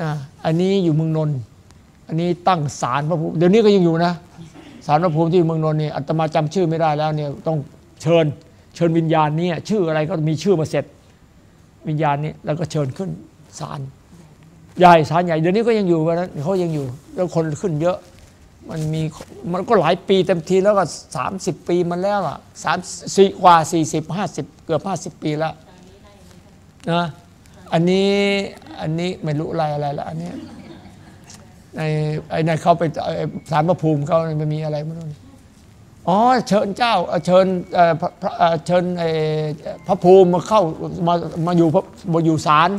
นะอันนี้อยู่เมืองนนท์อันนี้ตั้งศาลพระภูมิเดี๋ยวนี้ก็ยังอยู่นะศาลพระภูมิที่เมืองนนท์นี่อาตมาจำชื่อไม่ได้แล้วเนี่ยต้องเชิญเชิญวิญญาณนี่ยชื่ออะไรก็มีชื่อมาเสร็จวิญญาณนี้แล้วก็เชิญขึ้นศาลใหญ่ศาลใหญ่เดี๋ยวนี้ก็ยังอยู่วันนั้นเขายังอยู่แล้วคนขึ้นเยอะ มันมีมันก็หลายปีเต็มทีแล้วก็ 30 ปีมันแล้วอะสามสี่กว่า 40 50 เกือบ 50 ปีแล้วนะอันนี้อันนี้ไม่รู้อะไรอะไรละอันนี้ในไอ้ในเขาไปสารพระภูมิเขาไม่มีอะไรไม่รู้อ๋อเชิญเจ้าเชิญเอ่อพระเชิญพระภูมิมาเข้ามามาอยู่มาอยู่ศาล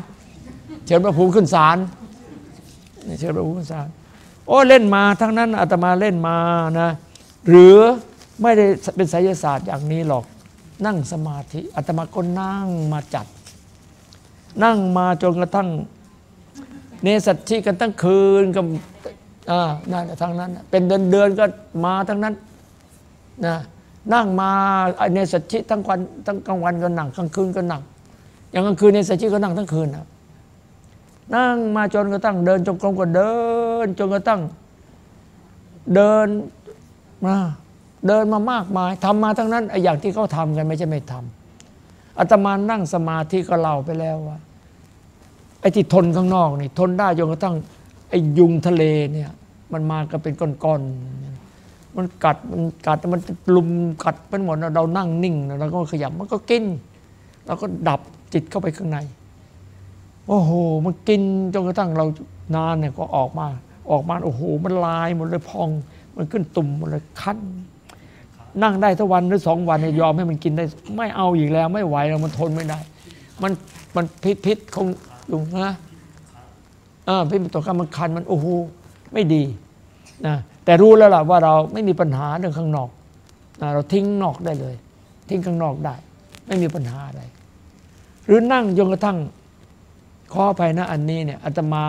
เชิญพระภูมิขึ้นศาลเชิญพระภูมิขึ้นศาล อ้เล่นมาทั้งนั้นอาตมาเล่นมานะหรือไม่ได้เป็นไสยศาสตร์อย่างนี้หรอก นั่งสมาธิอาตมาก็นั่งมาจัด นั่งมาจนกระทั่ง เนสัตชิกันตั้งคืนกับอ่านั่นทั้งนั้น เป็นเดือนเดือนก็มาทั้งนั้นนะนั่งมาเนสัตชิทั้งวันทั้งกลางวันก็นั่งกลางคืนก็นั่งอย่างกลางคืนเนสัตชิก็นั่งทั้งคืนนะนั่งมาจนกระทั่งเดินจงกรมก็เดิ นจนกระทั่งเดินมาเดินมามากมายทำมาทั้งนั้นไอ้อย่างที่เขาทำกันไม่ใช่ไม่ทำอาตมานั่งสมาธิก็เล่าไปแล้วว่าไอ้ที่ทนข้างนอกนี่ทนได้จนกระทั่งไอ้ยุงทะเลเนี่ย มันมากันเป็นก้อนๆมันกัดมันกัดมันลุมกัดเป็นหมดเรานั่งนิ่งเราก็ขยับมันก็กินเราก็ดับจิตเข้าไปข้างในโอ้โห มันกินจนกระทั่งเรานานเนี่ยก็ออกมา ออกมาโอ้โหมันลายหมดเลยพอง มันขึ้นตุ่มหมดเลยคันนั่งได้ทั้งวันหรือสองวันเนี่ยยอมให้มันกินได้ ไม่เอาอีกแล้วไม่ไหวแล้วมันทนไม่ได้ มันมันพิษพิษคงอยู่นะเออพิษตัวกรรมันคันมันโอ้โหไม่ดีนะแต่รู้แล้วล่ะว่าเราไม่มีปัญหาเรื่องข้างนอกนะเราทิ้งนอกได้เลย ทิ้งข้างนอกได้ ไม่มีปัญหาอะไร หรือนั่งจนกระทั่งขออภัยนะอันนี้เนี่ยอาตมา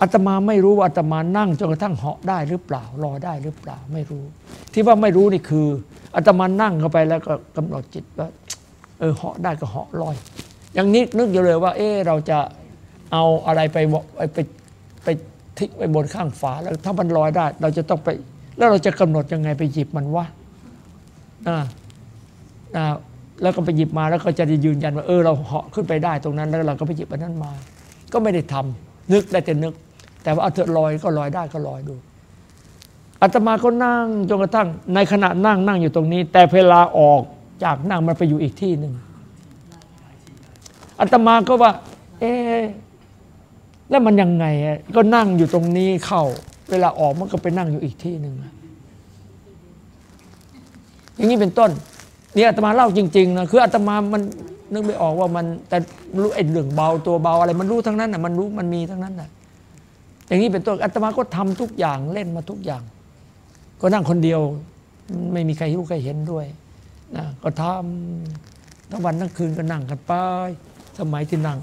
อาตมาไม่รู้ว่าอาตมานั่งจนกระทั่งเหาะได้หรือเปล่า รอได้หรือเปล่าไม่รู้ ที่ว่าไม่รู้นี่คืออาตมานั่งเข้าไปแล้วก็กำหนดจิตว่าเออเหาะได้ก็เหาะลอย อย่างนี้นึกอยู่เลยว่า เออเราจะเอาอะไรไปไปไปไปทิ้งไว้บนข้างฝาแล้วถ้ามันลอยได้ เราจะต้องไป แล้วเราจะกำหนดยังไงไปหยิบมันวะอ่าอ่าแล้วก็ไปหยิบมาแล้วก็จะยืนยันว่าเออเราเหาะขึ้นไปได้ตรงนั้นแล้วเราก็ไปหยิบอันนั้นมา ก็ไม่ได้ทำนึกได้แต่นึก แต่ว่าเอาเถอะลอยก็ลอยได้ก็ลอยดูอาตมาก็นั่งจนกระทั่ง ในขณะนั่งนั่งอยู่ตรงนี้ แต่เวลาออกจากนั่งมันไปอยู่อีกที่หนึ่งอาตมาก็ว่า เอ๊แล้วมันยังไงก็นั่งอยู่ตรงนี้เข้า เวลาออกมันก็ไปนั่งอยู่อีกที่หนึ่งอย่างนี้เป็นต้นนี่อาตมาเล่าจริงๆนะคืออาตมามันนึกไม่ออกว่ามันแต่รู้ไอ้เรื่องเบาตัวเบาอะไร มันรู้ทั้งนั้นน่ะมันรู้มันมีทั้งนั้นน่ะ อย่างนี้เป็นต้นอาตมาก็ทำทุกอย่างเล่นมาทุกอย่าง ก็นั่งคนเดียวไม่มีใครรู้ใครเห็นด้วยนะก็ทำทั้งวันทั้งคืนก็นั่งกันไปสมัยที่นั่ง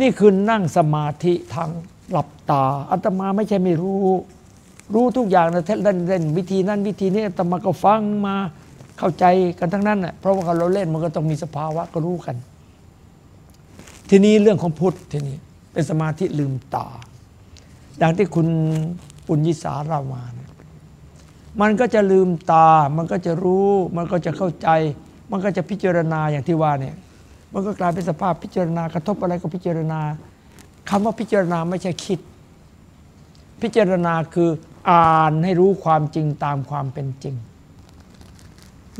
นี่คือนั่งสมาธิทางหลับตาอาตมาไม่ใช่ไม่รู้ รู้ทุกอย่างนะเล่นเล่นวิธีนั้นวิธีนี้อาตมาก็ฟังมาเข้าใจกันทั้งนั้นน่ะเพราะว่าเราเล่นมันก็ต้องมีสภาวะก็รู้กัน ทีนี้เรื่องของพุทธทีนี้เป็นสมาธิลืมตา อย่างที่คุณปุญญิสาเรามานะมันก็จะลืมตา มันก็จะรู้ มันก็จะเข้าใจ มันก็จะพิจารณาอย่างที่ว่าเนี่ย มันก็กลายเป็นสภาพพิจารณากระทบอะไรก็พิจารณาคำว่าพิจารณาไม่ใช่คิด พิจารณาคืออ่านให้รู้ความจริงตามความเป็นจริง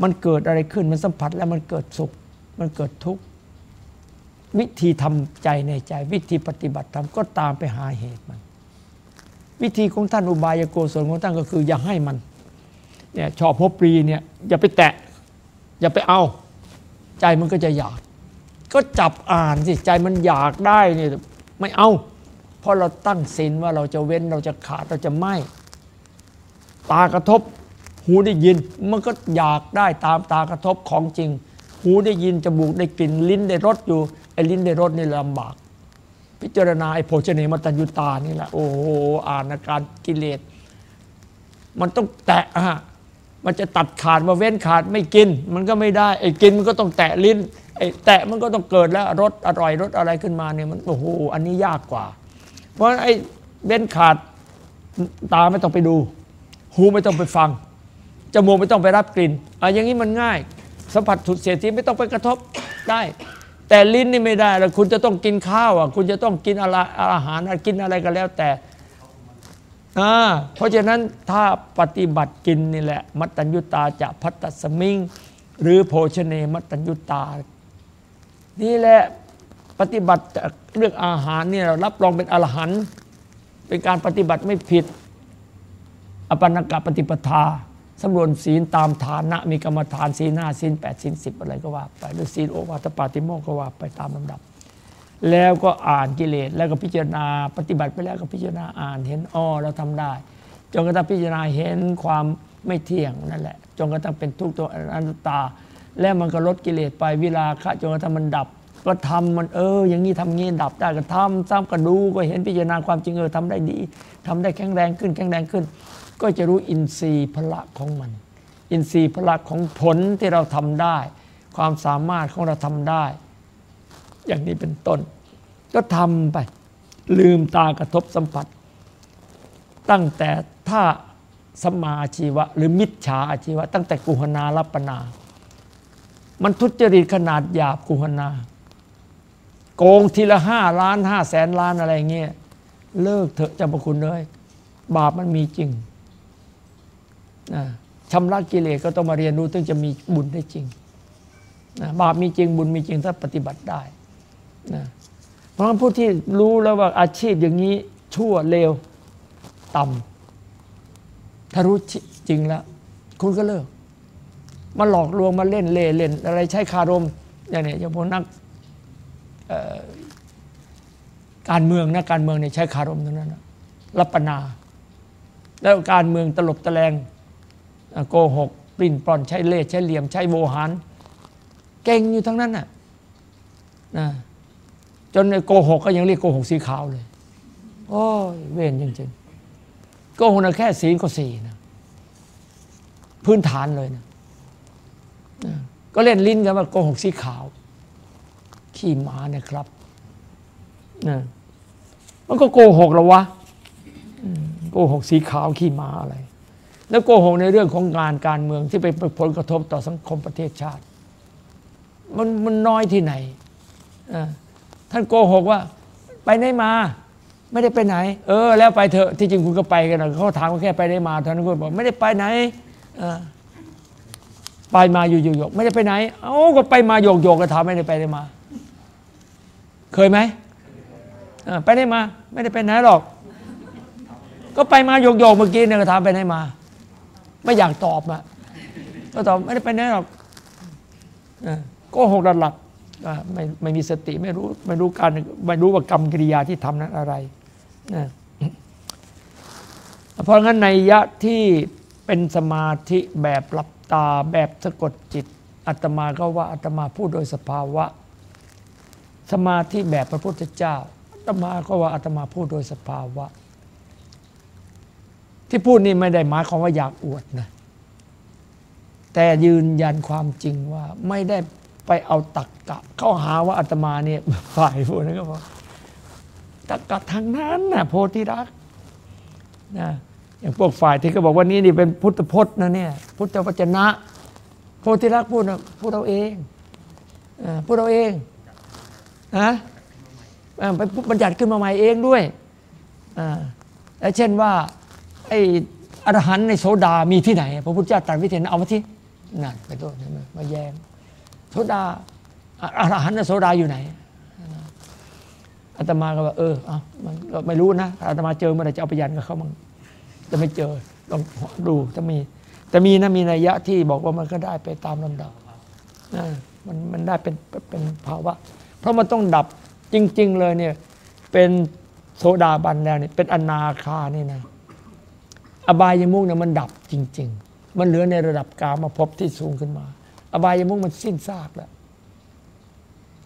มันเกิดอะไรขึ้น มันสัมผัสแล้วมันเกิดสุข มันเกิดทุกข์ วิธีทำใจในใจ วิธีปฏิบัติธรรมก็ตามไปหาเหตุมัน วิธีของท่านอุบายโกศลของท่านก็คือ อย่าให้มันเนี่ยชอบพบปรีเนี่ยอย่าไปแตะ อย่าไปเอา ใจมันก็จะอยาก ก็จับอ่านสิใจมันอยากได้เนี่ยไม่เอา เพราะเราตั้งศีลว่าเราจะเว้นเราจะขาดเราจะไม่ ตากระทบ หูได้ยินมันก็อยากได้ตามตากระทบของจริง หูได้ยินจมูกได้กลิ่นลิ้นได้รสอยู่ไอ้ลิ้นได้รสนี่ลำบาก พิจารณาไอ้โภชเนมตัญญุตานี่แหละโอ้โหอ่านอาการกิเลสมันต้องแตะฮะมันจะตัดขาดมาเว้นขาดไม่กิน มันก็ไม่ได้ไอ้กินมันก็ต้องแตะลิ้นไอ้แตะมันก็ต้องเกิดแล้วรสอร่อยรสอะไรขึ้นมาเนี่ยมันโอ้โหอันนี้ยากกว่า เพราะไอ้เว้นขาดตาไม่ต้องไปดู หูไม่ต้องไปฟังจมูกไม่ต้องไปรับกลิ่นอะอย่างนี้มันง่ายสัมผัสถูกเสียทีไม่ต้องไปกระทบได้ แต่ลิ้นนี่ไม่ได้แล้วคุณจะต้องกินข้าวอะคุณจะต้องกินอะไรอาหารกินอะไรก็แล้วแต่อ่าเพราะฉะนั้นถ้าปฏิบัติกินนี่แหละ มัตตัญญุตาจะพัตตสมิง หรือโภชเนมัตตัญญุตา นี่แหละปฏิบัติเรื่องอาหารเนี่ยรับรองเป็นอรหันต์เป็นการปฏิบัติไม่ผิด อปันนกะปฏิปทา สำรวมศีลตามฐานะ มีกรรมฐานศีลห้าศีลแปดศีลสิบอะไรก็ว่าไปหรือศีลโอวาทปาติโมกขว่าไปตามลำดับ แล้วก็อ่านกิเลสแล้วก็พิจารณาปฏิบัติไปแล้วก็พิจารณาอ่านเห็นอ้อเราทำได้จนกระทั่งพิจารณาเห็นความไม่เที่ยงนั่นแหละจนกระทั่งเป็นทุกตัวอนัตตา แล้วมันก็ลดกิเลสไปเวลาคะจนกระทั่งมันดับ ก็ทำมันเออ อย่างนี้ทำงี้ดับได้ก็ทำซ้ำก็ดูก็เห็นพิจารณาความจริงเออทำได้ดีทำได้แข็งแรงขึ้นแข็งแรงขึ้น ก็จะรู้อินทรีย์พละของมัน อินทรีย์พละของผลที่เราทำได้ ความสามารถของเราทำได้ อย่างนี้เป็นต้น ก็ทำไป ลืมตากระทบสัมผัส ตั้งแต่ถ้าสมาชีวะ หรือมิจฉาอาชีวะ ตั้งแต่กุหนารัปนา มันทุจริตขนาดหยาบกุหนา โกงทีละห้าล้านห้าแสนล้านอะไรเงี้ยเลิกเถอะจำพระคุณเลยบาปมันมีจริง ชำระกิเลสก็ต้องมาเรียนรู้ถึงจะมีบุญได้จริงบาปมีจริงบุญมีจริงถ้าปฏิบัติได้นะเพราะฉะนั้นผู้ที่รู้แล้วว่าอาชีพอย่างนี้ชั่วเลวต่ำถ้ารู้จริงแล้ว คุณก็เลิก มาหลอกลวงมาเล่นเล่เล่น อะไรใช้คารมอย่างนี้อย่างพวกนักการเมืองนะการเมืองเนี่ยใช้คารมทั้งนั้นนะรัปนา แล้วการเมืองตลบตะแลง โกหกปลิ้นปลอนใช้เล่ใช้เหลี่ยมใช้โวหาร เก่งอยู่ทั้งนั้นน่ะนะจนโกหกก็ยังเรียกโกหกสีขาวเลย โอ้ยเวรจริงๆโกหกนะแค่สีก็สีนะพื้นฐานเลยนะนะก็เล่นลิ้นกันว่าโกหกสีขาว ขี้หมาเนี่ยครับนะมันก็โกหกแล้ววะโกหกสีขาวขี้หมาอะไร แล้วโกหกในเรื่องของงานการเมืองที่ไปผลกระทบต่อสังคมประเทศชาติ มันมันน้อยที่ไหน ท่านโกหกว่า ไปไหนมา ไม่ได้ไปไหน เออ แล้วไปเถอะที่จริงคุณก็ไปกันนะเขาถามว่าแค่ไปได้มาท่านก็บอกไม่ได้ไปไหนไปมาอยู่โยกไม่ได้ไปไหน เอ้าก็ไปมาโยกโยกก็ถามไม่ได้ไปได้มา เคยไหมไปได้มา ไม่ได้ไปไหนหรอก ก็ไปมาโยกโยกเมื่อกี้เนี่ยก็ถามไปไหนมา ไม่อยากตอบอะก็ตอบไม่ได้ไปไหนหรอกก็หกหลับไม่ไม่มีสติไม่รู้ไม่รู้การไม่รู้ว่ากรรมกิริยาที่ทำนั้นอะไรนะเพราะงั้นในยะที่เป็นสมาธิแบบหลับตาแบบสะกดจิตอาตมาก็ว่าอาตมาพูดโดยสภาวะ สมาธิแบบพระพุทธเจ้าอาตมาก็ว่าอาตมาพูดโดยสภาวะ ที่พูดนี่ไม่ได้หมายความว่าอยากอวดนะแต่ยืนยันความจริงว่าไม่ได้ไปเอาตักกะ เข้าหาว่าอาตมาเนี่ยฝ่ายพูดนะก็บอกตักกะทางนั้นนะโพธิรักนะอย่างพวกฝ่ายที่เขาบอกว่านี่นี่เป็นพุทธพจน์นะเนี่ย พุทธวจนะ โพธิรักพูดนะพูดเราเองพูดเราเองนะไปบัญญัติขึ้นมาใหม่เองด้วยและเช่นว่า ไอ้อรหันต์ในโสดามีที่ไหน พระพุทธเจ้าตรัสวิเทนเอามาที่นั่นเป็นต้นใช่ไหมมาแย้งโซดาอรหันต์น่ะโซดาอยู่ไหนอาตมาก็ว่าเออเอามันไม่รู้นะอาตมาเจอเมื่อไหร่จะเอาไปยันกับเขามั่งจะไม่เจอลองดูถ้ามี แต่มีนะมีนัยยะที่บอกว่ามันก็ได้ไปตามลำดับมันมันได้เป็นเป็นภาวะ เพราะมันต้องดับจริง ๆ เลยเนี่ยเป็นโสดาบันแล้วเนี่ยเป็นอนาคานี่นะ อบายมุกเนี่ยมันดับจริง ๆ มันเหลือในระดับกามาพบที่สูงขึ้นมา อบายมุกมันสิ้นซากแล้ว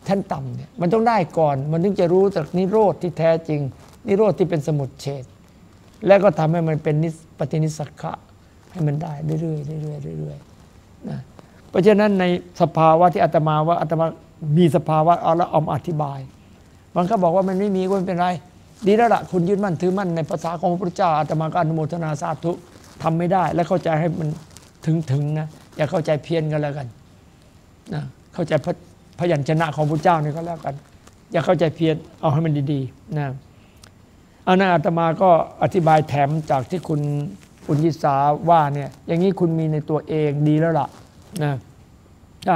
ท่านต่ำเนี่ยมันต้องได้ก่อน มันถึงจะรู้จากนิโรธที่แท้จริง นิโรธที่เป็นสมุดเฉดแล้วก็ทำให้มันเป็นนิปฏินิสสขะให้มันได้เรื่อยๆเรื่อยๆเรื่อยๆนะเพราะฉะนั้นในสภาวะที่อาตมาว่าอาตมามีสภาวะเอาละเอามาอธิบาย มันก็บอกว่ามันไม่มีก็ไม่เป็นไร ดีแล้วล่ะคุณยึดมั่นถือมั่นในภาษาของพระพุทธเจ้าอาตมาก็อนุโมทนาสาธุทำไม่ได้ และเข้าใจให้มันถึงถึงนะอย่าเข้าใจเพี้ยนกันแล้วกันนะเข้าใจพพยัญชนะของพระเจ้านี่ก็แล้วกัน อย่าเข้าใจเพี้ยนเอาให้มันดีๆนะอันนั้นอาตมาก็อธิบายแถมจากที่คุณอุณยิสาว่าเนี่ยอย่างนี้คุณมีในตัวเองดีแล้วล่ะนะ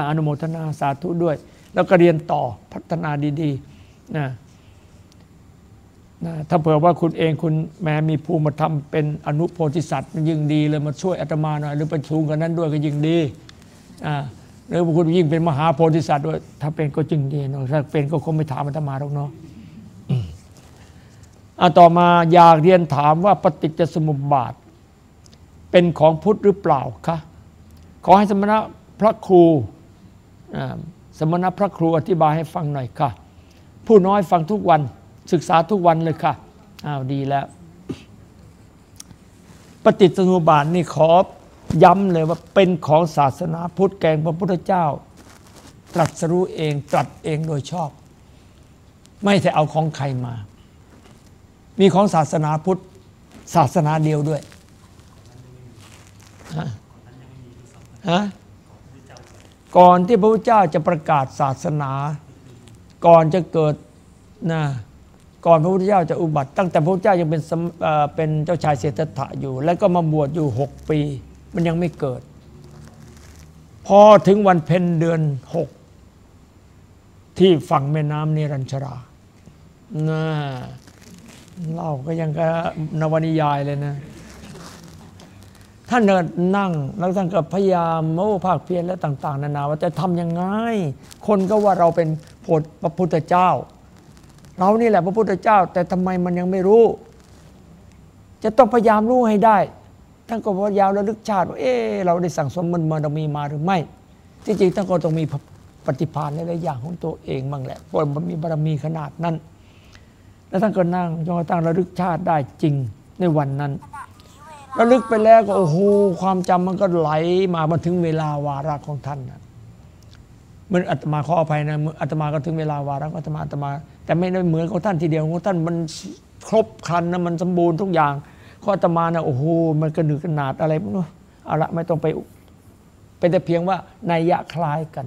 อนุโมทนาสาธุด้วย แล้วก็เรียนต่อพัฒนาดีๆนะ นะถ้าเผื่อว่าคุณเองคุณแม้มีภูมิธรรมเป็นอนุโพธิสัตว์ยิ่งดีเลยมาช่วยอาตมาหน่อยหรือประชุมกันนั้นด้วยก็ยิ่งดีอ่าหรือคุณยิ่งเป็นมหาโพธิสัตว์ด้วยถ้าเป็นก็จึงดีเนาะถ้าเป็นก็คงไม่ถามอาตมาหรอกเนาะอะต่อมาอยากเรียนถามว่าปฏิจจสมุปบาท เป็นของพุทธหรือเปล่าคะขอให้สมณะพระครูสมณะพระครูอธิบายให้ฟังหน่อยค่ะ ผู้น้อยฟังทุกวัน ศึกษาทุกวันเลยค่ะอ้าวดีแล้ว ปฏิจจสมุบาทนี่ขอย้ำเลยว่าเป็นของศาสนาพุทธแกงพระพุทธเจ้า ตรัสรู้เองตรัสเองโดยชอบ ไม่ใช่เอาของใครมา มีของศาสนาพุทธศาสนาเดียวด้วยฮะฮะก่อนที่พระพุทธเจ้าจะประกาศศาสนา ก่อนจะเกิดนะ ก่อนพระพุทธเจ้าจะอุบัติ ตั้งแต่พระพุทธเจ้ายังเป็นเป็นเจ้าชายเศรษฐะอยู่ แล้วก็มาบวชอยู่หกปี มันยังไม่เกิด พอถึงวันเพ็ญเดือนหกที่ฝั่งแม่น้ำเนรัญชราน่าเล่าก็ยังกับนวนิยายเลยนะท่านเดินนั่งแล้วท่านก็พยายามโม้ภาคเพียรและต่าง ๆ นานาว่าจะทำยังไง คนก็ว่าเราเป็นพระพุทธเจ้า เรานี่แหละพระพุทธเจ้า แต่ทำไมมันยังไม่รู้ จะต้องพยายามรู้ให้ได้ท่านก็พยายามระลึกชาติว่าเออเราได้สั่งสมมันมาเรามีมาหรือไม่ ที่จริงท่านก็ต้องมีปฏิภาณในหลายอย่างของตัวเองบ้างแหละเพราะมันมีบารมีขนาดนั้น แล้วท่านก็นั่งจนกระทั่งระลึกชาติได้จริงในวันนั้นระลึกไปแล้วก็โอ้โหความจำมันก็ไหลมามาถึงเวลาวาระของท่านนะมันอาตมาขออภัยนะอาตมาก็ถึงเวลาวาระองอาตมาอาตมา แต่ไม่ได้เหมือนของท่านทีเดียวของท่านมันครบครันนะมันสมบูรณ์ทุกอย่างของอตมานะโอ้โหมันกระหนึกกระหนาดอะไรไม่รู้เอาละไม่ต้องไปเป็นแต่เพียงว่านัยยะคล้ายกัน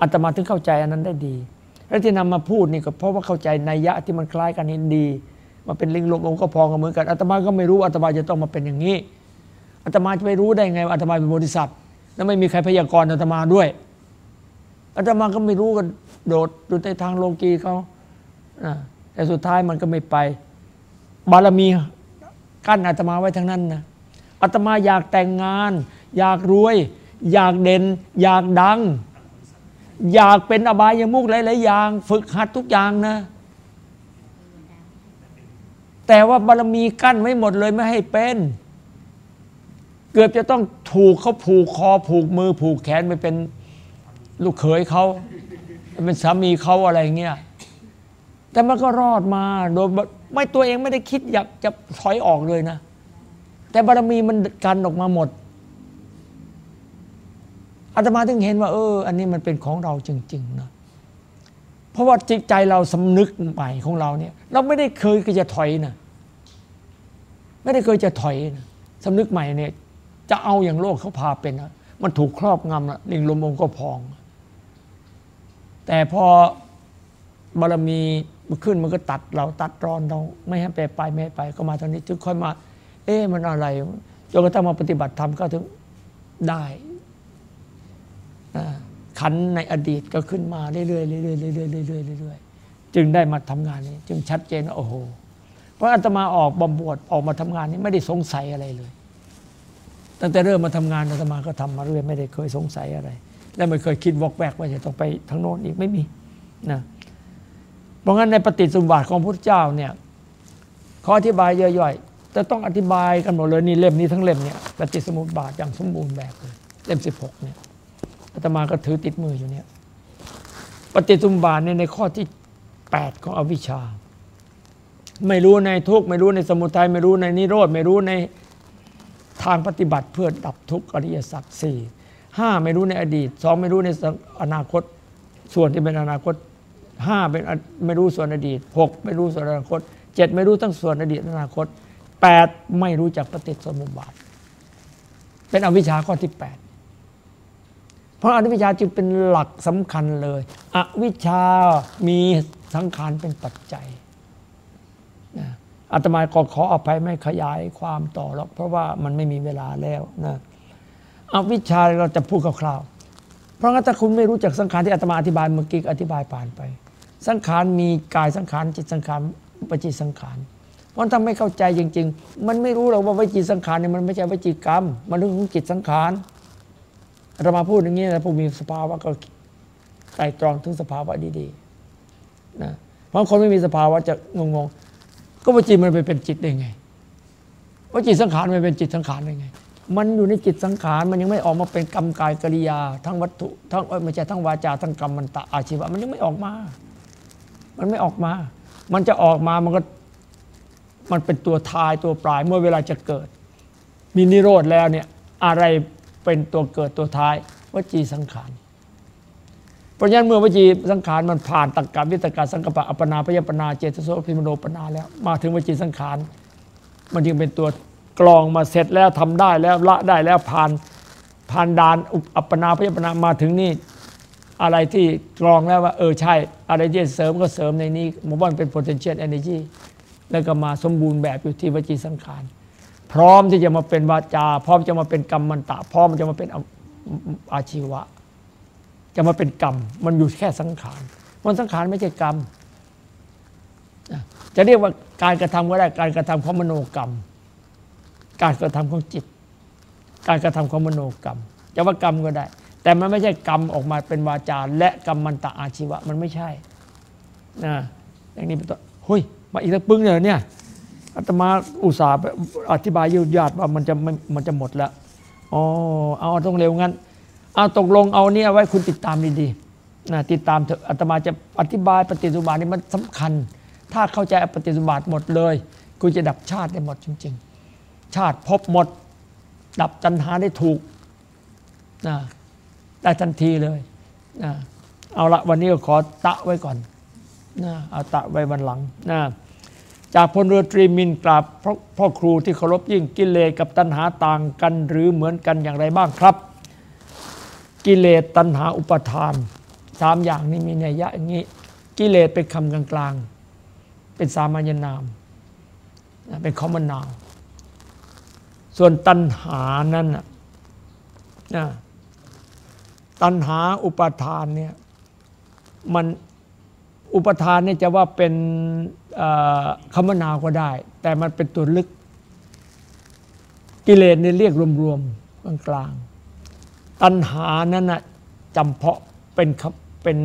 อาตมาถึงเข้าใจอันนั้นได้ดี และที่นำมาพูดนี่ก็เพราะว่าเข้าใจนัยยะที่มันคล้ายกันนี่ดีมาเป็นลิงลมองค์ก็พองกันเหมือนกันอาตมาก็ไม่รู้อาตมาจะต้องมาเป็นอย่างนี้อาตมาจะไปรู้ได้ไงว่าอาตมาเป็นบริษัทแล้วไม่มีใครพยากรณ์อาตมาด้วยอาตมาก็ไม่รู้กัน โดดดูในทางโลกีเขาแต่สุดท้ายมันก็ไม่ไป บารมีกั้นอาตมาไว้ทั้งนั้นนะอาตมาอยากแต่งงาน อยากรวย อยากเด่น อยากดัง อยากเป็นอบายมุกหลายๆอย่าง ฝึกหัดทุกอย่างนะ แต่ว่าบารมีกั้นไว้หมดเลยไม่ให้เป็น เกือบจะต้องถูกเขาผูกคอผูกมือผูกแขนไปเป็นลูกเขยเขา เป็นสามีเขาอะไรเงี้ยแต่มันก็รอดมาโดยไม่ตัวเองไม่ได้คิดอยากจะถอยออกเลยนะ แต่บารมีมันกันออกมาหมดอาตมาถึงเห็นว่า เออ อันนี้มันเป็นของเราจริงๆนะเพราะว่าจิตใจเราสำนึกใหม่ของเราเนี่ย เราไม่ได้เคยจะถอยนะไม่ได้เคยจะถอยนะสำนึกใหม่เนี่ย จะเอาอย่างโลกเขาพาเป็นนะมันถูกครอบงำละลิงลมองก็พอง แต่พอบารมีมันขึ้นมันก็ตัดเราตัดรอนเราไม่ให้ไปไปไม่ให้ไปก็มาทางนี้จึงค่อยมา เอ๊ะมันอะไรจนกระทั่งมาปฏิบัติธรรมก็ถึงได้ขันในอดีตก็ขึ้นมาเรื่อยๆเรื่อยๆเรื่อยๆเรื่อยๆเรื่อยๆจึงได้มาทำงานนี้ จึงชัดเจนว่าโอ้โหเพราะอาตมาออกบำบวชออกมาทำงานนี้ไม่ได้สงสัยอะไรเลย ตั้งแต่เริ่มมาทำงานอาตมาก็ทำมาเรื่อยไม่ได้เคยสงสัยอะไร และไม่เคยคิดวอกแวกว่าจะต้องไปทางโน้นอีกไม่มีนะเพราะงั้นในปฏิสมบัติของพระพุทธเจ้าเนี่ยขาอธิบายย่อยๆแต่ต้องอธิบายกันหมดเลยนี่เล่มนี้ทั้งเล่มเนี่ยปฏิสมุติบาทอย่างสมบูรณ์แบบเลยเล่มสิบหกเนี่ยอาตมาก็ถือติดมืออยู่เนี่ยปฏิสมบาทเนี่ยในข้อที่แปดของอวิชชา ไม่รู้ในทุกไม่รู้ในสมุทัยไม่รู้ในนิโรธไม่รู้ในทางปฏิบัติเพื่อดับทุกข์อริยสัจสี่ ห้าไม่รู้ในอดีตสองไม่รู้ในอนาคต ส่วนที่เป็นอนาคตห้าเป็นไม่รู้ส่วนอดีตหกไม่รู้ส่วนอนาคตเจ็ดไม่รู้ทั้งส่วนอดีตอนาคตแปดไม่รู้จักปฏิสมุปบาท เป็นอวิชชาข้อที่แปดเพราะอวิชชาจึงเป็นหลักสำคัญเลย อวิชชามีสังขารเป็นปัจจัยนะอาตมาก็ขออภัยไม่ขยายความต่อหรอกเพราะว่ามันไม่มีเวลาแล้วนะ เอาวิชาเราจะพูดคร่าวๆ เพราะงั้นถ้าคุณไม่รู้จักสังขารที่อาตมาอธิบายเมื่อกี้อธิบายผ่านไป สังขารมีกายสังขารจิตสังขารปจิตสังขาร เพราะถ้าไม่เข้าใจจริง ๆ มันไม่รู้หรอกว่าวิจิตสังขารเนี่ยมันไม่ใช่วิจิกรรม มันเรื่องของจิตสังขารเรามาพูดอย่างนี้นะผู้มีสภาวะก็ไตรตรองถึงสภาวะดีๆนะเพราะคนไม่มีสภาวะจะงงๆก็วิจิตมันไปเป็นจิตได้ไงวิจิตสังขารมันเป็นจิตสังขารได้ไง มันอยู่ในจิตสังขารมันยังไม่ออกมาเป็นกรรมกายกริยา ทั้งวัตถุทั้งไม่ใช่ทั้งวาจาทั้งกรรมมันตะอาชีวะ มันยังไม่ออกมา มันไม่ออกมา มันจะออกมามันก็มันเป็นตัวทายตัวปลายเมื่อเวลาจะเกิด มีนิโรธแล้วเนี่ยอะไรเป็นตัวเกิดตัวท้ายวจีสังขารเพราะฉะนั้นเมื่อวจีสังขารมันผ่านตักกะวิตกะสังกปะอัปนาพยปนาเจตโสพิมโนปนาแล้ว มาถึงวจีสังขาร มันจึงเป็นตัว กรองมาเสร็จแล้วทำได้แล้วละได้แล้วผ่านผ่านดานอัปปนาพยปนามาถึงนี่อะไรที่กรองแล้วว่าเออใช่ อะไรที่เสริมก็เสริมในนี้ผมว่ามันเป็น potential energy แล้วก็มาสมบูรณ์แบบอยู่ที่วจีสังขาร พร้อมที่จะมาเป็นวาจา พร้อมจะมาเป็นกรรมมันตะ พร้อมจะมาเป็นอาชีวะ จะมาเป็นกรรม มันอยู่แค่สังขาร มันสังขารไม่ใช่กรรม จะเรียกว่าการกระทำก็ได้การกระทำของมโนกรรม การกระทำของจิต การกระทำของมโนกรรมจะว่ากรรมก็ได้ แต่มันไม่ใช่กรรมออกมาเป็นวาจาและกรรมมันตะอาชีวะมันไม่ใช่นะอย่างนี้เป็นต้นหุยมาอีกสักปึ้งเลยเนี่ยอาตมาอุตส่าห์อธิบายยืดยาดว่ามันจะมันจะหมดแล้วอ๋อเอาต้องเร็วงั้นเอาตกลงเอาเนี่เอาไว้คุณติดตามดีๆนะติดตามเถอะอาตมาจะอธิบายปฏิสุบาทนี่มันสำคัญ ถ้าเข้าใจปฏิสุบาทหมดเลย คุณจะดับชาติได้หมดจริง ๆ ชาติพบหมด ดับจันหาได้ถูกนะได้ทันทีเลยนะเอาละวันนี้ก็ขอตะไว้ก่อนนะเอาตะไว้วันหลังนะจากพลเรือตรีมินกราบพ่อครูที่เคารพยิ่งกิเลสกับตัณหาต่างกัน หรือเหมือนกันอย่างไรบ้างครับ กิเลสตัณหาอุปทานสามอย่างนี้มีนัยยะอย่างนี้ กิเลสเป็นคำกลางๆ เป็นสามัญนาม เป็นคอมมอนนาม ส่วนตัณหานั้นนะตัณหาอุปทานเนี่ยมันอุปทานเนี่ยจะว่าเป็นคำนาวก็ได้ แต่มันเป็นตัวลึก กิเลสเนี่ยเรียกรวมๆกลางๆตัณหานั้นนะจำเพาะเป็นเป็น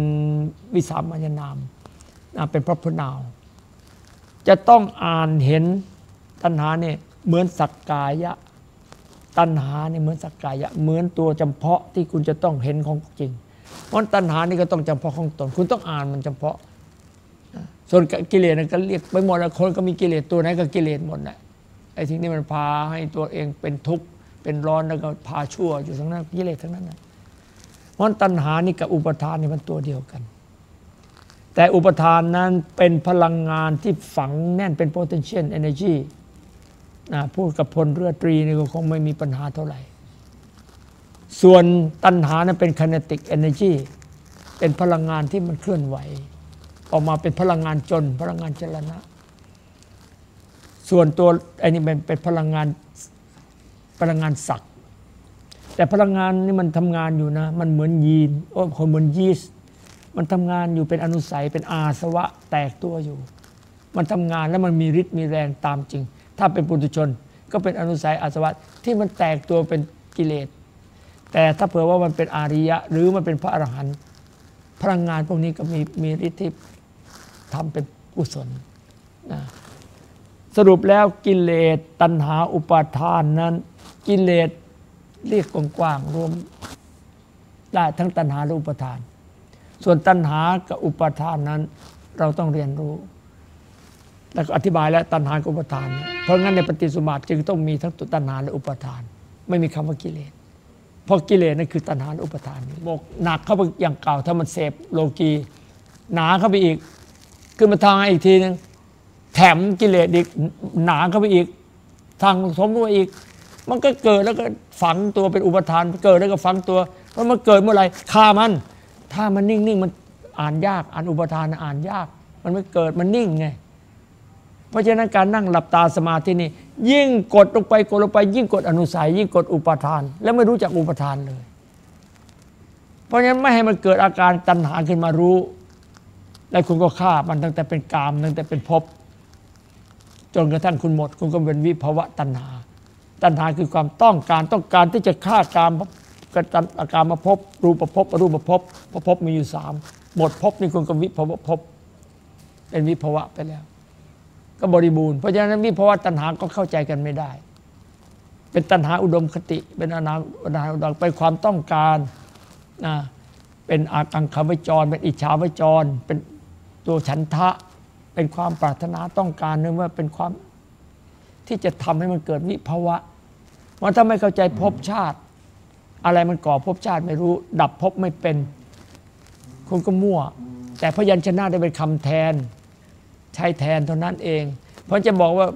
วิสามัญนามเป็นพระพุนาว จะต้องอ่านเห็นตัณหาเนี่ยเหมือนสักกายะ ตัณหาเนี่ยเหมือนสักกายะเหมือนตัวจำเพาะที่คุณจะต้องเห็นของจริงเพราะตัณหานี่ก็ต้องจำเพาะของตน คุณต้องอ่านมันจำเพาะ ส่วนกิเลสก็เรียกไปหมดแล้วคนก็มีกิเลสตัวไหนก็กิเลสหมดแหละไอ้สิ่งนี้มันพาให้ตัวเองเป็นทุกข์เป็นร้อนแล้วก็พาชั่วอยู่ทั้งนั้นกิเลสทั้งนั้นนะเพราะตัณหานี่กับอุปทานนี่มันตัวเดียวกัน แต่อุปทานนั้นเป็นพลังงานที่ฝังแน่นเป็น potential energy น พูดกับพลเรือตรีนี่ก็คงไม่มีปัญหาเท่าไหร่ ส่วนตัณหานั้นเป็น kinetic energy เป็นพลังงานที่มันเคลื่อนไหว ออกมาเป็นพลังงานจน พลังงานจรณะ ส่วนตัวไอ้นี่เป็นเป็นพลังงานพลังงานศักด์แต่พลังงานนี่มันทำงานอยู่นะ มันเหมือนยีนโอ้คนเหมือนยีสต์มันทำงานอยู่เป็นอนุสัยเป็นอาสวะแตกตัวอยู่ มันทำงานแล้วมันมีฤทธิ์มีแรงตามจริง ถ้าเป็นปุถุชน ก็เป็นอนุสัยอาสวะที่มันแตกตัวเป็นกิเลส แต่ถ้าเผื่อว่ามันเป็นอาริยะ หรือมันเป็นพระอรหันต์พลังงานพวกนี้ก็มีมีฤทธิ์ที่ทำเป็นกุศลนะสรุปแล้วกิเลสตัณหาอุปาทานนั้น กิเลสเรียกกว้างๆรวมได้ทั้งตัณหาและอุปาทาน ส่วนตัณหากับอุปาทานนั้น เราต้องเรียนรู้ แล้วก็อธิบายแล้วตัณหากับอุปาทาน เพราะงั้นในปฏิสุมาจึงต้องมีทั้งตัวตัณหาและอุปาทาน ไม่มีคำว่ากิเลสเพราะกิเลสนั่นคือตัณหาและอุปาทานบอกหนักเข้าไปอย่างเก่าถ้ามันเสพโลกีหนาเข้าไปอีกขึ้นมาทางอีกทีนึงแถมกิเลสอีกหนาเข้าไปอีก ทางสมตัวอีก มันก็เกิดแล้วก็ฝังตัวเป็นอุปทาน เกิดแล้วก็ฝังตัวมันมาเกิดเมื่อไหร่ฆ่ามัน ถ้ามันนิ่งๆมันอ่านยากอ่านอุปทานอ่านยาก มันไม่เกิดมันนิ่งไงเพ ราะฉะนั้นการนั่งหลับตาสมาธินี่ยิ่งกดลงไปกดลงไป ยิ่งกดอนุสัย ยิ่งกดอุปทาน แล้วไม่รู้จักอุปทานเลย เพราะฉะนั้นไม่ให้มันเกิดอาการตัณหาขึ้นมารู้ แล้วคุณก็ฆ่ามันตั้งแต่เป็นกามตั้งแต่เป็นภพจนกระทั่งคุณหมด คุณก็เป็นวิภาวะตัณหา ตัณหาคือความต้องการต้องการที่จะฆ่ากามกตัณอาการมาพบรูปภพอรูปภพพภพมีอยู่สามหมดภพนี่คุณก็วิภวะภพเป็นวิภวะไปแล้ว ก็บริบูรณ์เพราะฉะนั้นวิภวะตัณหาก็เข้าใจกันไม่ได้ เป็นตัณหาอุดมคติ เป็นอนาตัณหาอุดมเป็นความต้องการนะเป็นอากังขวิจร เป็นอิจฉาวิจร เป็นตัวฉันทะ เป็นความปรารถนาต้องการนึกว่าเป็นความที่จะทำให้มันเกิดวิภาวะมันถ้าไม่เข้าใจภพชาติ อะไรมันก่อภพชาติไม่รู้ ดับภพไม่เป็นคุณก็มั่ว แต่พยัญชนะได้เป็นคำแทน ใช้แทนเท่านั้นเอง เพราะจะบอกว่า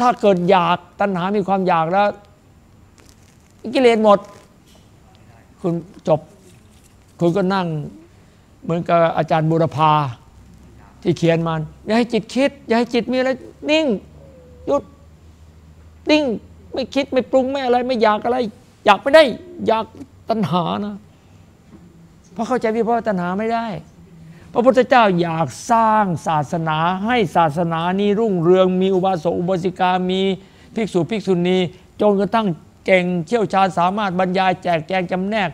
ถ้าเกิดอยากตัณหามีความอยากแล้ว กิเลสหมด คุณจบ คุณก็นั่งเหมือนกับอาจารย์บุรพาที่เขียนมัน อย่าให้จิตคิด อย่าให้จิตมีอะไร นิ่งหยุดนิ่งไม่คิดไม่ปรุงไม่อะไร ไม่อยากอะไร อยากไม่ได้ อยากตัณหานะ เพราะเข้าใจวิภาวะตัณหาไม่ได้ พระพุทธเจ้าอยากสร้างศาสนาให้ศาสนานี้รุ่งเรืองมีอุบาสกอุบาสิกามีภิกษุภิกษุณีจนกระทั่งเก่งเชี่ยวชาญสามารถบรรยายแจกแจงจำแนก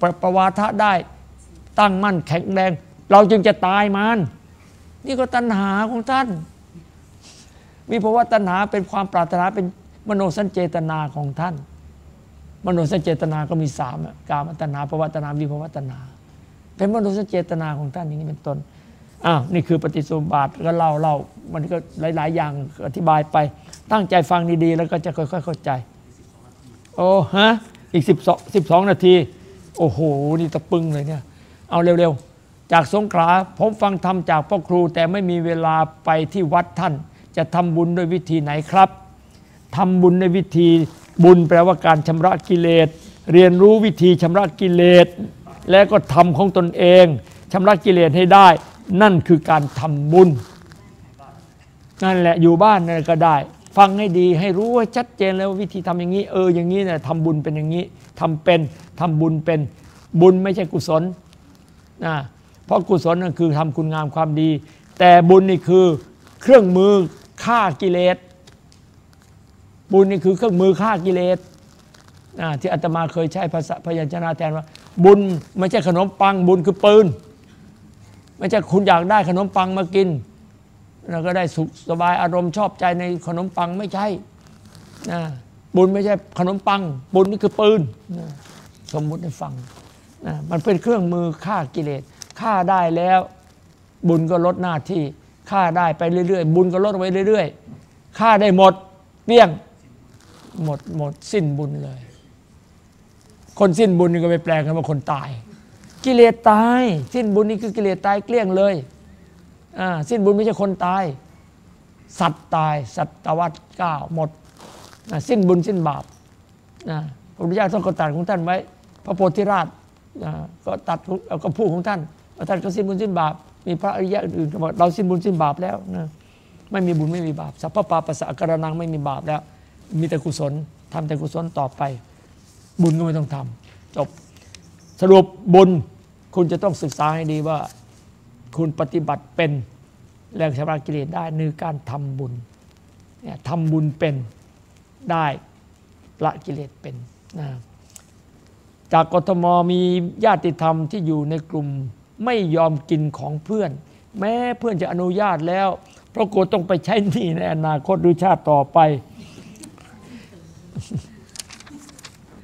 ประประวาทะได้ตั้งมั่นแข็งแรง เราจึงจะตายมันนี่ก็ตัณหาของท่าน มีเพราะว่าตัณหาเป็นความปรารถนาเป็นมโนสัญเจตนาของท่าน มโนสัญเจตนาก็มีสามกามตัณหาภวตัณหาวิภวตัณหา เป็นมโนสัญเจตนาของท่านอย่างนี้เป็นต้นอ้าวนี่คือปฏิสุบาทก็เล่าเล่ามันก็หลาย ๆ อย่างอธิบายไป ตั้งใจฟังดีๆ แล้วก็จะค่อย ๆ เข้าใจ โอ้ฮะอีกสิบสองนาที โอ้โห นี่ตะปึงเลยเนี่ย เอาเร็ว ๆ จากสงขลาผมฟังธรรมจากพ่อครู แต่ไม่มีเวลาไปที่วัดท่าน จะทำบุญด้วยวิธีไหนครับทำบุญในวิธีบุญแปลว่าการชำระกิเลส เรียนรู้วิธีชำระกิเลส และก็ทำของตนเองชำระกิเลสให้ได้ นั่นคือการทำบุญ นั่นแหละอยู่บ้านนั่นก็ได้ ฟังให้ดีให้รู้ว่าชัดเจนแล้ววิธีทำอย่างนี้ เอออย่างนี้นี่ยทำบุญเป็นอย่างนี้ทำเป็นทำบุญเป็นบุญไม่ใช่กุศลนะเพราะกุศลนั่นคือทำคุณงามความดี แต่บุญนี่คือเครื่องมือฆ่ากิเลสบุญนี่คือเครื่องมือฆ่ากิเลสนะที่อาตมาเคยใช้ภาษาพยัญชนะแทนว่า บุญไม่ใช่ขนมปังบุญคือปืน ไม่ใช่คุณอยากได้ขนมปังมากินเราก็ได้สุขสบายอารมณ์ชอบใจในขนมปังไม่ใช่นะบุญไม่ใช่ขนมปัง บุญนี่คือปืนนะสมมุติให้ฟังนะมันเป็นเครื่องมือฆ่ากิเลสฆ่าได้แล้ว บุญก็ลดหน้าที่ฆ่าได้ไปเรื่อยๆ บุญก็ลดไปเรื่อยๆฆ่าได้หมดเปี้ยง หมดหมดสิ้นบุญเลย คนสิ้นบุญนี่ก็ไปแปลกันว่าคนตาย กิเลสตาย สิ้นบุญนี่คือกิเลสตายเกลี้ยงเลยอ่าสิ้นบุญไม่ใช่คนตาย สัตว์ตาย สัตวัตเก้าหมดนะสิ้นบุญสิ้นบาปนะพระพุทธเจ้าท่านก็ตัดของท่านไว้ พระโพธิราชนะก็ตัดเอาก็พูดของท่านว่าท่านก็สิ้นบุญสิ้นบาป มีพระอริยะอื่นก็บอกเราสิ้นบุญสิ้นบาปแล้วนะไม่มีบุญไม่มีบาปสัพพะปาปัสสะกระนังไม่มีบาปแล้ว มีแต่กุศลทำแต่กุศลต่อไป บุญก็ไม่ต้องทำจบสรุปบุญคุณจะต้องศึกษาให้ดีว่า คุณปฏิบัติเป็นแรงชำระกิเลสได้นือการทำบุญเนี่ยทำบุญเป็นได้ละกิเลสเป็นนะจากกทมมีญาติธรรมที่อยู่ในกลุ่มไม่ยอมกินของเพื่อน แม้เพื่อนจะอนุญาตแล้ว เพราะกลัวต้องไปใช้หนี้ในอนาคตหรือชาติต่อไป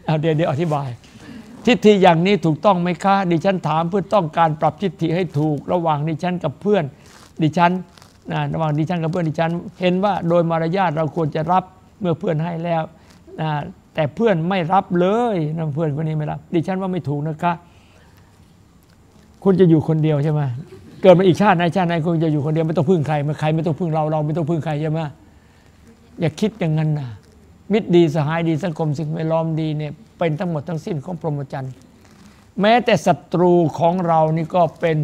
เอาเดี๋ยวเดี๋ยวอธิบาย ทิฏฐิอย่างนี้ถูกต้องไหมคะ ดิฉันถามเพื่อต้องการปรับทิฏฐิให้ถูก ระหว่างดิฉันกับเพื่อน ดิฉันนะระหว่างดิฉันกับเพื่อนดิฉัน เห็นว่าโดยมารยาทเราควรจะรับเมื่อเพื่อนให้แล้วนะแต่เพื่อนไม่รับเลยนะเพื่อนคนนี้ไม่รับ ดิฉันว่าไม่ถูกนะคะ คุณจะอยู่คนเดียวใช่ไหมเกิดมาอีกชาติไหนชาติไหนคุณจะอยู่คนเดียวไม่ต้องพึ่งใครใครไม่ต้องพึ่งเราเราไม่ต้องพึ่งใครใช่ไหมอย่าคิดอย่างนั้นนะ มิตรดีสหายดีสังคมสิ่งแวดล้อมดีเนี่ยเป็นทั้งหมดทั้งสิ้นของพรหมจรรย์แม้แต่ศัตรูของเรานี่ก็เป็น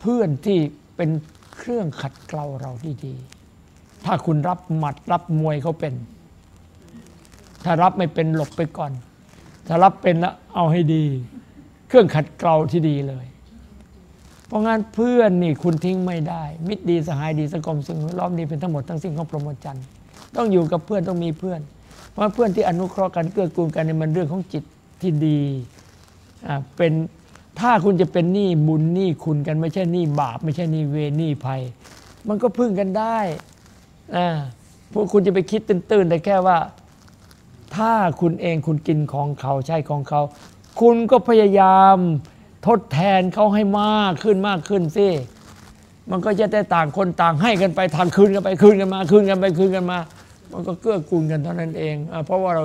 เพื่อนที่เป็นเครื่องขัดเกลาเราที่ดี ถ้าคุณรับหมัดรับมวยเขาเป็น ถ้ารับไม่เป็นหลบไปก่อน ถ้ารับเป็นแล้วเอาให้ดี เครื่องขัดเกลาที่ดีเลย เพราะงั้นเพื่อนนี่คุณทิ้งไม่ได้ มิตรดีสหายดีสังคมสิ่งแวดล้อมดีเป็นทั้งหมดทั้งสิ้นของพรหมจรรย์ ต้องอยู่กับเพื่อนต้องมีเพื่อน เพราะเพื่อนที่อนุเคราะห์กันเกื้อกูลกันเนี่ยมันเรื่องของจิตที่ดีอ่าเป็นถ้าคุณจะเป็นหนี้บุญหนี้คุณกันไม่ใช่หนี้บาป ไม่ใช่หนี้เวรหนี้ภัย มันก็พึ่งกันได้อ่าพวกคุณจะไปคิดตื้นๆแต่แค่ว่า ถ้าคุณเองคุณกินของเขาใช้ของเขา คุณก็พยายามทดแทนเขาให้มากขึ้นมากขึ้นสิมันก็จะได้ต่างคนต่างให้กันไปทางคืนกันไปคืนกันมาคืนกันไปคืนกันมา มันก็เกื้อกูลกันเท่านั้นเองอเพราะว่าเรา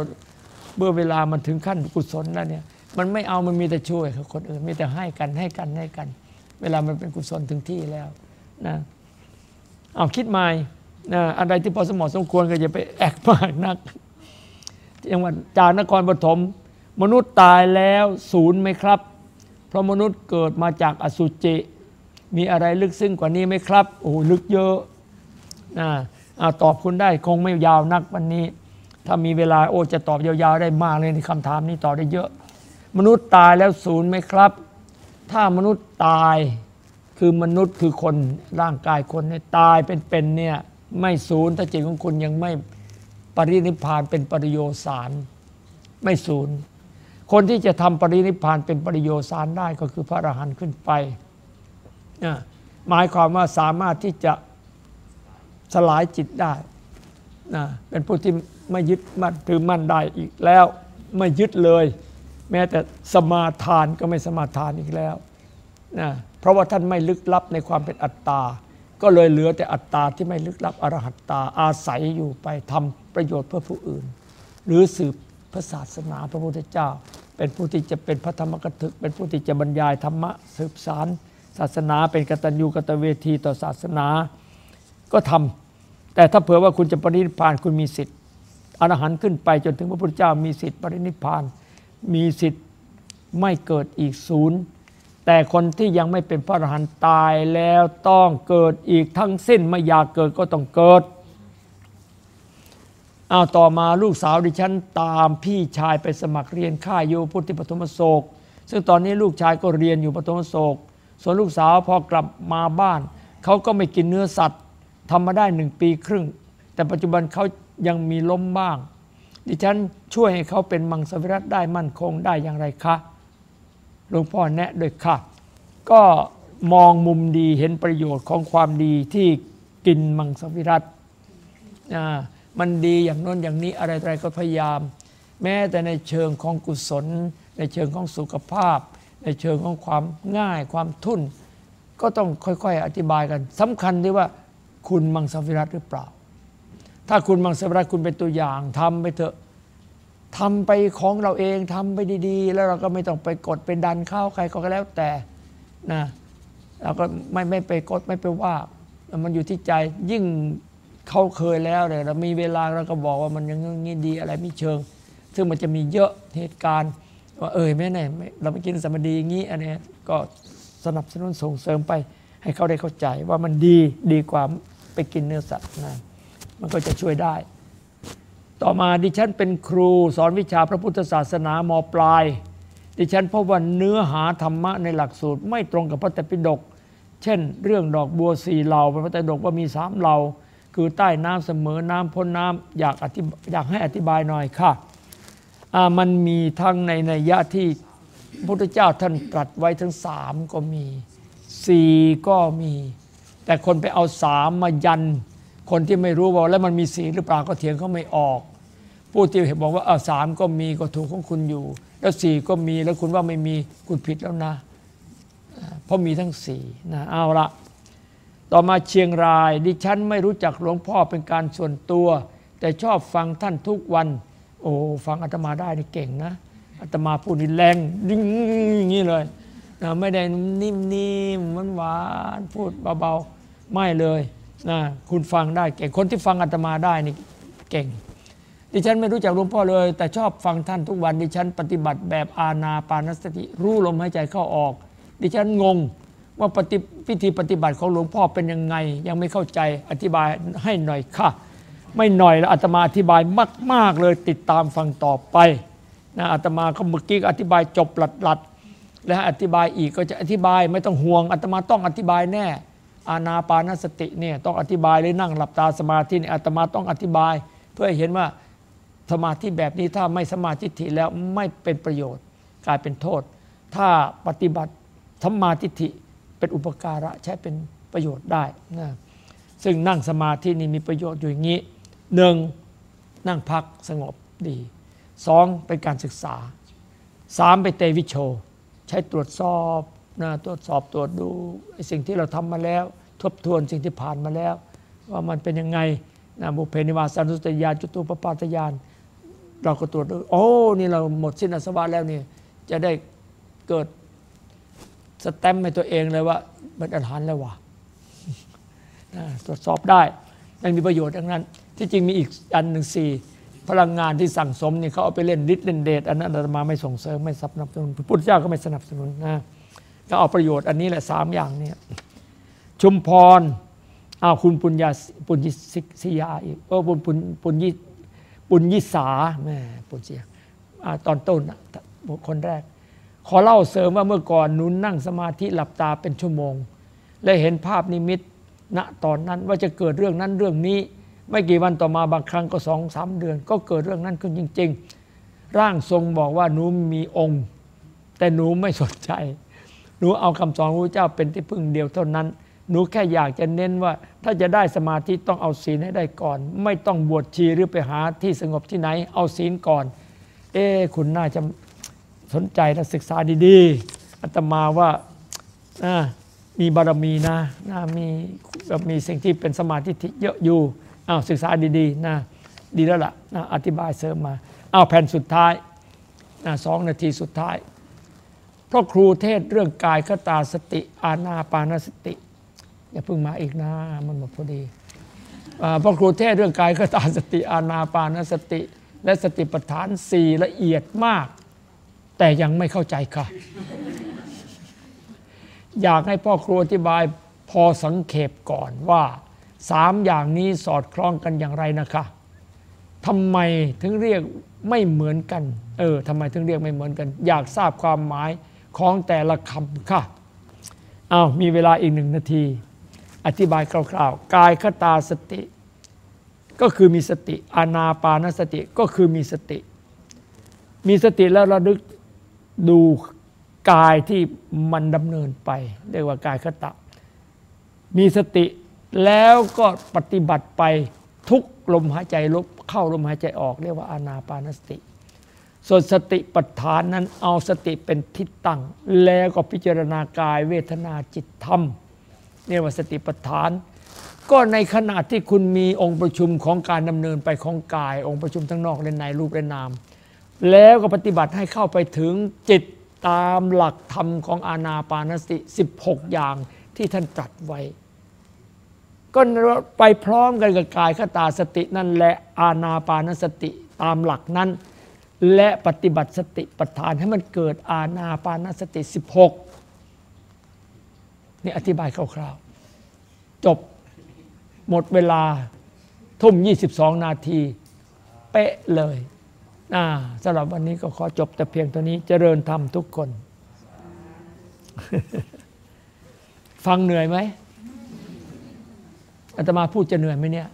เมื่อเวลามันถึงขั้นกุศลแล้วเนี่ยมันไม่เอามันมีแต่ช่วยคนอื่นมีแต่ให้กันให้กันให้กัน เวลามันเป็นกุศลถึงที่แล้วนะเอาคิดใหม่นะอะไรที่พอสมอสมควรก็อย่าไปแอกมากนักจังหวัดจากนครปฐมมนุษย์ตายแล้วศูนย์ไหมครับ เพราะมนุษย์เกิดมาจากอสุจิ มีอะไรลึกซึ้งกว่านี้ไหมครับ โอ้ลึกเยอะนะ อตอบคุณได้คงไม่ยาวนักวันนี้ ถ้ามีเวลาโอ้จะตอบยาวๆได้มากเลยในคำถามนี้ตอบได้เยอะ มนุษย์ตายแล้วศูนย์ไหมครับ ถ้ามนุษย์ตายคือมนุษย์คือคนร่างกายคนเนี่ยตายเป็นๆเนี่ยไม่ศูนย์ถ้าจิตของคุณยังไม่ปรินิพานเป็นปริโยสารไม่ศูนย์คนที่จะทำปรินิพานเป็นปริโยสารได้ก็คือพระอรหันต์ขึ้นไป หมายความว่าสามารถที่จะ สลายจิตได้นะเป็นผู้ที่ไม่ยึดมั่นถือมั่นได้อีกแล้ว ไม่ยึดเลย แม้แต่สมาทานก็ไม่สมาทานอีกแล้วนะเพราะว่าท่านไม่ลึกลับในความเป็นอัตตา ก็เลยเหลือแต่อัตตาที่ไม่ลึกลับอรหัตตาอาศัยอยู่ไปทำประโยชน์เพื่อผู้อื่น หรือสืบพระศาสนาพระพุทธเจ้า เป็นผู้ที่จะเป็นพระธรรมกถึก เป็นผู้ที่จะบรรยายธรรมะสืบสารศาสนาเป็นกตัญญูกตเวทีต่อศาสนา ก็ทำแต่ถ้าเผื่อว่าคุณจะปรินิพานคุณมีสิทธิ์อรหันต์ขึ้นไปจนถึงพระพุทธเจ้ามีสิทธิ์ปรินิพพาน มีสิทธิ์ไม่เกิดอีกศูนย์แต่คนที่ยังไม่เป็นพระอรหันต์ตายแล้วต้องเกิดอีกทั้งสิ้นไม่อยากเกิดก็ต้องเกิดเอาต่อมาลูกสาวดิฉันตามพี่ชายไปสมัครเรียนค่ายโยพุทธิปฐมโศก ซึ่งตอนนี้ลูกชายก็เรียนอยู่ปฐมโศก ส่วนลูกสาวพอกลับมาบ้าน เขาก็ไม่กินเนื้อสัตว์ ทำมาได้หนึ่งปีครึ่ง แต่ปัจจุบันเขายังมีล้มบ้าง ดิฉันช่วยให้เขาเป็นมังสวิรัตได้มั่นคงได้อย่างไรคะหลวงพ่อแนะด้วยค่ะ ก็มองมุมดีเห็นประโยชน์ของความดีที่กินมังสวิรัตอ่ามันดีอย่างน้นอย่างนี้อะไรอะไรก็พยายาม แม้แต่ในเชิงของกุศล ในเชิงของสุขภาพ ในเชิงของความง่ายความทุ่น ก็ต้องค่อยๆ อธิบายกันสำคัญที่ว่า คุณมังสวิรัตหรือเปล่า ถ้าคุณมังสวิรัตคุณเป็นตัวอย่างทำไปเถอะทำไปของเราเองทำไปดี ๆ แล้วเราก็ไม่ต้องไปกดไปดันเข้าใครก็แล้วแต่นะเราก็ไม่ไม่ไปกดไม่ไปว่า มันอยู่ที่ใจยิ่งเขาเคยแล้วเลยเรามีเวลาเราก็บอกว่ามันยังงี้ดีอะไรไม่เชิง ซึ่งมันจะมีเยอะเหตุการณ์ว่าเออแม่ไหนเราไปกินสมดีอย่างนี้อันนี้ก็สนับสนุนส่งเสริมไปให้เขาได้เข้าใจว่ามันดีดีกว่า ไปกินเนื้อสัตว์นะมันก็จะช่วยได้ ต่อมาดิฉันเป็นครูสอนวิชาพระพุทธศาสนามปลาย ดิฉันพบว่าเนื้อหาธรรมะในหลักสูตร ไม่ตรงกับพระไตรปิฎกเช่น เรื่องดอกบัวสี่เหล่าพระไตรปิฎกว่ามีสามเหล่าคือใต้น้ำเสมอน้ำพ้นน้ำอยากอธิอยากให้อธิบายหน่อยค่ะมันมีทั้งในในยะที่พระพุทธเจ้าท่านตรัสไว้ทั้งสามก็มีสี่ก็มี แต่คนไปเอาสามมายัน คนที่ไม่รู้ว่าแล้วมันมีสีหรือเปล่าก็เถียงเขาไม่ออก ผู้ที่เห็นบอกว่าเออสามก็มีก็ถูกของคุณอยู่ แล้วสี่ก็มีแล้วคุณว่าไม่มีคุณผิดแล้วนะ เพราะมีทั้งสี่นะเอาละต่อมาเชียงราย ดิฉันไม่รู้จักหลวงพ่อเป็นการส่วนตัว แต่ชอบฟังท่านทุกวัน โอ้ฟังอาตมาได้นี่เก่งนะอาตมาพูดนี่แรงดิ้งอย่างนี้เลยนะไม่ได้นิ่มๆหวานๆพูดเบาๆ ไม่เลยนะคุณฟังได้เก่งคนที่ฟังอาตมาได้นี่เก่ง ดิฉันไม่รู้จักหลวงพ่อเลย แต่ชอบฟังท่านทุกวัน ดิฉันปฏิบัติแบบอาณาปานสติรู้ลมหายใจเข้าออก ดิฉันงงว่าปฏิพิธีปฏิบัติของหลวงพ่อเป็นยังไง ยังไม่เข้าใจอธิบายให้หน่อยค่ะ ไม่หน่อยแล้วอาตมาอธิบายมาก ๆ เลยติดตามฟังต่อไปนะอาตมาก็เมื่อกี้อธิบายจบหลัดๆแล้วอธิบายอีกก็จะอธิบายไม่ต้องห่วงอาตมาต้องอธิบายแน่ อาณาปานสติเนี่ยต้องอธิบายเลยนั่งหลับตาสมาธิเนี่ยอาตมาต้องอธิบาย เพื่อเห็นว่าสมาธิแบบนี้ถ้าไม่สมาธิฐิแล้วไม่เป็นประโยชน์กลายเป็นโทษ ถ้าปฏิบัติธรรมาทิฏฐิเป็นอุปการะใช้เป็นประโยชน์ได้นะซึ่งนั่งสมาธินี่มีประโยชน์อยู่อย่างนี้หนึ่งนั่งพักสงบดีสองเป็นการศึกษาสามไปเตวิโช ใช้ตรวจสอบนะตรวจสอบตรวจดูสิ่งที่เราทำมาแล้ว ทบทวนสิ่งที่ผ่านมาแล้ว ว่ามันเป็นยังไงนะบุเพนิวาสานุสติญาณจุตูปปาตญาณเราก็ตรวจดูโอ้นี่เราหมดสิ้นอสวะแล้วนี่จะได้เกิดสแตมป์ให้ตัวเองเลยว่าเป็นอรหันแล้ววะตรวจสอบได้ยังมีประโยชน์ดังนั้น ที่จริงมีอีกอันหนึ่งสี่พลังงานที่สั่งสมนี่เขาเอาไปเล่นฤทธิ์เล่นเดชอันนั้นอาตมาไม่ส่งเสริมไม่สนับสนุนพระพุทธเจ้าก็ไม่สนับสนุนนะก็เอาประโยชน์อันนี้แหละสามอย่างนี้ ชุมพรอ้าวคุณปุญญาปุญญิสิยาอีกเออปุญปุญปุญญิปุญญิสาแม่ปุญเสียตอนต้นคนแรก ขอเล่าเสริมว่าเมื่อก่อนนุนนั่งสมาธิหลับตาเป็นชั่วโมง และเห็นภาพนิมิตณตอนนั้นว่าจะเกิดเรื่องนั้นเรื่องนี้ ไม่กี่วันต่อมาบางครั้งก็สองสามเดือน ก็เกิดเรื่องนั้นขึ้นจริง ๆ ร่างทรงบอกว่าหนูมีองค์ แต่หนูไม่สนใจหนูเอาคำสอนพระเจ้าเป็นที่พึ่งเดียวเท่านั้น หนูแค่อยากจะเน้นว่า ถ้าจะได้สมาธิต้องเอาศีลให้ได้ก่อน ไม่ต้องบวชชีหรือไปหาที่สงบที่ไหน เอาศีลก่อน เอ๊คุณน่าจะสนใจและศึกษาดีๆอาตมาว่ามีบารมีนะนะมีมีสิ่งที่เป็นสมาธิเยอะอยู่อ้าวศึกษาดีๆนะดีแล้วล่ะนะอธิบายเสริมมาอ้าวแผ่นสุดท้ายนะสองนาทีสุดท้าย เพราะครูเทศเรื่องกายคตาสติ อาณาปานสติ อย่าเพิ่งมาอีกนะมันหมดพอดีพระครูเทศเรื่องกายคตาสติอาณาปานสติ และสติปัฏฐานสี่ละเอียดมาก แต่ยังไม่เข้าใจค่ะ อยากให้พ่อครูอธิบายพอสังเขปก่อนว่าสามอย่างนี้สอดคล้องกันอย่างไรนะคะทำไมถึงเรียกไม่เหมือนกัน เออทำไมถึงเรียกไม่เหมือนกัน อยากทราบความหมายของแต่ละคำค่ะอ้าวมีเวลาอีกหนึ่งนาที อธิบายคร่าวๆ กายคตาสติ ก็คือมีสติอานาปานสติก็คือมีสติ มีสติแล้วระลึกดูกายที่มันดำเนินไปเรียกว่ากายคตะ มีสติแล้วก็ปฏิบัติไปทุกลมหายใจลบเข้าลมหายใจออก เรียกว่าอานาปานสติ ส่วนสติปัฏฐานนั้นเอาสติเป็นทิศตั้ง แล้วก็พิจารณากายเวทนาจิตธรรม เรียกว่าสติปัฏฐาน ก็ในขณะที่คุณมีองค์ประชุมของการดำเนินไปของกาย องค์ประชุมทั้งนอกและในรูปและนาม แล้วก็ปฏิบัติให้เข้าไปถึงจิตตามหลักธรรมของอาณาปานสติ 16 อย่างที่ท่านตรัสไว้ ก็ไปพร้อมกันกับกายขตาสตินั่นและอาณาปานสติตามหลักนั้น และปฏิบัติสติปัฏฐานให้มันเกิดอาณาปานสติ 16 นี่อธิบายคร่าวๆ จบหมดเวลาทุ่ม 22 นาที เป๊ะเลยนะสำหรับวันนี้ก็ขอจบแต่เพียงเท่านี้เจริญธรรมทุกคน ฟังเหนื่อยไหมอาตมาพูดจะเหนื่อยไหมเนี่ย